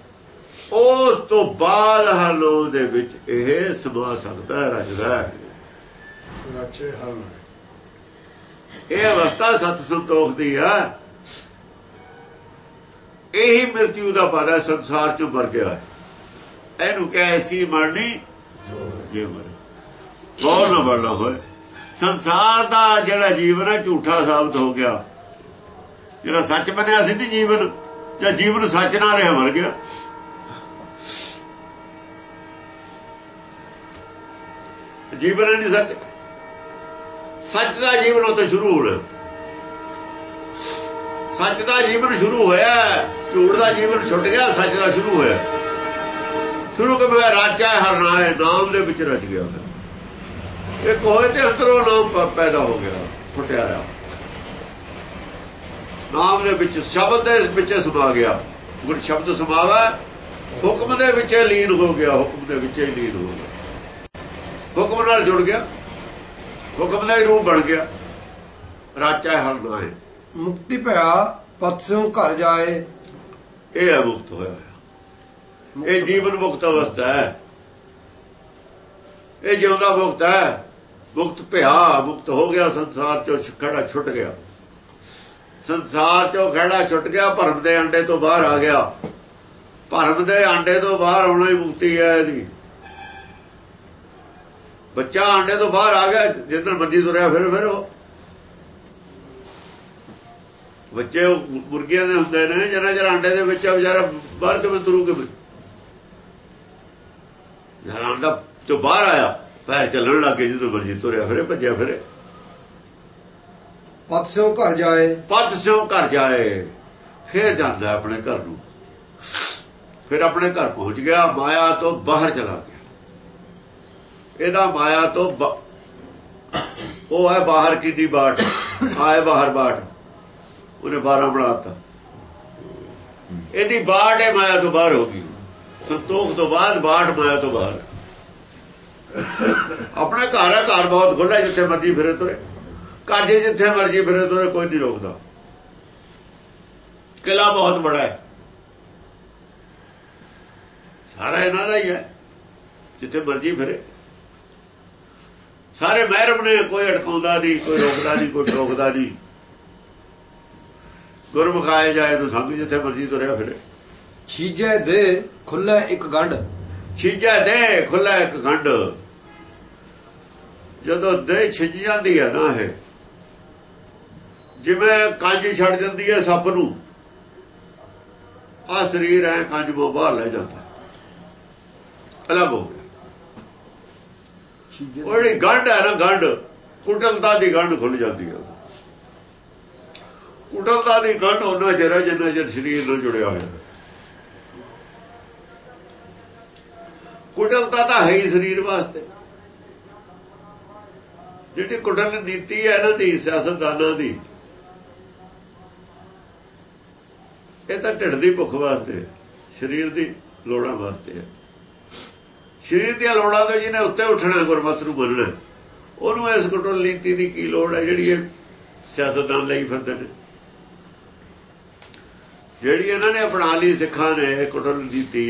ਉਸ ਤੋਂ ਬਾਅਦ ਹਰਲੋ ਦੇ ਵਿੱਚ ਇਹ ਸਮਾ ਸਕਦਾ ਹੈ ਰਜਦਾ ਹੈ। ਰਾਚੈ ਹਰ ਨਾਏ। ਇਹ ਅਵਸਥਾ ਸਤ ਸੰਤੋਖ ਦੀ ਹੈ। ਇਹੀ ਮ੍ਰਿਤਿਉ ਦਾ ਪਾਦਾ ਸੰਸਾਰ ਚੋਂ ਮਰ ਗਿਆ ਇਹਨੂੰ ਕਹੇ ਐਸੀ ਮਰਨੀ, ਜੇ ਮਰੇ। ਬਹੁਤ ਨਾ ਬੜਾ ਹੋਏ। ਸੰਸਾਰ ਦਾ ਜਿਹੜਾ ਜੀਵਨ ਹੈ, ਝੂਠਾ ਸਾਬਤ ਹੋ ਗਿਆ। ਜਿਹੜਾ ਸੱਚ ਬਣਿਆ ਸੀ ਨਹੀਂ ਜੀਵਨ, ਜਾਂ ਜੀਵਨ ਸੱਚ ਨਾ ਰਿਹਾ, ਮਰ ਗਿਆ। ਜੀਵਨ ਨਹੀਂ ਸੱਚ। ਸੱਚ ਦਾ ਜੀਵਨ ਉਹ ਤੋਂ ਸ਼ੁਰੂ ਹੋਣਾ ਸੱਚ ਦਾ ਜੀਵਨ ਸ਼ੁਰੂ ਹੋਇਆ, ਝੂਠ ਦਾ ਜੀਵਨ ਛੁੱਟ ਗਿਆ, ਸੱਚ ਦਾ ਸ਼ੁਰੂ ਹੋਇਆ। ਸ਼ੁਰੂ ਕਿਵੇਂ ਹੋਇਆ ਰਾਜਾ ਹਰਨਾਏ ਨਾਮ ਦੇ ਵਿੱਚ ਰਚ ਗਿਆ ਇਹ ਕੋਹੇ ਤੇ ਅੰਦਰੋਂ ਨਾਮ ਪੈਦਾ ਹੋ ਗਿਆ, ਫੁੱਟਿਆ ਆ ਨਾਮ ਦੇ ਵਿੱਚ, ਸ਼ਬਦ ਦੇ ਵਿੱਚ ਸਮਾ ਗਿਆ। ਗੁਰ ਸ਼ਬਦ ਸਮਾਵਾ, ਹੁਕਮ ਦੇ ਵਿੱਚ ਲੀਨ ਹੋ ਗਿਆ, ਹੁਕਮ ਦੇ ਵਿੱਚ ਹੀ ਲੀਨ ਹੋ ਗਿਆ। ਹੁਕਮ ਨਾਲ ਜੁੜ ਗਿਆ। ਹੁਕਮ ਦਾ ਹੀ ਰੂਪ ਬਣ ਗਿਆ। ਰਾਜਾ ਹਰਨਾਏ ਮੁਕਤੀ ਭਇਆ ਪਤਸਿਓਂ ਘਰ ਜਾਏ। ਇਹ ਹੈ ਮੁਕਤ ਹੋਇਆ ਇਹ ਜੀਵਨ ਮੁਕਤ ਅਵਸਥਾ ਹੈ। ਇਹ ਜਿਉਂਦਾ ਮੁਕਤ ਹੈ। ਮੁਕਤ ਭਿਆ ਮੁਕਤ ਹੋ ਗਿਆ ਸੰਸਾਰ ਚੋਂ ਖੜਾ ਛੁੱਟ ਗਿਆ। ਸੰਸਾਰ ਚੋਂ ਖੜਾ ਛੁੱਟ ਗਿਆ ਭਰਮ ਦੇ ਅੰਡੇ ਤੋਂ ਬਾਹਰ ਆ ਗਿਆ। ਭਰਮ ਦੇ ਅੰਡੇ ਤੋਂ ਬਾਹਰ ਆਉਣਾ ਹੀ ਮੁਕਤੀ ਹੈ ਇਹਦੀ। ਬੱਚਾ ਅੰਡੇ ਤੋਂ ਬਾਹਰ ਆ ਗਿਆ ਜਿੱਦਣ ਮਰਜ਼ੀ ਤੁਰਿਆ ਫਿਰ ਫਿਰ ਉਹ ਬੱਚੇ ਮੁਰਗੀਆਂ ਦੇ ਹੁੰਦੇ ਨੇ ਜਨਾ ਜਰਾ ਅੰਡੇ ਦੇ ਵਿੱਚ ਵਿਚਾਰਾ ਬਾਹਰ ਕਿਵੇਂ ਤੁਰੂ ਕਿਵੇਂ ਜਰਾ ਅੰਡਾ ਤੋਂ ਬਾਹਰ ਆਇਆ ਪੈਰ ਚੱਲਣ ਲੱਗੇ ਜਦੋਂ ਮਰਜ਼ੀ ਤੁਰਿਆ ਫਿਰੇ ਭੱਜਿਆ ਫਿਰੇ। ਪਤਸਿਓਂ ਘਰ ਜਾਏ। ਪੱਤ ਸਿਓ ਘਰ ਜਾਏ ਫਿਰ ਜਾਂਦਾ ਆਪਣੇ ਘਰ ਨੂੰ। ਫਿਰ ਆਪਣੇ ਘਰ ਪਹੁੰਚ ਗਿਆ ਮਾਇਆ ਤੋਂ ਬਾਹਰ ਚਲਾ ਗਿਆ। ਇਹਦਾ ਮਾਇਆ ਤੋਂ ਉਹ ਹੈ ਬਾਹਰ ਕਿੰਨੀ ਬਾਟ ਆਏ ਬਾਹਰ ਬਾਟ। ਉਹਨੇ 12 ਬਣਾਤਾ ਇਹਦੀ ਬਾਟ ਹੈ, ਮਾਇਆ ਤੋਂ ਬਾਹਰ ਹੋ ਗਈ। ਸੰਤੋਖ ਤੋਂ ਬਾਅਦ ਬਾਟ ਮਾਇਆ ਤੋਂ ਬਾਹਰ। ਆਪਣਾ ਘਰ ਹੈ, ਘਰ ਬਹੁਤ ਖੁੱਲਾ ਜਿੱਥੇ ਮਰਜ਼ੀ ਫਿਰੇ ਤੁਰੇ। ਘਰ ਕਾਜੇ ਜਿੱਥੇ ਮਰਜ਼ੀ ਫਿਰੇ ਤੁਰੇ, ਕੋਈ ਨਹੀਂ ਰੋਕਦਾ। ਕਿਲਾ ਬਹੁਤ ਬੜਾ ਹੈ। ਸਾਰਾ ਇਹਨਾਂ ਦਾ ਹੀ ਹੈ, ਜਿੱਥੇ ਮਰਜ਼ੀ ਫਿਰੇ। ਸਾਰੇ ਮਹਿਰਮ ਨੇ, ਕੋਈ ਅਟਕਾਉਂਦਾ ਨਹੀਂ, ਕੋਈ ਰੋਕਦਾ ਨਹੀਂ, ਕੋਈ ਟੋਕਦਾ ਨਹੀਂ। ਗੁਰਮੁਖ ਆਏ ਜਾਏ ਤਾਂ ਸੰਗ ਜਿੱਥੇ ਮਰਜ਼ੀ ਤੁਰਿਆ ਫਿਰੇ। ਛੀਜੇ ਦੇ ਖੁੱਲੇ ਇੱਕ ਗੰਢ। ਛਿੱਜਾ ਦੇ ਖੁੱਲਾ ਇੱਕ ਗੰਢ। ਜਦੋਂ ਦੇ ਛਿੱਜ ਜਾਂਦੀ ਹੈ ਨਾ ਇਹ ਜਿਵੇਂ ਕੰਜ ਛੱਡ ਜਾਂਦੀ ਹੈ ਸੱਪ ਨੂੰ ਆ ਸਰੀਰ ਐ ਕੰਜ ਬਾਹਰ ਲੈ ਜਾਂਦਾ। ਅਲੱਗ ਹੋ ਗਿਆ। ਛੀਜੇ ਉਹ ਜਿਹੜੀ ਗੰਢ ਹੈ ਨਾ ਗੰਢ ਕੁਟਲਤਾ ਦੀ ਗੰਢ ਖੁੱਲ ਜਾਂਦੀ ਹੈ ਕੁਟਲਤਾ ਦੀ ਗੰਢ ਉਹਨਾਂ ਜਿਹੜਾ ਜਿੰਨਾ ਚਿਰ ਸਰੀਰ ਨਾਲ ਜੁੜਿਆ ਹੋਇਆ। ਕੁਟਲਤਾ ਤਾਂ ਹੈ ਹੀ ਸਰੀਰ ਵਾਸਤੇ। ਜਿਹੜੀ ਕੁਟਲ ਨੀਤੀ ਹੈ ਇਹਨਾਂ ਦੀ, ਸਿਆਸਤਦਾਨਾਂ ਦੀ, ਇਹ ਤਾਂ ਢਿੱਡ ਦੀ ਭੁੱਖ ਵਾਸਤੇ ਸਰੀਰ ਦੀ ਲੋੜਾਂ ਵਾਸਤੇ ਹੈ। ਸਰੀਰ ਦੀਆਂ ਲੋੜਾਂ ਤੋਂ ਜਿਹਨੇ ਉੱਤੇ ਉੱਠਣਾ, ਗੁਰਮਤ ਨੂੰ ਮੰਨਣਾ, ਉਹਨੂੰ ਇਸ ਕੁਟਲ ਨੀਤੀ ਦੀ ਕੀ ਲੋੜ ਹੈ, ਜਿਹੜੀ ਇਹ ਸਿਆਸਤਦਾਨ ਲਈ ਫਿਰਦੇ ਨੇ। ਜਿਹੜੀ ਇਹਨਾਂ ਨੇ ਅਪਣਾ ਲਈ ਸਿੱਖਾਂ ਨੇ ਕੁਟਲ ਨੀਤੀ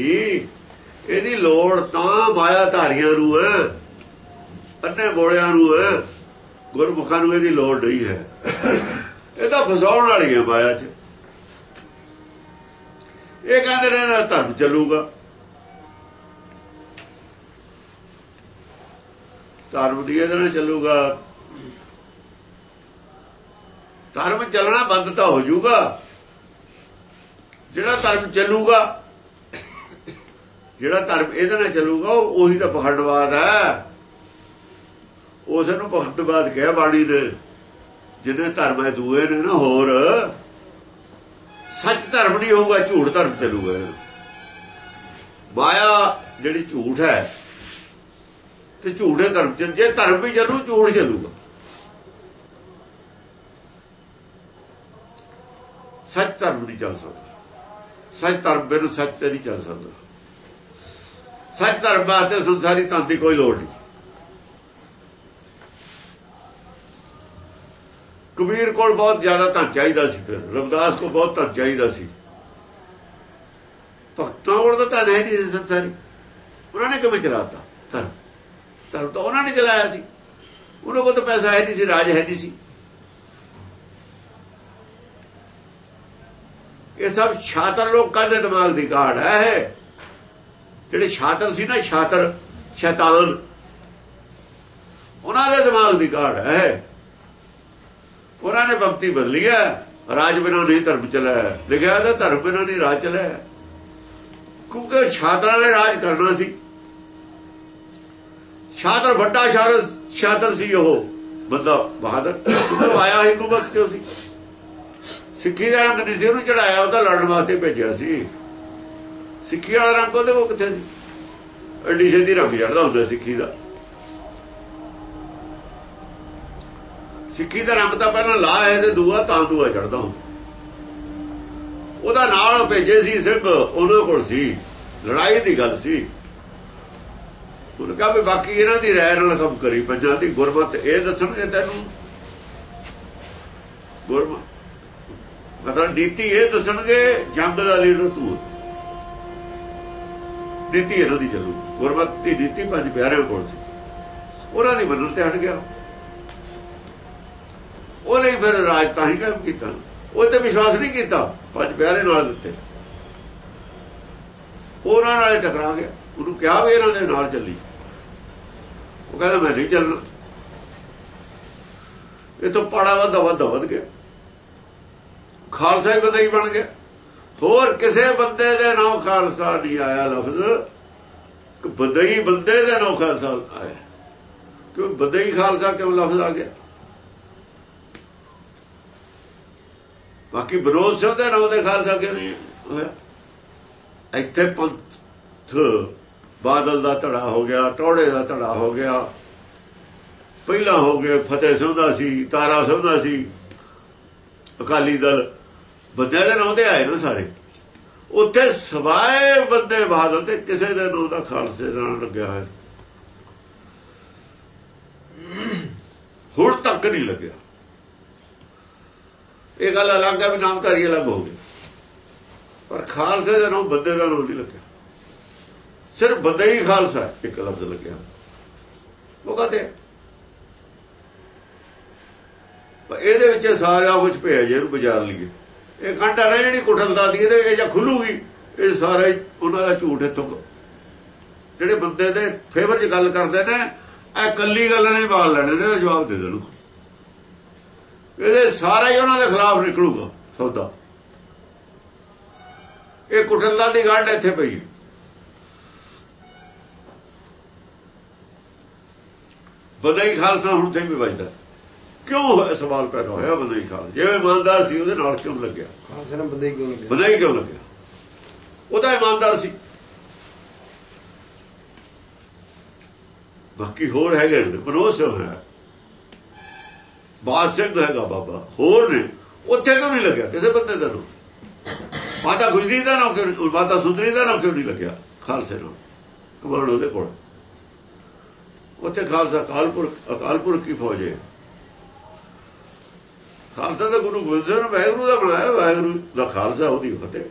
ਇਹਦੀ ਲੋੜ ਤਾਂ ਮਾਇਆ ਧਾਰੀਆਂ ਨੂੰ ਹੈ, ਅੰਨੇ ਬੋਲਿਆਂ ਨੂੰ ਹੈ, ਗੁਰਮੁਖਾਂ ਨੂੰ ਇਹਦੀ ਲੋੜ ਨਹੀਂ ਹੈ। ਇਹ ਤਾਂ ਫਸਾਉਣ ਵਾਲੀ ਹੈ ਮਾਇਆ 'ਚ। ਇਹ ਕਹਿੰਦੇ ਨੇ ਨਾ ਧਰਮ ਚੱਲੂਗਾ। ਧਰਮ ਦੀ ਇਹਦੇ ਨਾਲ ਚੱਲੂਗਾ। ਧਰਮ ਚੱਲਣਾ ਬੰਦ ਤਾਂ ਹੋ ਜਾਊਗਾ। ਜਿਹੜਾ ਧਰਮ ਚੱਲੂਗਾ, ਜਿਹੜਾ ਧਰਮ ਇਹਦੇ ਨਾਲ ਚੱਲੂਗਾ, ਉਹੀ ਤਾਂ ਪਖੰਡਵਾਦ ਹੈ। ਉਸ ਨੂੰ ਪਖੰਡਵਾਦ ਕਹਿ ਬਾਣੀ ਨੇ, ਜਿਹਨੇ ਧਰਮ ਹੈ ਦੂਏ ਨੇ ਨਾ, ਹੋਰ। ਸੱਚ ਧਰਮ ਨਹੀਂ ਹੋਊਗਾ, ਝੂਠ ਧਰਮ ਚੱਲੂਗਾ। ਮਾਇਆ ਜਿਹੜੀ ਝੂਠ ਹੈ, ਤੇ ਝੂਠੇ ਧਰਮ ਚ, ਜੇ ਧਰਮ ਵੀ ਚੱਲੂ, ਝੂਠ ਚੱਲੂਗਾ। ਸੱਚ ਧਰਮ ਨਹੀਂ ਚੱਲ ਸਕਦਾ। ਸੱਚ ਧਰਮ ਬਿਨ ਸੱਚ ਤੇ ਨਹੀਂ ਚੱਲ ਸਕਦਾ। ਸੱਚ ਧਰਮ ਵਾਸਤੇ ਸੰਸਾਰੀ ਧਨ ਦੀ ਕੋਈ ਲੋੜ ਨਹੀਂ। ਕਬੀਰ ਕੋਲ ਬਹੁਤ ਜ਼ਿਆਦਾ ਧਨ ਚਾਹੀਦਾ ਸੀ ਫਿਰ, ਰਵਿਦਾਸ ਕੋਲ ਬਹੁਤ ਧਨ ਚਾਹੀਦਾ ਸੀ। ਭਗਤਾਂ ਕੋਲ ਤਾਂ ਧਨ ਹੈ ਨਹੀਂ ਸੀ ਸੰਸਾਰੀ। ਉਹਨਾਂ ਨੇ ਕਿਵੇਂ ਚਲਾਤਾ ਧਰਮ? ਧਰਮ ਤਾਂ ਉਹਨਾਂ ਨੇ ਚਲਾਇਆ ਸੀ। ਉਹਨਾਂ ਕੋਲ ਤਾਂ ਪੈਸਾ ਹੈ ਨਹੀਂ ਸੀ, ਰਾਜ ਹੈ ਨਹੀਂ ਸੀ। ਇਹ ਸਭ ਛਾਤਰ ਲੋਕਾਂ ਦੇ ਦਿਮਾਗ ਦੀ ਕਾਢ ਹੈ ਜਿਹੜੇ ਛਾਤਰ ਸੀ ਨਾ, ਛਾਤਰ, ਸ਼ੈਤਾਨ, ਉਹਨਾਂ ਦੇ ਦਿਮਾਗ ਦੀ ਕਾਢ ਹੈ ਉਹਨਾਂ ਨੇ ਭਗਤੀ ਬਦਲੀ ਹੈ। ਰਾਜ ਬਿਨਾਂ ਨਹੀਂ ਧਰਮ ਚਲਾਇਆ ਲਿਖਿਆ ਤਾਂ ਧਰਮ ਬਿਨਾਂ ਨਹੀਂ ਰਾਜ ਚਲਾਇਆ ਕਿਉਂਕਿ ਛਾਤਰਾਂ ਨੇ ਰਾਜ ਕਰਨਾ ਸੀ। ਛਾਤਰ ਵੱਡਾ ਸ਼ਾਦਰ ਸ਼ਾਦਰ ਸੀ ਉਹ। ਬੰਦਾ ਬਹਾਦਰ ਉਹ ਆਇਆ ਹਿੰਦੂ ਹਕੂਮਤ ਕਿਉਂ ਸੀ? ਸਿੱਖੀ ਦਾ ਰੰਗ ਨਹੀਂ ਸੀ, ਉਹਨੂੰ ਚੜਾਇਆ ਉਹਦਾ ਲੜਨ ਵਾਸਤੇ ਭੇਜਿਆ ਸੀ। ਸਿੱਖੀ ਵਾਲਾ ਰੰਗ ਉਹਦੇ ਕੋਲ ਕਿੱਥੇ ਸੀ? ਐਡੀ ਛੇਤੀ ਰੰਗ ਚੜਦਾ ਹੁੰਦਾ ਸਿੱਖੀ ਦਾ। ਸਿੱਖੀ ਦਾ ਰੰਗ ਤਾਂ ਪਹਿਲਾਂ ਲਾ ਹੈ ਤੇ ਦੂਆ, ਤਾਂ ਦੂਆ ਚੜਦਾ ਹੁੰਦਾ। ਉਹਦਾ ਨਾਲ ਭੇਜੇ ਸੀ ਸਿੰਘ ਉਹਨਾਂ ਕੋਲ ਸੀ। ਲੜਾਈ ਦੀ ਗੱਲ ਸੀ। ਉਹਨੇ ਕਹਾ ਵੀ ਬਾਕੀ ਇਹਨਾਂ ਦੀ ਰਾਇ ਨਾਲ ਕੰਮ ਕਰੀ, ਪੰਜਾਂ ਦੀ ਗੁਰਮਤ, ਇਹ ਦੱਸਣਗੇ ਤੈਨੂੰ? ਗੁਰਮਤ। ਮਤਲਬ ਨੀਤੀ ਇਹ ਦੱਸਣਗੇ, ਜੰਗ ਦਾ ਲੀਡਰ ਤੂੰ। ਨੀਤੀ ਇਹਨਾਂ ਦੀ ਚੱਲੂ। ਗੁਰਮਤ ਦੀ ਨੀਤੀ ਪੰਜ ਪਿਆਰਿਆਂ ਕੋਲ ਸੀ। ਉਹਨਾਂ ਦੀ ਮੰਨਣ ਤੇ ਹਟ ਗਿਆ। ਉਹਨੇ ਫਿਰ ਰਾਜ ਤਾਂ ਹੀ ਕੰਮ ਕੀਤਾ। ਉਹ ਤੇ ਵਿਸ਼ਵਾਸ ਨਹੀਂ ਕੀਤਾ। ਪੰਜ ਪਿਆਰੇ ਨਾਲ ਦਿੱਤੇ। ਉਹਨਾਂ ਨਾਲ ਟਕਰਾ ਗਿਆ। ਉਹਨੂੰ ਕਿਹਾ ਵੀ ਇਹਨਾਂ ਦੇ ਨਾਲ ਚੱਲੀ। ਉਹ ਕਹਿੰਦਾ, ਮੈਂ ਨਹੀਂ ਚੱਲਣਾ। ਇਹ ਤੋਂ ਪਾੜਾ ਵੱਧ ਵੱਧ ਵੱਧ ਗਿਆ। ਖਾਲਸਾ ਹੀ ਬੰਦਾ ਹੀ ਬਣ ਗਿਆ। ਹੋਰ ਕਿਸੇ ਬੰਦੇ ਦੇ ਨਾਮ ਖਾਲਸਾ ਨਹੀਂ ਆਇਆ ਲਫ਼ਜ਼। ਕਿ ਬੰਦੇ ਹੀ ਬੰਦੇ ਦੇ ਨਾਮ ਖਾਲਸਾ ਆਇਆ। ਕਿਉਂ ਬੰਦੇ ਹੀ ਖਾਲਸਾ ਕਿਉਂ ਲਫ਼ਜ਼ ਆ ਗਿਆ? ਬਾਕੀ ਵਿਰੋਧ ਸਿੰਘ ਦੇ ਨਾਮ ਦੇ ਖਾਲਸਾ ਕਿਉਂ ਨਹੀਂ ਹੋਇਆ? ਇੱਥੇ ਪੰਥ ਬਾਦਲ ਦਾ ਧੜਾ ਹੋ ਗਿਆ ਟੋੜੇ ਦਾ ਧੜਾ ਹੋ ਗਿਆ। ਪਹਿਲਾਂ ਹੋ ਗਏ ਫਤਿਹ ਸਿੰਘ ਦਾ ਸੀ, ਤਾਰਾ ਸਿੰਘ ਦਾ ਸੀ। ਅਕਾਲੀ ਦਲ ਬੰਦਿਆਂ ਦੇ ਨਾਂ ਤੇ ਆਏ ਨਾ ਸਾਰੇ। ਉੱਥੇ ਸਵਾਏ ਬੰਦੇ ਬਹਾਦਰ ਤੇ ਕਿਸੇ ਦੇ ਨਾਂ ਦਾ ਖਾਲਸੇ ਦਾ ਨਾਂ ਲੱਗਿਆ ਹੈ ਹੁਣ ਤੱਕ ਨਹੀਂ ਲੱਗਿਆ। ਇਹ ਗੱਲ ਅਲੱਗ ਹੈ ਵੀ ਨਾਮਧਾਰੀ ਅਲੱਗ ਹੋ ਗਏ ਪਰ ਖਾਲਸੇ ਦਾ ਨਾਂ ਬੰਦੇ ਦਾ ਨਾਂ ਨਹੀਂ ਲੱਗਿਆ। ਸਿਰਫ ਬੰਦੇ ਹੀ ਖਾਲਸਾ ਇੱਕ ਲਫ਼ਜ਼ ਲੱਗਿਆ। ਉਹ ਕਹਤੇ ਪਰ ਇਹਦੇ ਵਿੱਚ ਸਾਰਾ ਕੁਝ ਭੇਜ ਜੇ ਇਹਨੂੰ ਬਾਜ਼ਾਰ ਲਈਏ। ਇਹ ਘੰਟਾ ਰਹਿ ਜਿਹੜੀ ਕੁੱਟਲਦਾ ਦੀ ਇਹਦੇ ਇਹ ਜਾਂ ਖੁੱਲੂਗੀ। ਇਹ ਸਾਰਾ ਉਹਨਾਂ ਦਾ ਝੂਠ ਇੱਥੋਂ ਜਿਹੜੇ ਬੰਦੇ ਦੇ ਫੇਵਰ 'ਚ ਗੱਲ ਕਰਦੇ ਨੇ, ਇਹ ਕੱਲੀ ਗੱਲ ਨਹੀਂ ਬਾਲ ਲੈਣੇ ਨੇ, ਜਵਾਬ ਦੇ ਦੇਣਗੇ। ਇਹਦੇ ਸਾਰਾ ਹੀ ਉਹਨਾਂ ਦੇ ਖਿਲਾਫ ਨਿਕਲੂਗਾ, ਸੌਦਾ। ਇਹ ਕੁਟਲਦਾ ਦੀ ਗੰਢ ਇੱਥੇ ਪਈ ਬਦਾਈ ਖਾਲਸਾ ਹੁਣ ਤੇ ਵੀ ਵੱਜਦਾ। ਕਿਉਂ ਹੋਇਆ ਸਵਾਲ ਪੈਦਾ ਹੋਇਆ ਬਦਾਈ ਖਾਲਸਾ ਜਿਵੇਂ ਇਮਾਨਦਾਰ ਸੀ ਉਹਦੇ ਨਾਲ ਕਿਉਂ ਲੱਗਿਆ? ਖਾਲਸੇ ਨਾਲ ਬੰਦੇ ਕਿਉਂ ਨਹੀਂ ਬਦਾਈ ਕਿਉਂ ਲੱਗਿਆ? ਉਹਦਾ ਇਮਾਨਦਾਰ ਸੀ। ਬਾਕੀ ਹੋਰ ਹੈਗੇ ਨੇ ਬਨੋਸ ਹੈ। ਬਾਦ ਸਿੰਘ ਹੈਗਾ ਬਾਬਾ ਹੋਰ ਨੇ। ਉੱਥੇ ਕਿਉਂ ਨਹੀਂ ਲੱਗਿਆ? ਕਿਸੇ ਬੰਦੇ ਦਾ ਨੂੰ ਮਾਤਾ ਗੁਜਰੀ ਦਾ ਨਾ ਕਿਉਂ ਮਾਤਾ ਸੁੰਦਰੀ ਦਾ ਨਾ ਕਿਉਂ ਨਹੀਂ ਲੱਗਿਆ? ਖਾਲਸੇ ਨੂੰ ਕਮਾਂਡ ਉਹਦੇ ਕੋਲ। ਉੱਥੇ ਖਾਲਸਾ ਕਾਲਪੁਰ ਅਕਾਲਪੁਰ ਕੀ ਫੌਜ ਹੈ। ਖਾਲਸਾ ਦਾ ਗੁਰੂ ਗੋਬਿੰਦ ਸਿੰਘ ਵਾਹਿਗੁਰੂ ਦਾ ਬਣਾਇਆ, ਵਾਹਿਗੁਰੂ ਦਾ ਖਾਲਸਾ ਉਹਦੀ ਫਤਿਹ।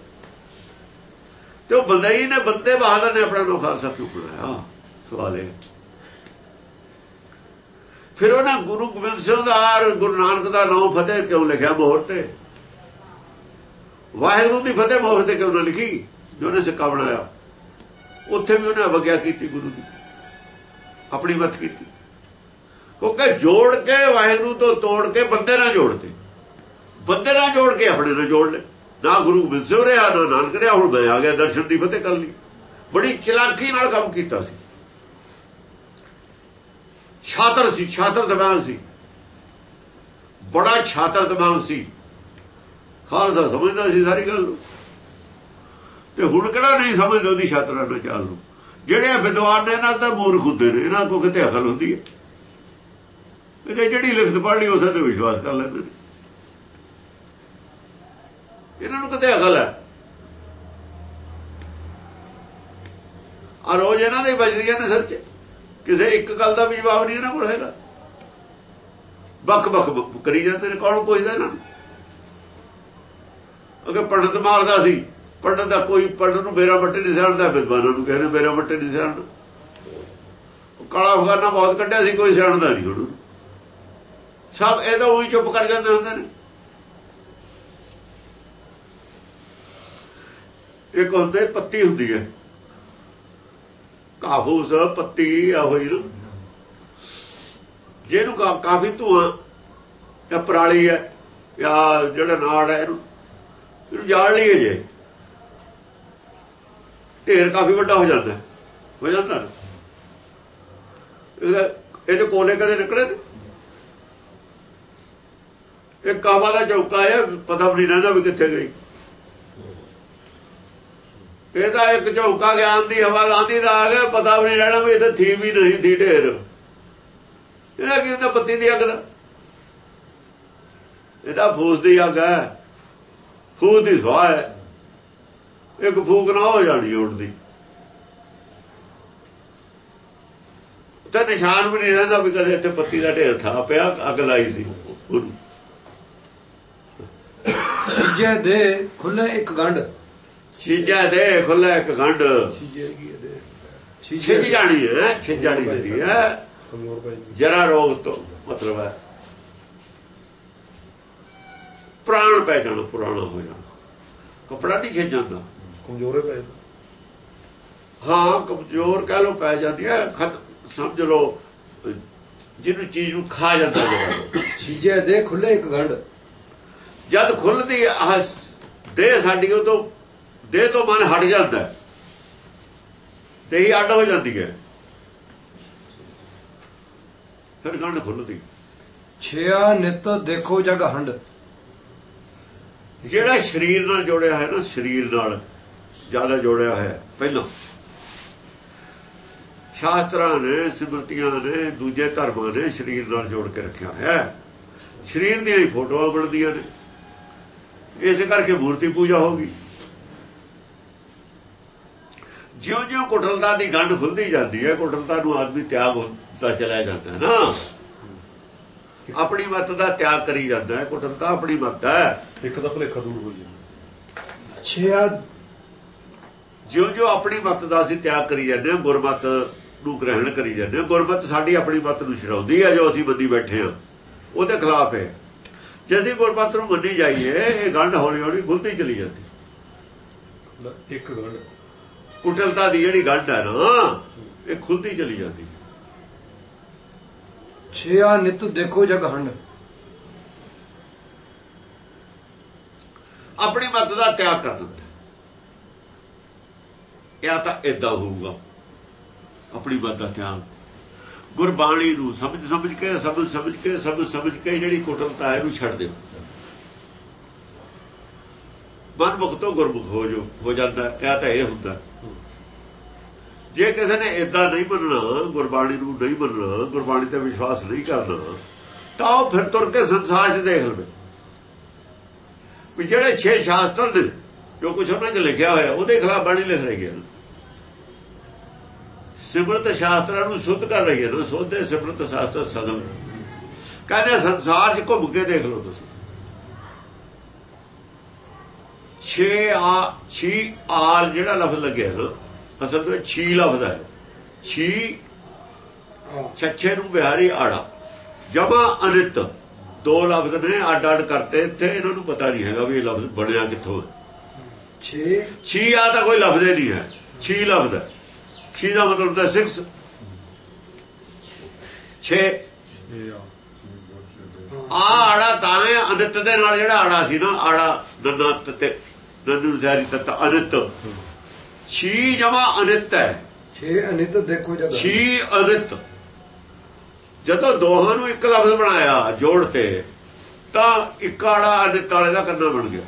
ਤੇ ਉਹ ਬੰਦੇ ਹੀ ਨੇ, ਬੰਦੇ ਬਹਾਦਰ ਨੇ ਆਪਣਾ ਨੂੰ ਖਾਲਸਾ ਕਿਉਂ ਬਣਾਇਆ? ਸਵਾਲ ਹੈ। ਫਿਰ ਉਹਨਾਂ ਗੁਰੂ ਗੋਬਿੰਦ ਸਿੰਘ ਦਾ ਗੁਰੂ ਨਾਨਕ ਦਾ ਨਾਮ ਫਤਿਹ ਕਿਉਂ ਲਿਖਿਆ ਮੋਹਰ ਤੇ? ਵਾਹਿਗੁਰੂ ਦੀ ਫਤਿਹ ਮੋਹਰ ਤੇ ਕਿਉਂ ਨਾ ਲਿਖੀ? ਜੋ ਉਹਨੇ ਸਿੱਕਾ ਬਣਾਇਆ। ਉੱਥੇ ਵੀ ਉਹਨੇ ਅਵਗਿਆ ਕੀਤੀ ਗੁਰੂ ਦੀ। ਆਪਣੀ ਮਤ ਕੀਤੀ। ਕਿਉਂਕਿ ਜੋੜ ਕੇ ਵਾਹਿਗੁਰੂ ਤੋਂ ਤੋੜ ਕੇ ਬੰਦੇ ਨਾਲ ਜੋੜਦੇ। ਬੰਦੇ ਨਾਲ ਜੋੜ ਕੇ ਆਪਣੇ ਨਾਲ ਜੋੜ ਲੈ। ਨਾ ਗੁਰੂ ਗੋਬਿੰਦ ਸਿੰਘ ਰਿਹਾ ਨਾ ਨਾਨਕ ਰਿਹਾ ਹੁਣ ਮੈਂ ਆ ਗਿਆ ਦਰਸ਼ਨ ਦੀ ਫਤਿਹ ਕਰ ਲਈ। ਬੜੀ ਚਲਾਕੀ ਨਾਲ ਕੰਮ ਕੀਤਾ ਸੀ। ਛਾਤਰ ਸੀ, ਛਾਤਰ ਦਿਮਾਗ ਸੀ। ਬੜਾ ਛਾਤਰ ਦਿਮਾਗ ਸੀ। ਖਾਲਸਾ ਸਮਝਦਾ ਸੀ ਸਾਰੀ ਗੱਲ ਨੂੰ। ਤੇ ਹੁਣ ਕਿਹੜਾ ਨਹੀਂ ਸਮਝਦਾ ਉਹਦੀ ਛਾਤਰਾਂ ਨਾਲ ਚਾਲ ਨੂੰ। ਜਿਹੜੇ ਵਿਦਵਾਨ ਨੇ ਇਹਨਾਂ ਦਾ ਮੂਰਖ ਹੁੰਦੇ ਨੇ, ਇਹਨਾਂ ਕੋ ਕਿਤੇ ਅਕਲ ਹੁੰਦੀ ਹੈ। ਇਹ ਜਿਹੜੀ ਲਿਖਤ ਪੜ੍ਹ ਲਈ ਉਸੇ ਤੇ ਵਿਸ਼ਵਾਸ ਕਰ ਲੈਂਦੇ ਨੇ। ਇਹਨਾਂ ਨੂੰ ਕਦੇ ਅਕਲ ਹੈ? ਆ ਰੋਜ਼ ਇਹਨਾਂ ਦੇ ਵੱਜਦੀਆਂ ਨੇ ਸਿਰ 'ਚ। ਕਿਸੇ ਇੱਕ ਗੱਲ ਦਾ ਵੀ ਜਵਾਬ ਨਹੀਂ ਇਹਨਾਂ ਕੋਲ ਹੈਗਾ। ਬੱਕ ਬੱਕ ਕਰੀ ਜਾਂਦੇ ਨੇ। ਕੌਣ ਪੁੱਛਦਾ ਇਹਨਾਂ ਨੂੰ? ਅਗੇ ਪੰਡਤ ਮਾਰਦਾ ਸੀ, ਪੰਡਤ ਦਾ ਕੋਈ ਪੰਡਤ ਨੂੰ ਮੇਰਾ ਮੱਟੇ ਨਹੀਂ ਸਿਆਣਦਾ ਵਿਦਵਾਨਾਂ ਨੂੰ ਕਹਿੰਦੇ, ਮੇਰਾ ਮੱਟੇ ਨਹੀਂ ਸਿਆਣਦਾ ਕਾਲਾ ਫਗਾਨਾ ਬਹੁਤ ਕੱਢਿਆ ਸੀ, ਕੋਈ ਸਿਆਣਦਾ ਨਹੀਂ ਹੁਣ। ਸਭ ਇਹਦਾ ਉਹੀ ਚੁੱਪ ਕਰ ਜਾਂਦੇ ਹੁੰਦੇ ਨੇ। ਇੱਕ ਹੁੰਦੇ ਪੱਤੀ ਹੁੰਦੀ ਹੈ। ਕਾਫੂਸ ਪੱਤੀ ਆ ਹੋਈ ਨਾ ਜਿਹਨੂੰ ਕਾਫੀ ਧੂਆਂ ਜਾਂ ਪਰਾਲੀ ਹੈ ਜਾਂ ਜਿਹੜਾ ਨਾੜ ਹੈ ਇਹਨੂੰ ਇਹਨੂੰ ਜਾਲ ਲਈਏ ਜੇ। ਢੇਰ ਕਾਫੀ ਵੱਡਾ ਹੋ ਜਾਂਦਾ ਹੋ। ਜਾਂਦਾ ਇਹਦੇ ਕੋਲੇ ਕਦੇ ਨਿਕਲੇ ਨੇ? ਇਹ ਕਾਵਾ ਦਾ ਚੌਕਾ ਹੈ, ਪਤਾ ਵੀ ਨਹੀਂ ਰਹਿੰਦਾ ਵੀ ਕਿੱਥੇ ਗਈ। ਇਹਦਾ ਇੱਕ ਝੌਕਾ ਗਿਆਨ ਦੀ ਹਵਾ ਲਾਂਦੀ ਦਾ ਆ ਗਿਆ ਪਤਾ ਵੀ ਰਹਿਣਾ ਵੀ ਇਹਦੇ ਥੀ ਵੀ ਨਹੀਂ ਥੀ ਢੇਰ। ਇਹਦਾ ਕੀ ਹੁੰਦਾ, ਪੱਤੀ ਦੀ ਅੱਗ ਦਾ? ਇਹਦਾ ਫੂਸ ਦੀ ਅੱਗ ਹੈ। ਫੂਸ ਦੀ ਸਵਾਹ ਹੈ। ਇੱਕ ਫੂਕ ਨਾ ਹੋ ਜਾਣੀ ਉੜਦੀ ਤੇ ਨਿਸ਼ਾਨ ਵੀ ਨਹੀਂ ਰਹਿੰਦਾ ਵੀ ਕਦੇ ਇੱਥੇ ਪੱਤੀ ਦਾ ਢੇਰ ਥਾ ਪਿਆ, ਅੱਗ ਲਾਈ ਸੀ। ਸੀਜੇ ਦੇ ਖੁੱਲੇ ਇੱਕ ਗੰਢ। ਛੀਜਾ ਦੇ ਖੁੱਲਾ ਇੱਕ ਗੰਢ। ਸੀਜੇ ਕੀ ਛਿੱਜ ਜਾਣੀ ਹੈ ਛਿੱਜ ਜਾਣੀ ਹੁੰਦੀ ਹੈ। ਜਰਾ ਰੋਗ ਤੋਂ ਮਤਲਬ ਹੈ। ਪ੍ਰਾਣ ਪੈ ਜਾਣਾ ਪੁਰਾਣਾ ਹੋ ਜਾਣਾ। ਕਪੜਾ ਨਹੀਂ ਖਿੱਚ ਜਾਂਦਾ। ਕਮਜ਼ੋਰੇ ਪੈ ਹਾਂ ਕਮਜ਼ੋਰ ਕਹਿ ਲੋ ਪੈ ਜਾਂਦੀ ਹੈ ਖਤ ਸਮਝ ਲਓ ਜਿਹਨੂੰ ਚੀਜ਼ ਨੂੰ ਖਾ ਜਾਂਦਾ ਜਿਹੜਾ ਸੀਜੇ ਦੇ ਖੁੱਲੇ ਇੱਕ ਗੰਢ। ਜਦ ਖੁੱਲਦੀ ਆਹ ਦੇਹ ਸਾਡੀ ਉਹ ਤੋਂ ਦੇਹ ਤੋਂ ਮਨ ਹਟ ਜਾਂਦਾ। ਤੇ ਹੀ ਅੱਡ ਹੋ ਜਾਂਦੀ ਹੈ। ਫਿਰ ਗੰਢ ਖੁੱਲਦੀ। ਛਿਆ ਨਿਤ ਦੇਖੋ ਜਗ ਹੰਡ ਜਿਹੜਾ ਸਰੀਰ ਨਾਲ ਜੋੜਿਆ ਹੈ ਨਾ ਸਰੀਰ ਨਾਲ ਜ਼ਿਆਦਾ ਜੋੜਿਆ ਹੋਇਆ ਹੈ ਪਹਿਲਾਂ। ਸ਼ਾਸਤਰਾਂ ਨੇ ਸਿਮਰਤੀਆਂ ਨੇ ਦੂਜੇ ਧਰਮਾਂ ਨੇ ਸਰੀਰ ਨਾਲ ਜੋੜ ਕੇ ਰੱਖਿਆ ਹੈ ਸਰੀਰ ਦੀਆਂ ਹੀ ਫੋਟੋਆਂ ਬਣਦੀਆਂ ਨੇ। ਇਸੇ ਕਰਕੇ ਮੂਰਤੀ ਪੂਜਾ ਹੋਗੀ ਜਿਉਂ-ਜਿਉਂ ਕੁਟਲਤਾ ਦੀ ਗੰਢ ਖੁੱਲਦੀ ਜਾਂਦੀ ਹੈ ਕੁਟਲਤਾ ਨੂੰ ਆਦਮੀ ਤਿਆਗ ਹੁੰਦਾ ਚਲਾ ਜਾਂਦਾ ਹੈ ਨਾ। ਆਪਣੀ ਮਤ ਦਾ ਤਿਆਗ ਕਰੀ ਜਾਂਦਾ ਹੈ ਕੁਟਲਤਾ ਆਪਣੀ ਮਤ ਹੈ। ਇੱਕ ਦਾ ਭਲੇਖਾ ਦੂਰ ਹੋ ਜਾਂਦਾ। ਛਿਆ ਜਿਉਂ-ਜਿਉਂ ਆਪਣੀ ਮਤ ਦਾ ਅਸੀਂ ਤਿਆਗ ਕਰੀ ਜਾਂਦੇ ਹਾਂ ਗੁਰਮਤ ਨੂੰ ਗ੍ਰਹਿਣ ਕਰੀ ਜਾਂਦੇ ਹਾਂ ਗੁਰਮਤ ਸਾਡੀ ਆਪਣੀ ਮਤ ਨੂੰ ਛਡਾਉਂਦੀ ਹੈ ਜੋ ਅਸੀਂ ਬੰਦੀ ਬੈਠੇ ਹਾਂ। ਉਹਦੇ ਖਿਲਾਫ ਹੈ। ਜੇ ਅਸੀਂ ਗੁਰਮਤ ਨੂੰ ਮੰਨੀ ਜਾਈਏ ਇਹ ਗੰਢ ਹੌਲੀ ਹੌਲੀ ਖੁੱਲਦੀ ਚਲੀ ਜਾਂਦੀ। ਲੈ, ਇੱਕ ਗੰਢ। ਕੁਟਲਤਾ ਦੀ ਜਿਹੜੀ ਗੰਢ ਹੈ ਨਾ ਇਹ ਖੁੱਲਦੀ ਚਲੀ ਜਾਂਦੀ। ਛਿਆ ਨਿਤ ਦੇਖੋ ਜਗ ਹੰਡ ਆਪਣੀ ਮਤ ਦਾ ਤਿਆਗ ਕਰ ਦਿੰਦਾ। ਇਹ ਤਾਂ ਇਦਾਂ ਹੋਊਗਾ। ਆਪਣੀ ਮਤ ਦਾ ਤਿਆਗ ਗੁਰਬਾਣੀ ਨੂੰ ਸਮਝ ਸਮਝ ਕੇ, ਸਮਝ ਸਮਝ ਕੇ, ਸਮਝ ਸਮਝ ਕੇ ਜਿਹੜੀ ਕੁਟਲਤਾ ਹੈ ਇਹਨੂੰ ਛੱਡ ਦਿਓ। ਮਨਮੁਖ ਤੋਂ ਗੁਰਮੁਖ ਹੋ ਜੋ, ਹੋ ਜਾਂਦਾ ਇਹ ਤਾਂ ਇਹ ਹੁੰਦਾ। ਜੇ ਕਿਸੇ ਨੇ ਇਦਾਂ ਨਹੀਂ ਮੰਨਣਾ, ਗੁਰਬਾਣੀ ਨੂੰ ਨਹੀਂ ਮੰਨਣਾ, ਗੁਰਬਾਣੀ ਤੇ ਵਿਸ਼ਵਾਸ ਨਹੀਂ ਕਰਨਾ, ਤਾਂ ਉਹ ਫਿਰ ਤੁਰ ਕੇ ਸੰਸਾਰ 'ਚ ਦੇਖ ਲਵੇ। ਵੀ ਜਿਹੜੇ ਛੇ ਸ਼ਾਸਤਰ ਨੇ, ਜੋ ਕੁਝ ਉਹਨਾਂ 'ਚ ਲਿਖਿਆ ਹੋਇਆ, ਉਹਦੇ ਖਿਲਾਫ ਬਾਣੀ ਲਿਖ ਰਹੀ ਹੈ। ਸਿਮਰਤ ਸ਼ਾਸਤਰਾਂ ਨੂੰ ਸੁੱਧ ਕਰ ਰਹੀ ਹੈ। ਨਾ ਸੋਧੇ ਸਿਮਰਤ ਸ਼ਾਸਤਰ ਸਦਮ ਕਹਿੰਦੇ ਸੰਸਾਰ 'ਚ ਘੁੰਮ ਕੇ ਦੇਖ ਲਓ ਤੁਸੀਂ। ਛੇ ਆ ਛੀ ਆਲ ਜਿਹੜਾ ਲਫ਼ਜ਼ ਲੱਗਿਆ ਨਾ ਅਸਲ ਵਿੱਚ ਛੀ ਲਫ਼ਜ਼ ਹੈ। ਛੀ ਛੱਛੇ ਨੂੰ ਬਿਹਾਰੀ ਆੜਾ। ਜਮਾ ਅਨਿਤ। ਦੋ ਲਫ਼ਜ਼ ਨੇ ਅੱਡ ਅੱਡ ਕਰਤੇ। ਇੱਥੇ ਇਹਨਾਂ ਨੂੰ ਪਤਾ ਨਹੀਂ ਹੈਗਾ ਵੀ ਇਹ ਲਫ਼ਜ਼ ਬਣਿਆ ਕਿੱਥੋਂ ਹੈ। ਛੇ? ਛੀ ਆ ਤਾਂ ਕੋਈ ਲਫ਼ਜ਼ ਹੀ ਨਹੀਂ ਹੈ। ਛੀ ਲਫ਼ਜ਼ ਹੈ। ਛੀ ਦਾ ਮਤਲਬ ਹੁੰਦਾ 6 6 ਇਹ ਆ ਆੜਾ ਤਾਂ ਹੈ ਅਨਿਤ ਦੇ ਨਾਲ ਜਿਹੜਾ ਆੜਾ ਸੀ ਨਾ ਆੜਾ ਨਨਤ ਤੇ ਨਨੂ ਜਾਰੀ ਤਤ ਅਨਿਤ ਛੀ ਜਮਾ ਅਨਿਤ ਹੈ ਛੇ ਅਨਿਤ ਦੇਖੋ ਜਗ ਛੀ ਅਨਿਤ ਜਦੋਂ ਦੋਹਾਂ ਨੂੰ ਇੱਕ ਲਫ਼ਜ਼ ਬਣਾਇਆ ਜੋੜ ਤੇ ਤਾਂ ਇੱਕ ਆੜਾ ਅਨਿਤ ਵਾਲੇ ਦਾ ਕਰਨਾ ਬਣ ਗਿਆ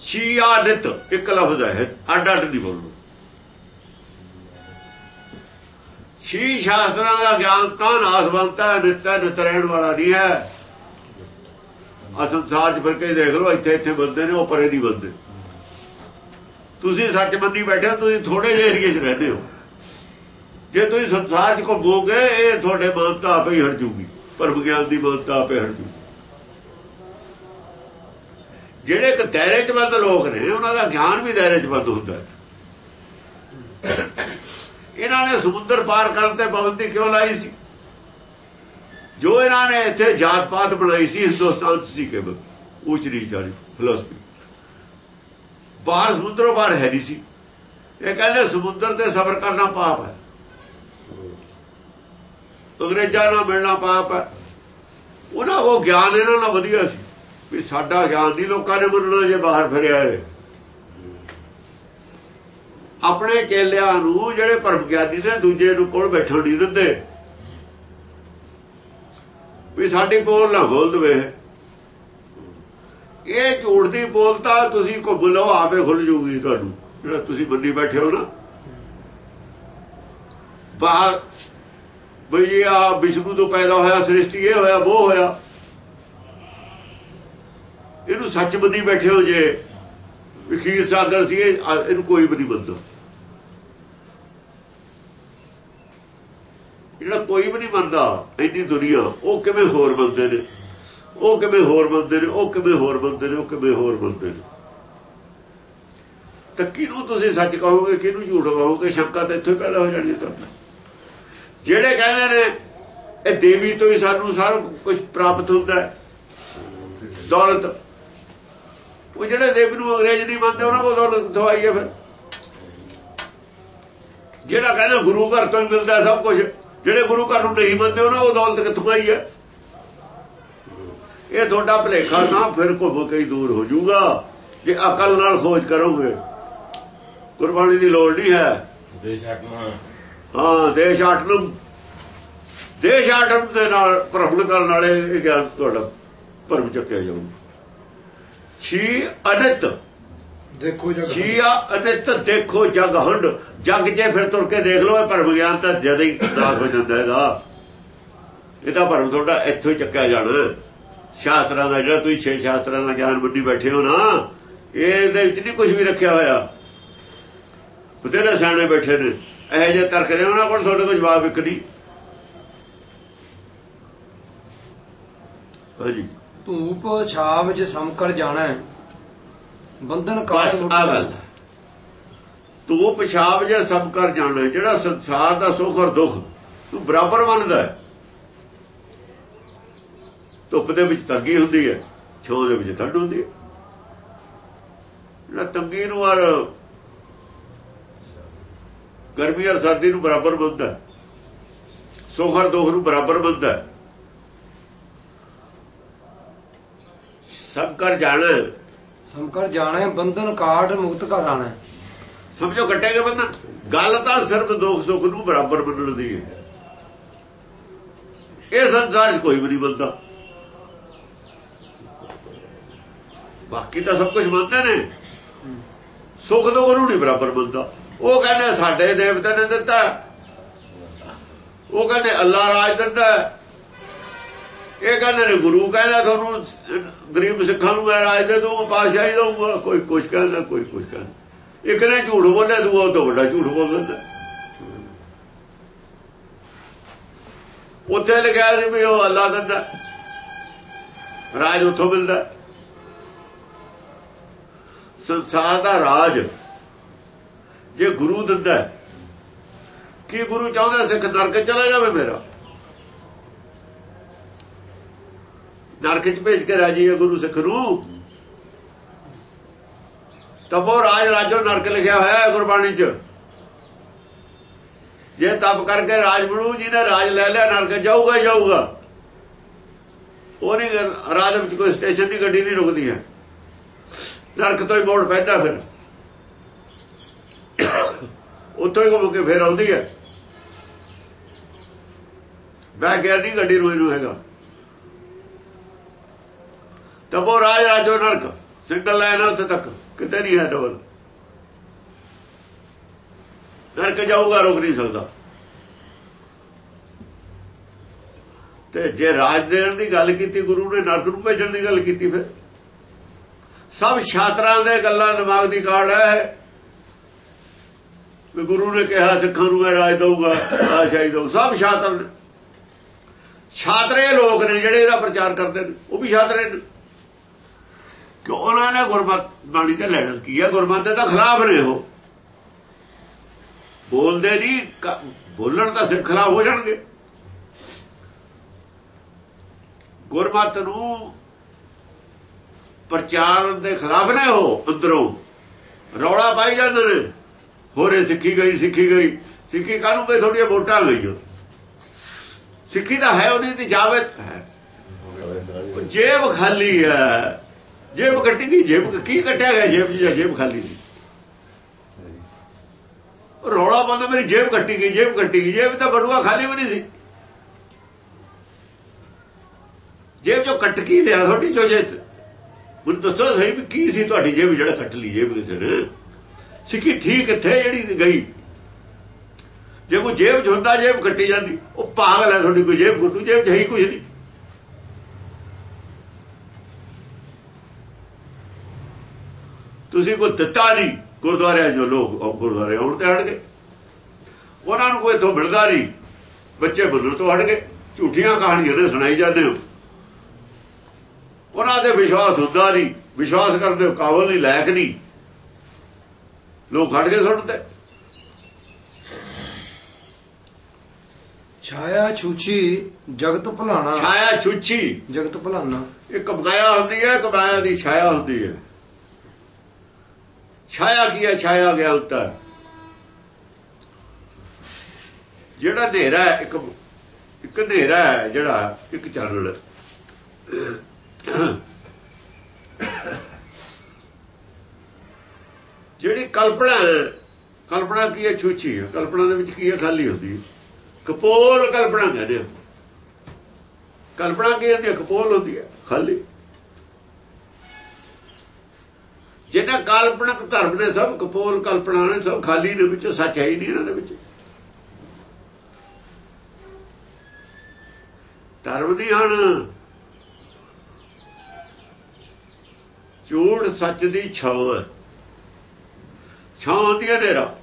ਛੀ ਅਨਿਤ ਇੱਕ ਲਫ਼ਜ਼ ਹੈ ਅੱਡ ਅੱਡ ਨਹੀਂ ਬੋਲਣਾ ਛੀ ਸ਼ਾਸਤਰਾਂ ਦਾ ਗਿਆਨ ਤਾਂ ਨਾਸਵੰਤਾ ਹੈ, ਨਿੱਤ ਵਾਲਾ ਨਹੀਂ ਹੈ। ਆ ਸੰਸਾਰ 'ਚ ਫਿਰ ਕੇ ਦੇਖ ਲਓ, ਇੱਥੇ ਇੱਥੇ ਬੰਦੇ ਨੇ, ਉਹ ਪਰੇ ਨਹੀਂ ਬੰਦੇ। ਤੁਸੀਂ ਸੱਚ ਮੰਨੀ ਬੈਠੇ ਹੋ, ਤੁਸੀਂ ਥੋੜੇ ਜਿਹੇ ਏਰੀਏ 'ਚ ਰਹਿੰਦੇ ਹੋ। ਜੇ ਤੁਸੀਂ ਸੰਸਾਰ 'ਚ ਘੁੰਮੋਗੇ, ਇਹ ਤੁਹਾਡੇ ਮਾਨਤਾ ਆਪੇ ਹੀ ਹਟ ਜੂਗੀ। ਪਰ ਵਿਗਿਆਨ ਦੀ ਮਾਨਤਾ ਆਪੇ ਹਟ ਜੂਗੀ। ਜਿਹੜੇ ਇੱਕ ਦਾਇਰੇ 'ਚ ਬੰਦ ਲੋਕ ਨੇ, ਉਹਨਾਂ ਦਾ ਗਿਆਨ ਵੀ ਦਾਇਰੇ 'ਚ ਬੰਦ ਹੁੰਦਾ ਹੈ। ਇਹਨਾਂ ਨੇ ਸਮੁੰਦਰ ਪਾਰ ਕਰਨ ਤੇ ਪਾਬੰਦੀ ਕਿਉਂ ਲਾਈ ਸੀ? ਜੋ ਇਹਨਾਂ ਨੇ ਇੱਥੇ ਜਾਤ ਪਾਤ ਬਣਾਈ ਸੀ, ਹਿੰਦੁਸਤਾਨ 'ਚ ਸੀ ਕੇਵਲ ਉੱਚ ਨੀਚ ਵਾਲੀ ਫਿਲਾਸਫੀ ਬਾਹਰ ਸਮੁੰਦਰੋਂ ਬਾਹਰ ਹੈ ਨਹੀਂ ਸੀ। ਇਹ ਕਹਿੰਦੇ ਸਮੁੰਦਰ ਤੇ ਸਫ਼ਰ ਕਰਨਾ ਪਾਪ ਹੈ। ਅੰਗਰੇਜ਼ਾਂ ਨਾਲ ਮਿਲਣਾ ਪਾਪ ਹੈ। ਉਹਨਾਂ ਉਹ ਗਿਆਨ ਇਹਨਾਂ ਨਾਲ ਵਧੀਆ ਸੀ। ਵੀ ਸਾਡਾ ਗਿਆਨ ਨਹੀਂ, ਲੋਕਾਂ ਨੇ ਮੰਨਣਾ ਜੇ ਬਾਹਰ ਫਿਰਿਆ ਹੈ ਆਪਣੇ ਚੇਲਿਆਂ ਨੂੰ, ਜਿਹੜੇ ਪਰਮ ਗਿਆਨੀ ਨੇ, ਦੂਜੇ ਨੂੰ ਕੋਲ ਬੈਠਣ ਨਹੀਂ ਦਿੰਦੇ। ਵੀ ਸਾਡੀ ਬੋਲ ਨਾ ਖੋਲ ਦਵੇ। ਇਹ ਝੂਠ ਦੀ ਬੋਲਤਾ ਤੁਸੀਂ ਘੁੰਮ ਲਓ, ਆਪੇ ਖੁੱਲ ਜੂਗੀ ਤੁਹਾਨੂੰ। ਜਿਹੜਾ ਤੁਸੀਂ ਬੰਦੀ ਬੈਠੇ ਹੋ ਨਾ। ਬਾਹਰ, ਬਈ ਆ ਵਿਸ਼ਨੂੰ ਤੋਂ ਪੈਦਾ ਹੋਇਆ, ਸ੍ਰਿਸ਼ਟੀ ਇਹ ਹੋਇਆ, ਉਹ ਹੋਇਆ। ਇਹਨੂੰ ਸੱਚ ਬੰਦੀ ਬੈਠੇ ਹੋ ਜੇ। ਵਕੀਲ ਸਾਗਰ ਸੀ ਇਹਨੂੰ ਕੋਈ ਵੀ ਨਹੀਂ ਮੰਨਦਾ। ਜਿਹੜਾ ਕੋਈ ਵੀ ਨਹੀਂ ਮੰਨਦਾ, ਇੰਨੀ ਦੁਨੀਆ, ਉਹ ਕਿਵੇਂ ਹੋਰ ਮੰਨਦੇ ਨੇ? ਉਹ ਕਿਵੇਂ ਹੋਰ ਮੰਨਦੇ ਨੇ? ਉਹ ਕਿਵੇਂ ਹੋਰ ਮੰਨਦੇ ਨੇ? ਉਹ ਕਿਵੇਂ ਹੋਰ ਮੰਨਦੇ ਨੇ? ਤਾਂ ਕਿਹਨੂੰ ਤੁਸੀਂ ਸੱਚ ਕਹੋਗੇ, ਕਿਹਨੂੰ ਝੂਠ ਕਹੋਗੇ? ਸ਼ੰਕਾ ਤਾਂ ਇੱਥੇ ਪੈਦਾ ਹੋ ਜਾਣੀ ਤੁਹਾਨੂੰ ਜਿਹੜੇ ਕਹਿੰਦੇ ਨੇ, ਇਹ ਦੇਵੀ ਤੋਂ ਹੀ ਸਾਨੂੰ ਸਾਰਾ ਕੁਝ ਪ੍ਰਾਪਤ ਹੁੰਦਾ ਹੈ। ਦੌਲਤ। ਉਹ ਜਿਹੜੇ ਦੇਵੀ ਨੂੰ ਅੰਗਰੇਜ਼ ਨਹੀਂ ਮੰਨਦੇ, ਉਹਨਾਂ ਕੋਲ ਦੌਲਤ ਦਵਾਈ ਹੈ ਫਿਰ? ਜਿਹੜਾ ਕਹਿੰਦਾ ਗੁਰੂ ਘਰ ਤੋਂ ਹੀ ਮਿਲਦਾ ਸਭ ਕੁਝ। ਜਿਹੜੇ ਗੁਰੂ ਘਰ ਨੂੰ ਨਹੀਂ ਮੰਨਦੇ ਉਹਨਾਂ ਕੋਲ ਦੌਲਤ ਕਿੱਥੋਂ ਆਈ ਹੈ? ਇਹ ਤੁਹਾਡਾ ਭਲੇਖਾ ਨਾ ਫਿਰ ਘੁੰਮ ਕੇ ਦੂਰ ਹੋ ਜਾਊਗਾ। ਜੇ ਅਕਲ ਨਾਲ ਖੋਜ ਕਰੋਗੇ ਕੁਰਬਾਨੀ ਦੀ ਲੋੜ ਨਹੀਂ ਹੈ। ਦੇਸ਼ ਆਤਮਾ ਹਾਂ। ਦੇਸ਼ ਆਟਮ ਦੇਸ਼ ਆਟਮ ਦੇ ਨਾਲ ਭ੍ਰਮਣ ਕਰਨ ਵਾਲੇ ਇਹ ਗਿਆਨ ਤੁਹਾਡਾ ਭਰਮ ਚੱਕਿਆ ਜਾਊ ਛੀ ਅਨਿਤ ਦੇਖੋ ਜਗ ਛੀ ਆ ਅਨਿਤ ਦੇਖੋ ਜਗ ਹੰਡ ਜਗ 'ਚ ਫਿਰ ਤੁਰ ਕੇ ਦੇਖ ਲਓ ਇਹ ਭਰਮ ਗਿਆਨ ਤਾਂ ਜਦ ਹੀ ਨਾਸ ਹੋ ਜਾਂਦਾ ਹੈਗਾ। ਇਹ ਤਾਂ ਭਰਮ ਤੁਹਾਡਾ ਇੱਥੋਂ ਹੀ ਚੱਕਿਆ ਜਾਣਾ। ਸ਼ਾਸਤਰਾਂ ਦਾ ਜਿਹੜਾ ਤੁਸੀਂ ਛੇ ਸ਼ਾਸਤਰਾਂ ਦਾ ਗਿਆਨ ਬੰਦੀ ਬੈਠੇ ਹੋ ਨਾ ਇਹਦੇ ਵਿੱਚ ਨਹੀਂ ਕੁਝ ਵੀ ਰੱਖਿਆ ਹੋਇਆ। ਬਥੇਰੇ ਸਿਆਣੇ ਬੈਠੇ ਨੇ। ਇਹੋ ਜਿਹੇ ਤਰਕ ਨੇ ਉਹਨਾਂ ਕੋਲ ਤੁਹਾਡੇ ਕੋਲ ਜਵਾਬ ਇੱਕ ਨਹੀਂ। ਹਾਂਜੀ। ਧੂਪ ਛਾਵ ਜੇ ਸਮਕਰ ਜਾਣਾ ਬੰਧਨ ਕਾਲ ਆ ਗੱਲ ਤੂੰ ਪਿਸ਼ਾਬ ਜੇ ਸਭ ਕਰ ਜਾਣਾ ਜਿਹੜਾ ਸੰਸਾਰ ਦਾ ਸੁੱਖ ਔਰ ਦੁੱਖ ਤੂੰ ਬਰਾਬਰ ਮੰਨਦਾ। ਧੁੱਪ ਦੇ ਵਿੱਚ ਤੰਗੀ ਹੁੰਦੀ ਹੈ ਛੋਹ ਦੇ ਵਿੱਚ ਠੰਡ ਹੁੰਦੀ ਹੈ ਜਿਹੜਾ ਤੰਗੀ ਨੂੰ ਔਰ ਗਰਮੀ ਔਰ ਸਰਦੀ ਨੂੰ ਬਰਾਬਰ ਮੰਨਦਾ। ਸੁੱਖ ਔਰ ਦੁੱਖ ਨੂੰ ਬਰਾਬਰ ਮੰਨਦਾ। ਸਭ ਕਰ ਜਾਣਾ ਹੈ। ਸਮਕਰ ਬੰਧਨ ਕਾਟ ਮੁਕਤ ਕਰ ਸਮਝੋ ਕੱਟੇਗੇ ਬੰਧਨ? ਗੱਲ ਤਾਂ ਸਿਰਫ ਦੁੱਖ ਸੁੱਖ ਨੂੰ ਬਰਾਬਰ ਮੰਨਣ ਦੀ ਹੈ। ਇਹ ਸੰਸਾਰ ਕੋਈ ਵੀ ਨਹੀਂ ਮੰਨਦਾ ਬਾਕੀ ਤਾਂ ਸਭ ਕੁਝ ਮੰਨਦੇ ਨੇ। ਸੁੱਖ ਦੁੱਖ ਨੂੰ ਨਹੀਂ ਬਰਾਬਰ ਮੰਨਦਾ। ਉਹ ਕਹਿੰਦੇ ਸਾਡੇ ਦੇਵਤੇ ਨੇ ਦਿੱਤਾ। ਉਹ ਕਹਿੰਦੇ ਅੱਲਾ ਰਾਜ ਦਿੰਦਾ। ਇਹ ਕਹਿੰਦੇ ਨੇ ਗੁਰੂ ਕਹਿੰਦਾ ਤੁਹਾਨੂੰ, ਗਰੀਬ ਸਿੱਖਾਂ ਨੂੰ ਮੈਂ ਰਾਜ ਦੇ ਦੂੰਗਾ ਪਾਸ਼ਾਹੀ ਦਊਂਗਾ। ਕੋਈ ਕੁਛ ਕਹਿੰਦਾ, ਕੋਈ ਕੁਛ ਕਹਿੰਦਾ। ਇੱਕ ਨੇ ਝੂਠ ਬੋਲਿਆ, ਦੂਆ ਉਹ ਤੋਂ ਵੱਡਾ ਝੂਠ ਬੋਲ ਦਿੰਦਾ। ਉੱਥੇ ਲਿਖਿਆ ਸੀ ਵੀ ਉਹ ਅੱਲਾ ਦਿੰਦਾ। ਰਾਜ ਉੱਥੋਂ ਮਿਲਦਾ। ਸੰਸਾਰ ਦਾ ਰਾਜ ਜੇ ਗੁਰੂ ਦਿੰਦਾ, ਕੀ ਗੁਰੂ ਚਾਹੁੰਦਾ ਸਿੱਖ ਨਰਕ ਚਲਾ ਜਾਵੇ ਮੇਰਾ? ਨਰਕ ਚ ਭੇਜ ਕੇ ਰਾਜੀ ਹੈ ਗੁਰੂ ਸਿੱਖ ਨੂੰ। ਤਪੋ ਰਾਜ ਰਾਜੋ ਨਰਕ ਲਿਖਿਆ ਹੋਇਆ ਹੈ ਗੁਰਬਾਣੀ ਚ। ਜੇ ਤਪ ਕਰਕੇ ਰਾਜ ਬਣੂ, ਜਿਹਨੇ ਰਾਜ ਲੈ ਲਿਆ, ਨਰਕ ਜਾਊਗਾ ਜਾਊਗਾ। ਉਹ ਨਹੀਂ, ਰਾਜ ਵਿੱਚ ਕੋਈ ਸਟੇਸ਼ਨ ਦੀ ਗੱਡੀ ਨਹੀਂ ਰੁਕਦੀ ਹੈ। ਨਰਕ ਤੋਂ ਹੀ ਮੋੜ ਪੈਂਦਾ ਫਿਰ। ਉੱਥੋਂ ਹੀ ਘੁੰਮ ਕੇ ਫੇਰ ਆਉਂਦੀ ਹੈ। ਬੈਕ ਗੇਅਰ ਨਹੀਂ, ਗੱਡੀ ਰੋਈ ਨੂੰ ਹੈਗਾ। ਤਪੋ ਰਾਜ ਰਾਜੋ ਨਰਕ ਸਿੰਗਲ ਲਾਈਨ ਉੱਥੇ ਤੱਕ, ਕਿਤੇ ਨਹੀਂ ਹੈ ਡਬਲ ਨਰਕ ਜਾਊਗਾ, ਰੁਕ ਨਹੀਂ ਸਕਦਾ। ਤੇ ਜੇ ਰਾਜ ਦੇਣ ਦੀ ਗੱਲ ਕੀਤੀ, ਗੁਰੂ ਨੇ ਨਰਕ ਨੂੰ ਭੇਜਣ ਦੀ ਗੱਲ ਕੀਤੀ ਫਿਰ? ਸਭ ਛਾਤਰਾਂ ਦੇ ਗੱਲਾਂ ਦਿਮਾਗ ਦੀ ਕਾਢ ਹੈ। ਵੀ ਗੁਰੂ ਨੇ ਕਿਹਾ, ਸਿੱਖਾਂ ਨੂੰ ਮੈਂ ਰਾਜ ਦਊਗਾ ਆਸ਼ਾਈ ਦਊ। ਸਭ ਛਾਤਰ ਨੇ। ਛਾਤਰੇ ਲੋਕ ਨੇ ਜਿਹੜੇ ਇਹਦਾ ਪ੍ਰਚਾਰ ਕਰਦੇ ਨੇ, ਉਹ ਵੀ ਛਾਤਰੇ ਨੇ। ਕਿ ਉਹਨਾਂ ਨੇ ਗੁਰਮਤ ਬਾਣੀ ਤੇ ਲੈਣ ਕੀ ਹੈ ਗੁਰਮਤ ਦੇ ਖਿਲਾਫ ਨੇ ਉਹ। ਬੋਲਦੇ ਨਹੀਂ ਬੋਲਣ ਦਾ ਸਿਰ ਖਿਲਾਫ ਹੋ ਜਾਣਗੇ। ਗੁਰਮਤ ਨੂੰ ਪ੍ਰਚਾਰ ਦੇ ਖਿਲਾਫ ਨੇ ਉਹ ਅੰਦਰੋਂ। ਰੌਲਾ ਪਾਈ ਜਾਂਦੇ ਨੇ। ਹੋਰੇ ਸਿੱਖੀ ਗਈ ਸਿੱਖੀ ਗਈ। ਸਿੱਖੀ ਕਾਹਨੂੰ ਬਈ ਥੋੜੀਆਂ ਵੋਟਾਂ ਗਈਆਂ। ਸਿੱਖੀ ਦਾ ਹੈ, ਉਹਦੀ ਤੇ ਜਾਵੇਤ ਹੈ। ਜੇਬ ਖਾਲੀ ਹੈ। ਜੇਬ ਕੱਟੀ ਗਈ, ਜੇਬ ਕੀ ਕੱਟਿਆ ਗਿਆ ਜੇਬ 'ਚ ਜਾਂ ਜੇਬ ਖਾਲੀ ਸੀ? ਉਹ ਰੌਲਾ ਪਾਉਂਦਾ ਮੇਰੀ ਜੇਬ ਕੱਟੀ ਗਈ, ਜੇਬ ਕੱਟੀ ਗਈ, ਜੇਬ ਤਾਂ ਬੜੂਆ ਖਾਲੀ ਵੀ ਨਹੀਂ ਸੀ। ਜੇਬ ਚੋਂ ਕੱਟ ਕੀ ਲਿਆ ਤੁਹਾਡੀ ਚੋਂ? ਜੇ ਮੈਨੂੰ ਦੱਸੋ ਸਹੀ ਵੀ ਕੀ ਸੀ ਤੁਹਾਡੀ ਜੇਬ ਜਿਹੜਾ ਕੱਟ ਲਈ ਜੇਬ ਕਿਸੇ ਨੇ ਸਿੱਕੀ ਠੀਕ ਕਿੱਥੇ ਜਿਹੜੀ ਗਈ। ਜੇ ਕੋਈ ਜੇਬ 'ਚ ਹੁੰਦਾ, ਜੇਬ ਕੱਟੀ ਜਾਂਦੀ। ਉਹ ਪਾਗਲ ਹੈ ਤੁਹਾਡੀ ਕੋਈ ਜੇਬ ਕੱਟੂ ਜੇਬ 'ਚ ਕੁਝ ਨਹੀਂ। ਤੁਸੀਂ ਕੋਈ ਦਿੱਤਾ ਨਹੀਂ ਗੁਰਦੁਆਰਿਆਂ ਜੋ ਲੋਕ ਗੁਰਦੁਆਰੇ ਆਉਣ ਤੇ ਹਟ ਗਏ। ਉਹਨਾਂ ਨੂੰ ਕੋਈ ਤੋਂ ਮਿਲਦਾ ਨਹੀਂ ਬੱਚੇ ਬੰਨਣ ਤੋਂ ਹਟ ਗਏ। ਝੂਠੀਆਂ ਕਹਾਣੀਆਂ ਨੇ ਸੁਣਾਈ ਜਾਂਦੇ ਹੋ। ਉਹਨਾਂ ਦੇ ਵਿਸ਼ਵਾਸ ਹੁੰਦਾ ਨਹੀਂ ਵਿਸ਼ਵਾਸ ਕਰਦੇ ਹੋ ਕਾਬਲ ਨਹੀਂ ਲਾਇਕ ਨਹੀਂ। ਲੋਕ ਹਟ ਗਏ ਸੁਣਨ ਤੇ। ਛਾਇਆ ਛੂਛੀ ਜਗਤ ਭੁਲਾਣਾ। ਛਾਇਆ ਛੁੱਛੀ ਜਗਤ ਭੁਲਾਣਾ। ਇਹ ਕਮਾਇਆ ਹੁੰਦੀ ਹੈ ਕਮਾਇਆ ਦੀ ਛਾਇਆ ਹੁੰਦੀ ਹੈ। ਛਾਇਆ ਕੀ ਹੈ? ਛਾਇਆ ਗਿਆ ਉੱਤਰ। ਜਿਹੜਾ ਹਨੇਰਾ ਹੈ, ਇੱਕ ਇੱਕ ਹਨੇਰਾ ਹੈ ਜਿਹੜਾ, ਇੱਕ ਚਾਨਣ। ਜਿਹੜੀ ਕਲਪਨਾ ਹੈ, ਕਲਪਨਾ ਕੀ ਹੈ? ਛੂਚੀ ਹੈ। ਕਲਪਨਾ ਦੇ ਵਿੱਚ ਕੀ ਹੈ? ਖਾਲੀ ਹੁੰਦੀ ਹੈ। ਕਪੋਲ ਕਲਪਨਾ ਕਹਿੰਦੇ ਆ। ਕਲਪਨਾ ਕੀ ਹੁੰਦੀ ਹੈ? ਕਪੋਲ ਹੁੰਦੀ ਹੈ। ਖਾਲੀ। ਜਿਹਨਾਂ ਕਾਲਪਨਿਕ ਧਰਮ ਨੇ ਸਭ ਕਪੋਲ ਕਲਪਨਾ ਨੇ ਸਭ ਖਾਲੀ ਨੇ ਵਿੱਚੋਂ ਸੱਚ ਹੈ ਹੀ ਨਹੀਂ ਇਹਨਾਂ ਦੇ ਵਿੱਚ। ਧਰਮ ਨਹੀਂ ਹਨ। ਝੂਠ ਸੱਚ ਦੀ ਛਾਂ ਹੈ। ਛਾਂ ਹੁੰਦੀ ਹੈ ਹਨੇਰਾ।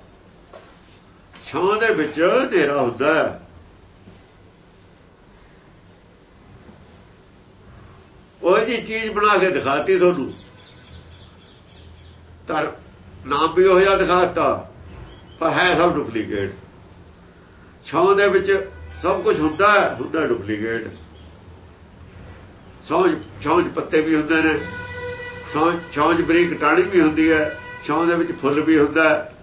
ਛਾਂ ਦੇ ਵਿੱਚ ਹਨੇਰਾ ਹੁੰਦਾ ਹੈ। ਉਹ ਜੀ ਚੀਜ਼ ਬਣਾ ਕੇ ਦਿਖਾਤੀ ਤੁਹਾਨੂੰ। ਤਰ ਨਾਮ ਵੀ ਉਹ ਜਿਹਾ ਦਿਖਾਤਾ ਪਰ ਹੈ ਸਭ ਡੁਪਲੀਕੇਟ ਛਾਂ ਦੇ ਵਿੱਚ ਸਭ ਕੁਝ ਹੁੰਦਾ ਹੈ, ਹੁੰਦਾ ਡੁਪਲੀਕੇਟ ਸੌਂਜ ਛਾਂ ਪੱਤੇ ਵੀ ਹੁੰਦੇ ਨੇ ਸੌਂ ਛਾਂ ਬਰੀਕ ਟਾਣੀ ਵੀ ਹੁੰਦੀ ਹੈ, ਛਾਂ ਦੇ ਵਿੱਚ ਫੁੱਲ ਵੀ ਹੁੰਦਾ ਹੈ।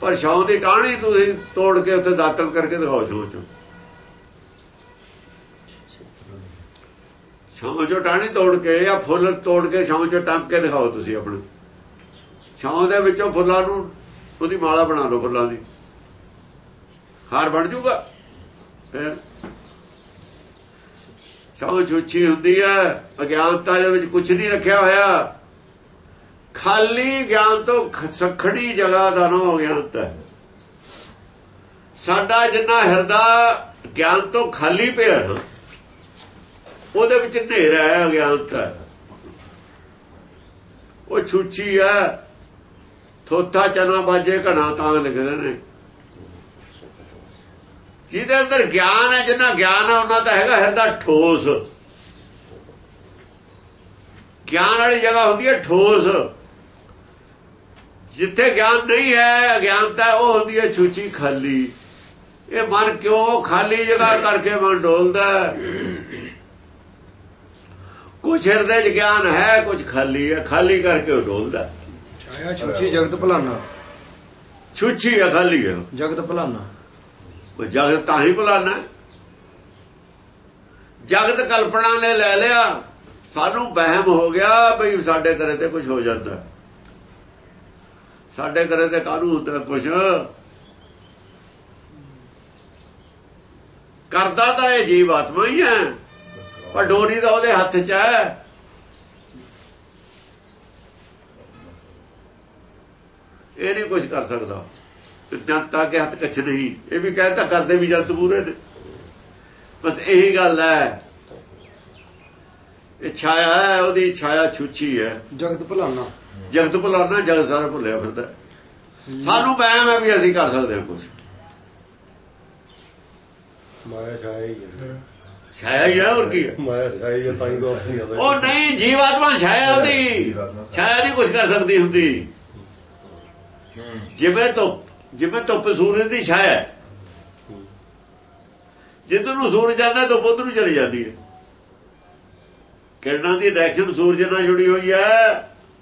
ਪਰ ਛਾਂ ਦੀ ਟਾਣੀ ਤੁਸੀਂ ਤੋੜ ਕੇ ਉੱਥੇ ਦਾਤਲ ਕਰਕੇ ਦਿਖਾਓ ਛਾਂ ਚੋਂ। ਛਾਂ 'ਚੋਂ ਟਾਣੀ ਤੋੜ ਕੇ ਜਾਂ ਫੁੱਲ ਤੋੜ ਕੇ ਛਾਂ 'ਚੋਂ ਟੰਪ ਕੇ ਦਿਖਾਓ ਤੁਸੀਂ ਆਪਣੇ। ਛਾਂ ਦੇ ਵਿੱਚੋਂ ਫੁੱਲਾਂ ਨੂੰ, ਉਹਦੀ ਮਾਲਾ ਬਣਾ ਲਓ ਫੁੱਲਾਂ ਦੀ। ਹਾਰ ਬਣ ਜਾਊਗਾ ਛਾਂ ਛੁੱਛੀ ਹੁੰਦੀ ਹੈ, ਅਗਿਆਨਤਾ ਦੇ ਵਿੱਚ ਕੁਝ ਨਹੀਂ ਰੱਖਿਆ ਹੋਇਆ। ਖਾਲੀ ਗਿਆਨ ਤੋਂ ਸਖੜੀ ਜਗ੍ਹਾ ਦਾ ਨਾ ਅਗਿਆਨਤਾ ਹੈ। ਸਾਡਾ ਜਿੰਨਾ ਹਿਰਦਾ ਗਿਆਨ ਤੋਂ ਖਾਲੀ ਪਿਆ ਨਾ, ਉਹਦੇ ਵਿੱਚ ਹਨੇਰਾ ਹੈ, ਅਗਿਆਨਤਾ ਉਹ ਛੁੱਛੀ ਹੈ ਥੋਥਾ ਚਨਾ ਬਾਜੇ ਘਣਾ ਤਾਂ ਲਿਖਦੇ ਨੇ। ਜਿਹਦੇ ਅੰਦਰ ਗਿਆਨ ਹੈ, ਜਿੰਨਾ ਗਿਆਨ ਹੈ, ਉਹਨਾਂ ਦਾ ਹੈਗਾ ਹਿਰਦਾ ਠੋਸ। ਗਿਆਨ ਵਾਲੀ ਜਗ੍ਹਾ ਹੁੰਦੀ ਹੈ ਠੋਸ। ਜਿੱਥੇ ਗਿਆਨ ਨਹੀਂ ਹੈ ਅਗਿਆਨਤਾ ਉਹ ਹੁੰਦੀ ਹੈ ਛੂਚੀ ਖਾਲੀ। ਇਹ ਮਨ ਕਿਉਂ ਖਾਲੀ ਜਗ੍ਹਾ ਕਰਕੇ ਮਨ ਡੋਲਦਾ? ਕੁਝ ਹਿਰਦੇ 'ਚ ਗਿਆਨ ਹੈ ਕੁਝ ਖਾਲੀ ਹੈ, ਖਾਲੀ ਕਰਕੇ ਉਹ ਡੋਲਦਾ। ਛਾਇਆ ਛੂਛੀ ਜਗਤ ਭੁਲਾਣਾ ਛੁੱਛੀ ਹੈ ਖਾਲੀ ਹੈ ਜਗਤ ਭੁਲਾਣਾ ਉਹ ਜਗਤ ਤਾਂ ਹੀ ਭੁਲਾਣਾ ਜਗਤ ਕਲਪਨਾ ਨੇ ਲੈ ਲਿਆ। ਸਾਨੂੰ ਵਹਿਮ ਹੋ ਗਿਆ ਬਈ ਸਾਡੇ ਘਰੇ ਤੇ ਕੁਝ ਹੋ ਜਾਂਦਾ। ਸਾਡੇ ਘਰੇ ਤੇ ਕਾਹਨੂੰ ਹੁੰਦਾ ਕੁਝ ਕਰਦਾ ਤਾਂ ਇਹ ਜੀਵ ਆਤਮਾ ਹੀ ਹੈ। ਪਰ ਡੋਰੀ ਦਾ ਉਹਦੇ ਹੱਥ 'ਚ ਹੈ। ਇਹ ਨਹੀਂ ਕੁਝ ਕਰ ਸਕਦਾ। ਜਨਤਾ ਕੇ ਹੱਥ ਕੱਛ ਨਹੀਂ ਇਹ ਵੀ ਕਹਿੰਦਾ ਕਰਦੇ ਵੀ ਜੰਤ ਪੂਰੇ ਨੇ। ਬਸ ਇਹੀ ਗੱਲ ਹੈ। ਇਹ ਛਾਇਆ ਹੈ ਉਹਦੀ ਛਾਇਆ ਛੁੱਛੀ ਹੈ। ਜਗਤ ਭੁਲਾਣਾ ਜਗਤ ਭੁਲਾਣਾ ਜਗਤ ਸਾਰਾ ਭੁੱਲਿਆ ਫਿਰਦਾ। ਸਾਨੂੰ ਵਹਿਮ ਹੈ ਵੀ ਅਸੀਂ ਕਰ ਸਕਦੇ ਹਾਂ ਕੁਝ ਮਾਇਆ ਛਾਇਆ ਹੀ ਹੈ। ਛਾਇਆ ਹੀ ਹੈ ਹੋਰ ਕੀ ਹੈ? ਮਾਇਆ ਛਾਇਆ ਹੀ ਹੈ ਤਾਂ ਹੀ ਤਾਂ ਆਪਣੀ ਆਦਾ ਉਹ ਨਹੀਂ ਜੀਵਾਤਮਾ ਛਾਇਆ ਉਹਦੀ। ਛਾਇਆ ਨਹੀਂ ਕੁਝ ਕਰ ਸਕਦੀ ਹੁੰਦੀ। ਜਿਵੇਂ ਧੁੱਪ ਜਿਵੇਂ ਧੁੱਪ ਸੂਰਜ ਦੀ ਛਾਇਆ ਹੈ। ਜਿੱਧਰ ਨੂੰ ਸੂਰਜ ਜਾਂਦਾ, ਧੁੱਪ ਉਧਰ ਨੂੰ ਚਲੀ ਜਾਂਦੀ ਹੈ। ਕਿਰਨਾਂ ਦੀ ਡਾਇਰੈਕਸ਼ਨ ਸੂਰਜ ਨਾਲ ਜੁੜੀ ਹੋਈ ਹੈ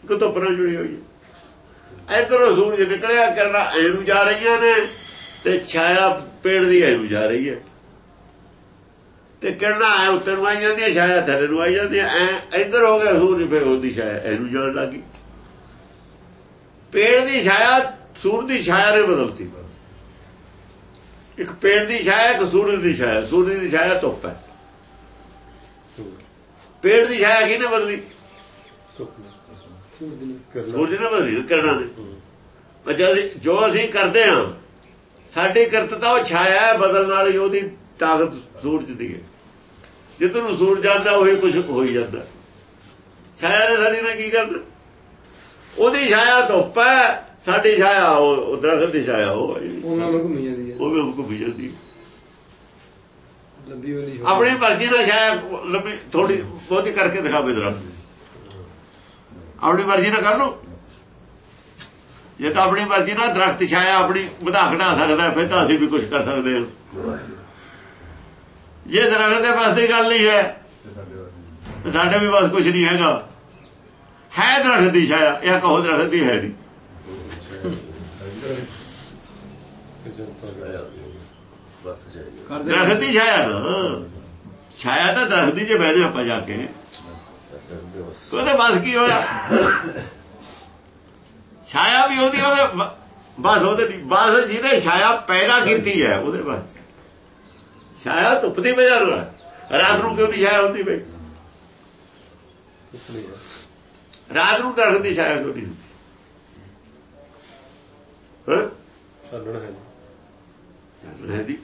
ਕਿ ਧੁੱਪ ਨਾਲ ਜੁੜੀ ਹੋਈ ਹੈ। ਇਧਰੋਂ ਸੂਰਜ ਨਿਕਲਿਆ, ਕਿਰਨਾਂ ਐ ਨੂੰ ਜਾ ਰਹੀਆਂ ਨੇ, ਤੇ ਛਾਇਆ ਪੇੜ ਦੀ ਐ ਨੂੰ ਜਾ ਰਹੀ ਹੈ। ਤੇ ਕਿਰਨਾਂ ਐ ਉੱਤਰ ਨੂੰ ਆਈ ਜਾਂਦੀ ਹੈ ਛਾਇਆ ਥੱਲੇ ਨੂੰ ਆਈ ਜਾਂਦੀ ਹੈ ਐ ਇਧਰ ਹੋ ਗਿਆ, ਸੂਰਜ ਫੇਰ ਉਹਦੀ ਛਾਇਆ ਐ ਨੂੰ ਜਾਣ ਲੱਗੀ ਪੇੜ ਦੀ ਛਾਇਆ, ਸੂਰਜ ਦੀ ਛਾਇਆ ਨੇ ਬਦਲਤੀ ਇੱਕ ਪੇੜ ਦੀ ਛਾਇਆ, ਇੱਕ ਸੂਰਜ ਦੀ ਛਾਇਆ। ਸੂਰਜ ਦੀ ਛਾਇਆ ਧੁੱਪ ਹੈ। ਪੇੜ ਦੀ ਛਾਇਆ ਕਿਹਨੇ ਬਦਲੀ? ਸੂਰਜ ਨੇ ਬਦਲੀ, ਕਰਨਾ ਨੇ। ਪਰ ਜੋ ਅਸੀਂ ਕਰਦੇ ਹਾਂ, ਸਾਡੀ ਕਰਤਤਾ ਉਹ ਛਾਇਆ ਹੈ, ਬਦਲਣ ਵਾਲੀ ਉਹਦੀ ਤਾਕਤ ਸੂਰਜ ਦੀ ਹੈ। ਜਿੱਧਰ ਨੂੰ ਸੂਰਜ ਜਾਂਦਾ, ਉਹੀ ਕੁਝ ਹੋਈ ਜਾਂਦਾ। ਛਾਇਆ ਨੇ ਸਾਡੀ ਨਾਲ ਕੀ ਕਰਨਾ? ਉਹਦੀ ਛਾਇਆ ਧੁੱਪ ਹੈ ਸਾਡੀ ਛਾਇਆ ਉਹ ਦਰਖਤ ਦੀ ਛਾਇਆ ਉਹ। ਉਹਨਾਂ ਨੂੰ ਘੁੰਮੀ ਜਾਂਦੀ ਹੈ। ਉਹ ਵੀ ਘੁੰਮੀ ਜਾਂਦੀ। ਲੰਬੀ ਬੰਦੀ ਆਪਣੀ ਮਰਜ਼ੀ ਨਾਲ ਛਾਇਆ ਲੰਬੀ ਥੋੜੀ ਬਹੁਤੀ ਕਰਕੇ ਦਿਖਾਵੇ ਦਰਖਤ ਆਪਣੀ ਮਰਜ਼ੀ ਨਾਲ ਕਰ ਲਓ। ਜੇ ਤਾਂ ਆਪਣੀ ਮਰਜ਼ੀ ਨਾਲ ਦਰਖਤ ਛਾਇਆ ਆਪਣੀ ਵਧਾ ਘਟਾ ਸਕਦਾ ਫਿਰ ਤਾਂ ਅਸੀਂ ਵੀ ਕੁਝ ਕਰ ਸਕਦੇ ਹਾਂ। ਜੇ ਦਰਖਤ ਦੇ ਦੀ ਗੱਲ ਨਹੀਂ ਹੈ ਸਾਡੇ ਵੀ ਬਸ ਕੁਝ ਨਹੀਂ ਹੈਗਾ। ਹੈ ਦਰਖਤ ਦੀ ਛਾਇਆ ਇਹ ਕਹੋ ਦਰਖਤ ਦੀ ਹੈ ਨਹੀਂ। ਦਰਖਤ ਦੀ ਛਾਇਆ ਨਾ ਛਾਇਆ ਤਾਂ ਦਰਖਤ ਦੀ ਜੇ ਬਹਿਨੇ ਆਪਾਂ ਜਾ ਕੇ। ਉਹਦੇ ਬਸ ਕੀ ਹੋਇਆ? ਛਾਇਆ ਵੀ ਉਹਦੀ ਉਹਦੇ ਬਸ ਉਹਦੇ ਨਹੀਂ ਬਸ ਜਿਹਨੇ ਛਾਇਆ ਪੈਦਾ ਕੀਤੀ ਹੈ ਉਹਦੇ ਬਸ ਛਾਇਆ ਧੁੱਪ ਦੀ ਵਜ੍ਹਾ ਨਾਲ। ਰਾਤ ਨੂੰ ਕਿਉਂ ਨਹੀਂ ਛਾਇਆ ਹੁੰਦੀ ਬਈ? ਰਾਤ ਨੂੰ ਦਰਖਤ ਦੀ ਛਾਇਆ ਕਿਉਂ ਨਹੀਂ ਹੁੰਦੀ। ਹਾਂ? ਚੱਲਣਾ ਹੈ।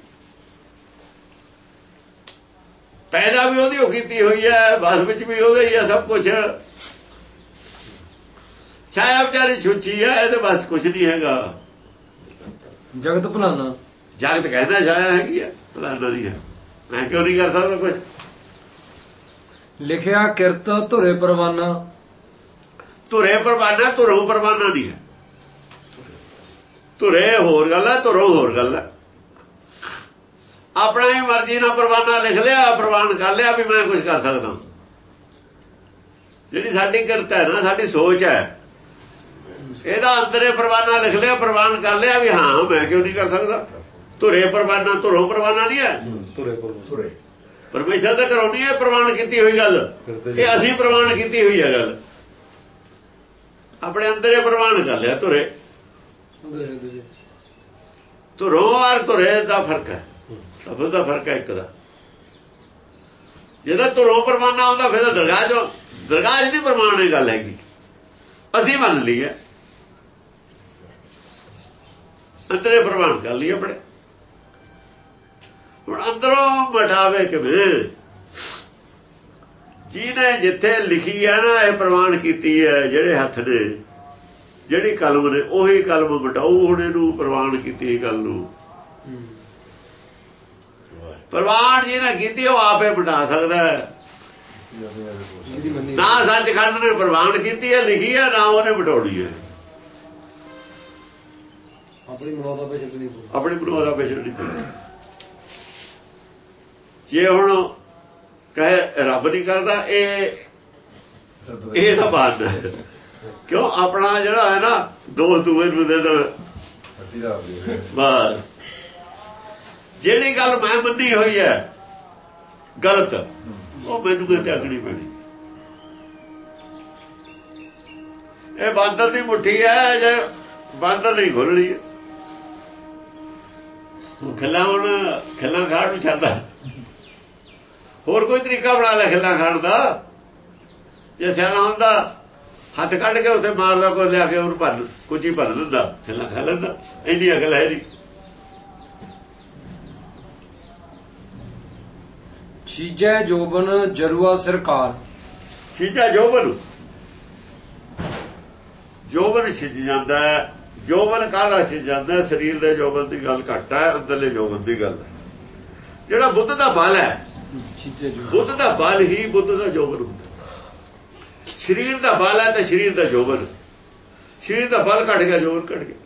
ਪੈਦਾ ਵੀ ਉਹਦੀ ਹੋ ਕੀਤੀ ਹੋਈ ਹੈ ਬਸ ਵਿੱਚ ਵੀ ਉਹਦਾ ਹੀ ਹੈ ਸਭ ਕੁਝ ਛਾਇਆ ਵਿਚਾਰੀ ਛੁੱਚੀ ਹੈ ਇਹਦੇ ਬਸ ਕੁਝ ਨਹੀਂ ਹੈਗਾ। ਜਗਤ ਭਲਾਨਾ ਜਗਤ ਕਹਿੰਦਾ ਛਾਇਆ ਹੈਗੀ ਹੈ ਫਲਾਣਾ ਨਹੀਂ ਹੈ। ਮੈਂ ਕਿਉਂ ਨਹੀਂ ਕਰ ਸਕਦਾ ਕੁਝ ਲਿਖਿਆ ਕਿਰਤ ਧੁਰੇ ਪਰਵਾਨਾ। ਧੁਰੇ ਪਰਵਾਨਾ ਧੁਰੋਂ ਪਰਵਾਨਾ ਨਹੀਂ ਹੈ। ਧੁਰੇ ਹੋਰ ਗੱਲ ਹੈ ਧੁਰੋਂ ਹੋਰ ਗੱਲ ਹੈ। ਆਪਣਾ ਹੀ ਮਰਜ਼ੀ ਨਾਲ ਪਰਵਾਨਾ ਲਿਖ ਲਿਆ ਪ੍ਰਵਾਨ ਕਰ ਲਿਆ ਵੀ ਮੈਂ ਕੁਝ ਕਰ ਸਕਦਾ ਜਿਹੜੀ ਸਾਡੀ ਕਿਰਤ ਹੈ ਨਾ ਸਾਡੀ ਸੋਚ ਹੈ ਇਹਦਾ ਅੰਦਰੇ ਪਰਵਾਨਾ ਲਿਖ ਲਿਆ ਪ੍ਰਵਾਨ ਕਰ ਲਿਆ ਵੀ ਹਾਂ ਮੈਂ ਕਿਉਂ ਨਹੀਂ ਕਰ ਸਕਦਾ? ਧੁਰੇ ਪਰਵਾਨਾ ਧੁਰੋਂ ਪਰਵਾਨਾ ਨਹੀਂ ਹੈ? ਤੁਰੇ ਪਰ ਸੁਰੇ ਪਰਮੇਸ਼ਰ ਦਾ ਕਰਾਉਣੀ ਹੈ ਪ੍ਰਵਾਨ ਕੀਤੀ ਹੋਈ ਗੱਲ। ਇਹ ਅਸੀਂ ਪ੍ਰਵਾਨ ਕੀਤੀ ਹੋਈ ਹੈ ਗੱਲ। ਆਪਣੇ ਅੰਦਰੇ ਪ੍ਰਵਾਨ ਕਰ ਲਿਆ ਧੁਰੇ। ਧੁਰੋਂ ਔਰ ਧੁਰੇ ਦਾ ਫ਼ਰਕ ਹੈ। ਸ਼ਬਦ ਦਾ ਫ਼ਰਕ ਹੈ ਇੱਕ ਦਾ। ਜਿਹਦਾ ਧੁਰੋਂ ਪਰਮਾਨਾ ਹੁੰਦਾ ਫਿਰ ਤਾਂ ਦਰਗਾਹ ਜੋ ਦਰਗਾਹ ਨਹੀਂ ਪ੍ਰਮਾਣ ਦੀ ਗੱਲ ਹੈਗੀ। ਅਸੀਂ ਮੰਨ ਲਈ ਹੈ ਅੰਦਰੇ ਪ੍ਰਮਾਣ ਕਰ ਲਈ ਆਪਣੇ। ਹੁਣ ਅੰਦਰੋਂ ਮਟਾਵੇ ਕਿਵੇਂ? ਜਿਹਨੇ ਜਿੱਥੇ ਲਿਖੀ ਹੈ ਨਾ ਇਹ ਪ੍ਰਮਾਣ ਕੀਤੀ ਹੈ ਜਿਹੜੇ ਹੱਥ ਨੇ ਜਿਹੜੀ ਕਲਮ ਨੇ ਉਹੀ ਕਲਮ ਮਟਾਉ ਹੁਣ ਇਹਨੂੰ ਪ੍ਰਵਾਨ ਕੀਤੀ ਗੱਲ ਨੂੰ। ਪ੍ਰਵਾਨ ਜਿਹਨੇ ਕੀਤੀ ਉਹ ਆਪੇ ਮਟਾ ਸਕਦਾ। ਹੈ ਨਾ ਸੱਚਖੰਡ ਨੇ ਪ੍ਰਵਾਨ ਕੀਤੀ ਹੈ ਲਿਖੀ ਹੈ ਨਾ ਉਹਨੇ ਮਟਾਉਣੀ ਹੈ ਆਪਣੀ ਮਨੋਂ ਦਾ ਬਚਤ ਨਹੀਂ ਆਪਣੀ ਬਨੋ ਦਾ ਪਿਛੜ ਨਹੀਂ ਜੇ ਹੁਣ ਕਹੇ ਰੱਬ ਨਹੀਂ ਕਰਦਾ ਇਹ ਇਹ ਤਾਂ ਬਾਤ ਕਿਉਂ? ਆਪਣਾ ਜਿਹੜਾ ਹੈ ਨਾ ਦੋ ਦੂਏ ਨੂੰ ਦੇ ਦੇਣ। ਬਸ। ਜਿਹੜੀ ਗੱਲ ਮੈਂ ਮੰਨੀ ਹੋਈ ਹੈ ਗਲਤ ਉਹ ਮੈਨੂੰ ਤੇ ਤਿਆਗਣੀ ਪੈਣੀ। ਇਹ ਬਾਂਦਰ ਦੀ ਮੁੱਠੀ ਹੈ ਜੇ ਬਾਂਦਰ ਨਹੀਂ ਖੋਲਣੀ ਖੱਲਾ ਹੁਣ ਖੱਲਾ ਖਾਣ ਨੂੰ ਛੱਡਦਾ। ਹੋਰ ਕੋਈ ਤਰੀਕਾ ਬਣਾ ਲੈ ਖੱਲਾ ਖਾਣ ਦਾ? ਜੇ ਸਿਆਣਾ ਹੁੰਦਾ ਹੱਥ ਕੱਢ ਕੇ ਉੱਥੇ ਮਾਰਦਾ ਕੋਈ ਲਿਆ ਕੇ ਉਹਨੂੰ ਭੰਨ ਕੁਝ ਹੀ ਭੰਨ ਦਿੰਦਾ ਖੱਲਾ ਖਾ ਲੈਂਦਾ। ਇੰਨੀ ਅਕਲ ਹੈ ਜੀ। ਛੀਜੈ ਜੋਬਨ ਜਰੂਆ ਸਰਕਾਰ। ਸੀਜਾ ਜੋਬਨ? ਜੋਬਨ ਛਿਜ ਜਾਂਦਾ ਹੈ। ਜੋਬਨ ਕਾਹਦਾ ਛਿਜ ਜਾਂਦਾ? ਸਰੀਰ ਦੇ ਜੋਬਨ ਦੀ ਗੱਲ ਘੱਟ ਹੈ ਅੰਦਰਲੇ ਜੋਬਨ ਦੀ ਗੱਲ ਹੈ। ਜਿਹੜਾ ਬੁੱਧ ਦਾ ਬਲ ਹੈ ਛੀਜੈ ਬੁੱਧ ਦਾ ਬਲ ਹੀ ਬੁੱਧ ਦਾ ਜੋਬਨ ਹੁੰਦਾ ਸਰੀਰ ਦਾ ਬਲ ਹੈ ਤੇ ਸਰੀਰ ਦਾ ਜੋਬਨ ਸਰੀਰ ਦਾ ਬਲ ਘਟ ਗਿਆ ਜੋਬਨ ਘਟ ਗਿਆ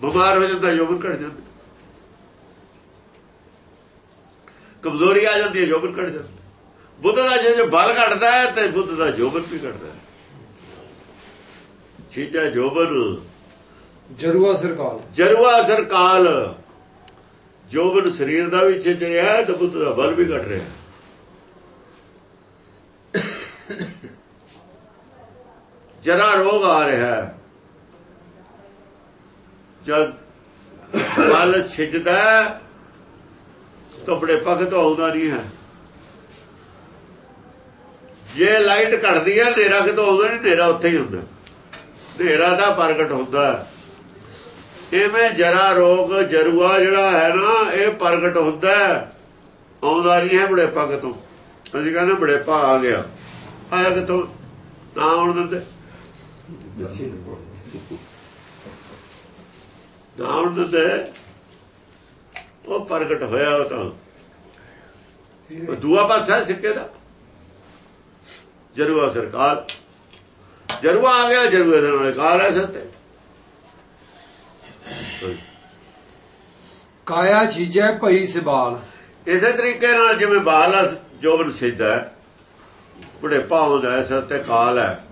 ਬਿਮਾਰ ਹੋ ਜਾਂਦਾ ਜੋਬਨ ਘਟ ਜਾਂਦਾ ਕਮਜ਼ੋਰੀ ਆ ਜਾਂਦੀ ਹੈ ਜੋਬਨ ਘਟ ਜਾਂਦਾ ਬੁੱਧ ਦਾ ਜੋ ਜੋ ਬਲ ਘਟਦਾ ਹੈ ਤੇ ਬੁੱਧ ਦਾ ਜੋਬਨ ਵੀ ਘਟਦਾ ਹੈ ਚੀਜ਼ਾਂ ਜੋਬਨ ਜਰੂਆ ਸਰਕਾਰ ਜਰਵਾ ਸਰਕਾਲ ਜੋਬਨ ਸਰੀਰ ਦਾ ਵੀ ਛਿੱਜ ਰਿਹਾ ਹੈ ਤੇ ਬੁੱਧ ਦਾ ਬਲ ਵੀ ਘਟ ਰਿਹਾ ਜਰਾ ਰੋਗ ਆ ਰਿਹਾ ਹੈ। ਜਦ ਬਲ ਛਿਜਦਾ ਹੈ ਤਾਂ ਬੜੇਪਾ ਕਿਤੋਂ ਆਉਂਦਾ ਨਹੀਂ ਹੈ। ਜੇ ਲਾਈਟ ਘਟਦੀ ਹੈ, ਹਨੇਰਾ ਕਿਤੋਂ ਆਉਂਦਾ ਨਹੀਂ, ਹਨੇਰਾ ਉੱਥੇ ਹੀ ਹੁੰਦਾ। ਹਨੇਰਾ ਦਾ ਪ੍ਰਗਟ ਹੁੰਦਾ ਹੈ। ਇਵੇਂ ਜਰਾ ਰੋਗ ਜਰੂਆ ਜਿਹੜਾ ਹੈ ਨਾ, ਇਹ ਪ੍ਰਗਟ ਹੁੰਦਾ ਆਉਂਦਾ ਨਹੀਂ ਹੈ ਬੜੇਪਾ ਕਿਤੋਂ। ਅਸੀਂ ਕਹਿੰਦੇ ਬੜੇਪਾ ਆ ਗਿਆ। ਆਇਆ ਕਿਤੋਂ? ਨਾ ਆਉਣ ਦਿੰਦੇ। ਨਾ ਆਉਣ ਦਿੰਦੇ। ਉਹ ਪ੍ਰਗਟ ਹੋਇਆ ਉਹ ਤਾਂ। ਦੂਆ ਪਾਸਾ ਸਿੱਕੇ ਦਾ। ਜਰੂਆ ਸਰਕਾਰ। ਜਰੂਆ ਆ ਗਿਆ, ਜਰੂਏ ਦੇ ਨਾਲ ਕਾਲ ਹੈ ਸੱਤੇ ਕਾਇਆ ਚੀਜੈ ਭਈ ਸਿਬਾਲ ਇਸੇ ਤਰੀਕੇ ਨਾਲ ਜਿਵੇਂ ਬਾਲ ਜੋਬਨ ਸਿੱਧਾ ਹੈ ਬੜੇ ਆਉਂਦਾ ਹੈ ਸਿਰ ਤੇ ਕਾਲ ਹੈ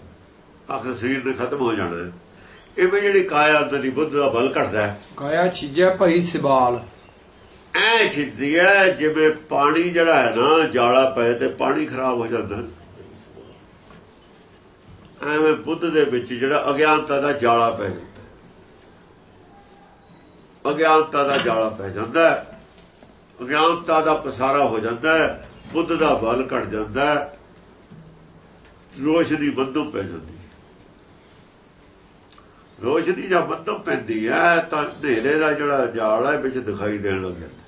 ਆਖਰ ਸਰੀਰ ਨੇ ਖਤਮ ਹੋ ਜਾਣਾ ਹੈ। ਇਵੇਂ ਜਿਹੜੀ ਕਾਇਆ ਅੰਦਰ ਦੀ ਬੁੱਧ ਦਾ ਬਲ ਘਟਦਾ ਹੈ ਕਾਇਆ ਚੀਜੈ ਭਈ ਸਿਬਾਲ ਐ ਸਿੱਧੀ ਹੈ ਜਿਵੇਂ ਪਾਣੀ ਜਿਹੜਾ ਹੈ ਨਾ ਜਾਲਾ ਪਏ ਤੇ ਪਾਣੀ ਖਰਾਬ ਹੋ ਜਾਂਦਾ। ਐਵੇਂ ਬੁੱਧ ਦੇ ਵਿੱਚ ਜਿਹੜਾ ਅਗਿਆਨਤਾ ਦਾ ਜਾਲਾ ਪੈ ਹੈ। ਅਗਿਆਨਤਾ ਦਾ ਜਾਲਾ ਪੈ ਜਾਂਦਾ ਹੈ। ਅਗਿਆਨਤਾ ਦਾ ਪਸਾਰਾ ਹੋ ਜਾਂਦਾ ਹੈ। ਬੁੱਧ ਦਾ ਬਲ ਘਟ ਜਾਂਦਾ ਹੈ। ਰੋਸ਼ਨੀ ਬੰਦੋਂ ਪੈ ਜਾਂਦੀ ਰੋਸ਼ਨੀ ਜਦ ਬੰਦੋਂ ਪੈਂਦੀ ਹੈ ਤਾਂ ਹਨੇਰੇ ਦਾ ਜਿਹੜਾ ਜਾਲ ਹੈ, ਵਿੱਚ ਦਿਖਾਈ ਦੇਣ ਲੱਗ ਜਾਂਦਾ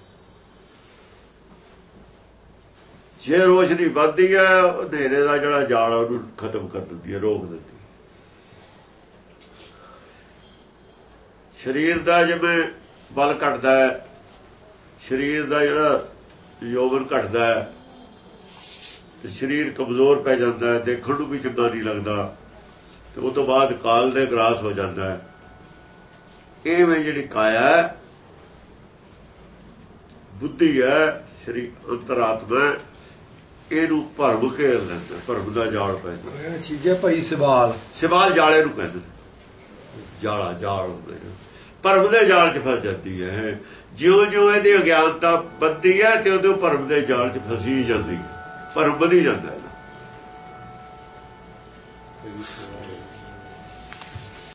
ਜੇ ਰੋਸ਼ਨੀ ਵੱਧਦੀ ਹੈ, ਹਨੇਰੇ ਦਾ ਜਿਹੜਾ ਜਾਲ ਹੈ, ਉਹਨੂੰ ਖਤਮ ਕਰ ਦਿੰਦੀ ਹੈ, ਰੋਕ ਦਿੰਦੀ ਸਰੀਰ ਦਾ ਜਿਵੇਂ ਬਲ ਘਟਦਾ ਹੈ ਸਰੀਰ ਦਾ ਜਿਹੜਾ ਯੋਗਨ ਘਟਦਾ ਹੈ ਤੇ ਸਰੀਰ ਕਮਜ਼ੋਰ ਪੈ ਜਾਂਦਾ ਹੈ ਦੇਖਣ ਨੂੰ ਵੀ ਚੰਗਾ ਨਹੀਂ ਲੱਗਦਾ ਤੇ ਉਸ ਤੋਂ ਬਾਅਦ ਕਾਲ ਦੇ ਗ੍ਰਾਸ ਹੋ ਜਾਂਦਾ ਹੈ। ਇਹ ਵੇ ਜਿਹੜੀ ਕਾਇਆ ਹੈ ਬੁੱਧੀ ਹੈ ਸ੍ਰੀ ਅੰਤਰਾਤਮਾ ਹੈ, ਇਹਨੂੰ ਭਰਮ ਘੇਰ ਲੈਂਦਾ ਭਰਮ ਦਾ ਜਾਲ ਪੈ ਜਾਂਦਾ ਕਾਇਆ ਚੀਜੈ ਭਈ ਸਿਬਾਲ ਸਿਵਾਲ ਜਾਲੇ ਨੂੰ ਕਹਿੰਦੇ। ਜਾਲਾ ਜਾਲ ਹੁੰਦੇ ਨੇ ਭਰਮ ਦੇ ਜਾਲ 'ਚ ਫਸ ਜਾਂਦੀ ਹੈ। ਜਿਉਂ ਜਿਉਂ ਇਹਦੀ ਅਗਿਆਨਤਾ ਵੱਧਦੀ ਹੈ ਤੇ ਉਹਦੇ ਭਰਮ ਦੇ ਜਾਲ 'ਚ ਫਸੀ ਜਾਂਦੀ ਹੈ। ਭਰਮ ਵਧੀ ਜਾਂਦਾ ਹੈ।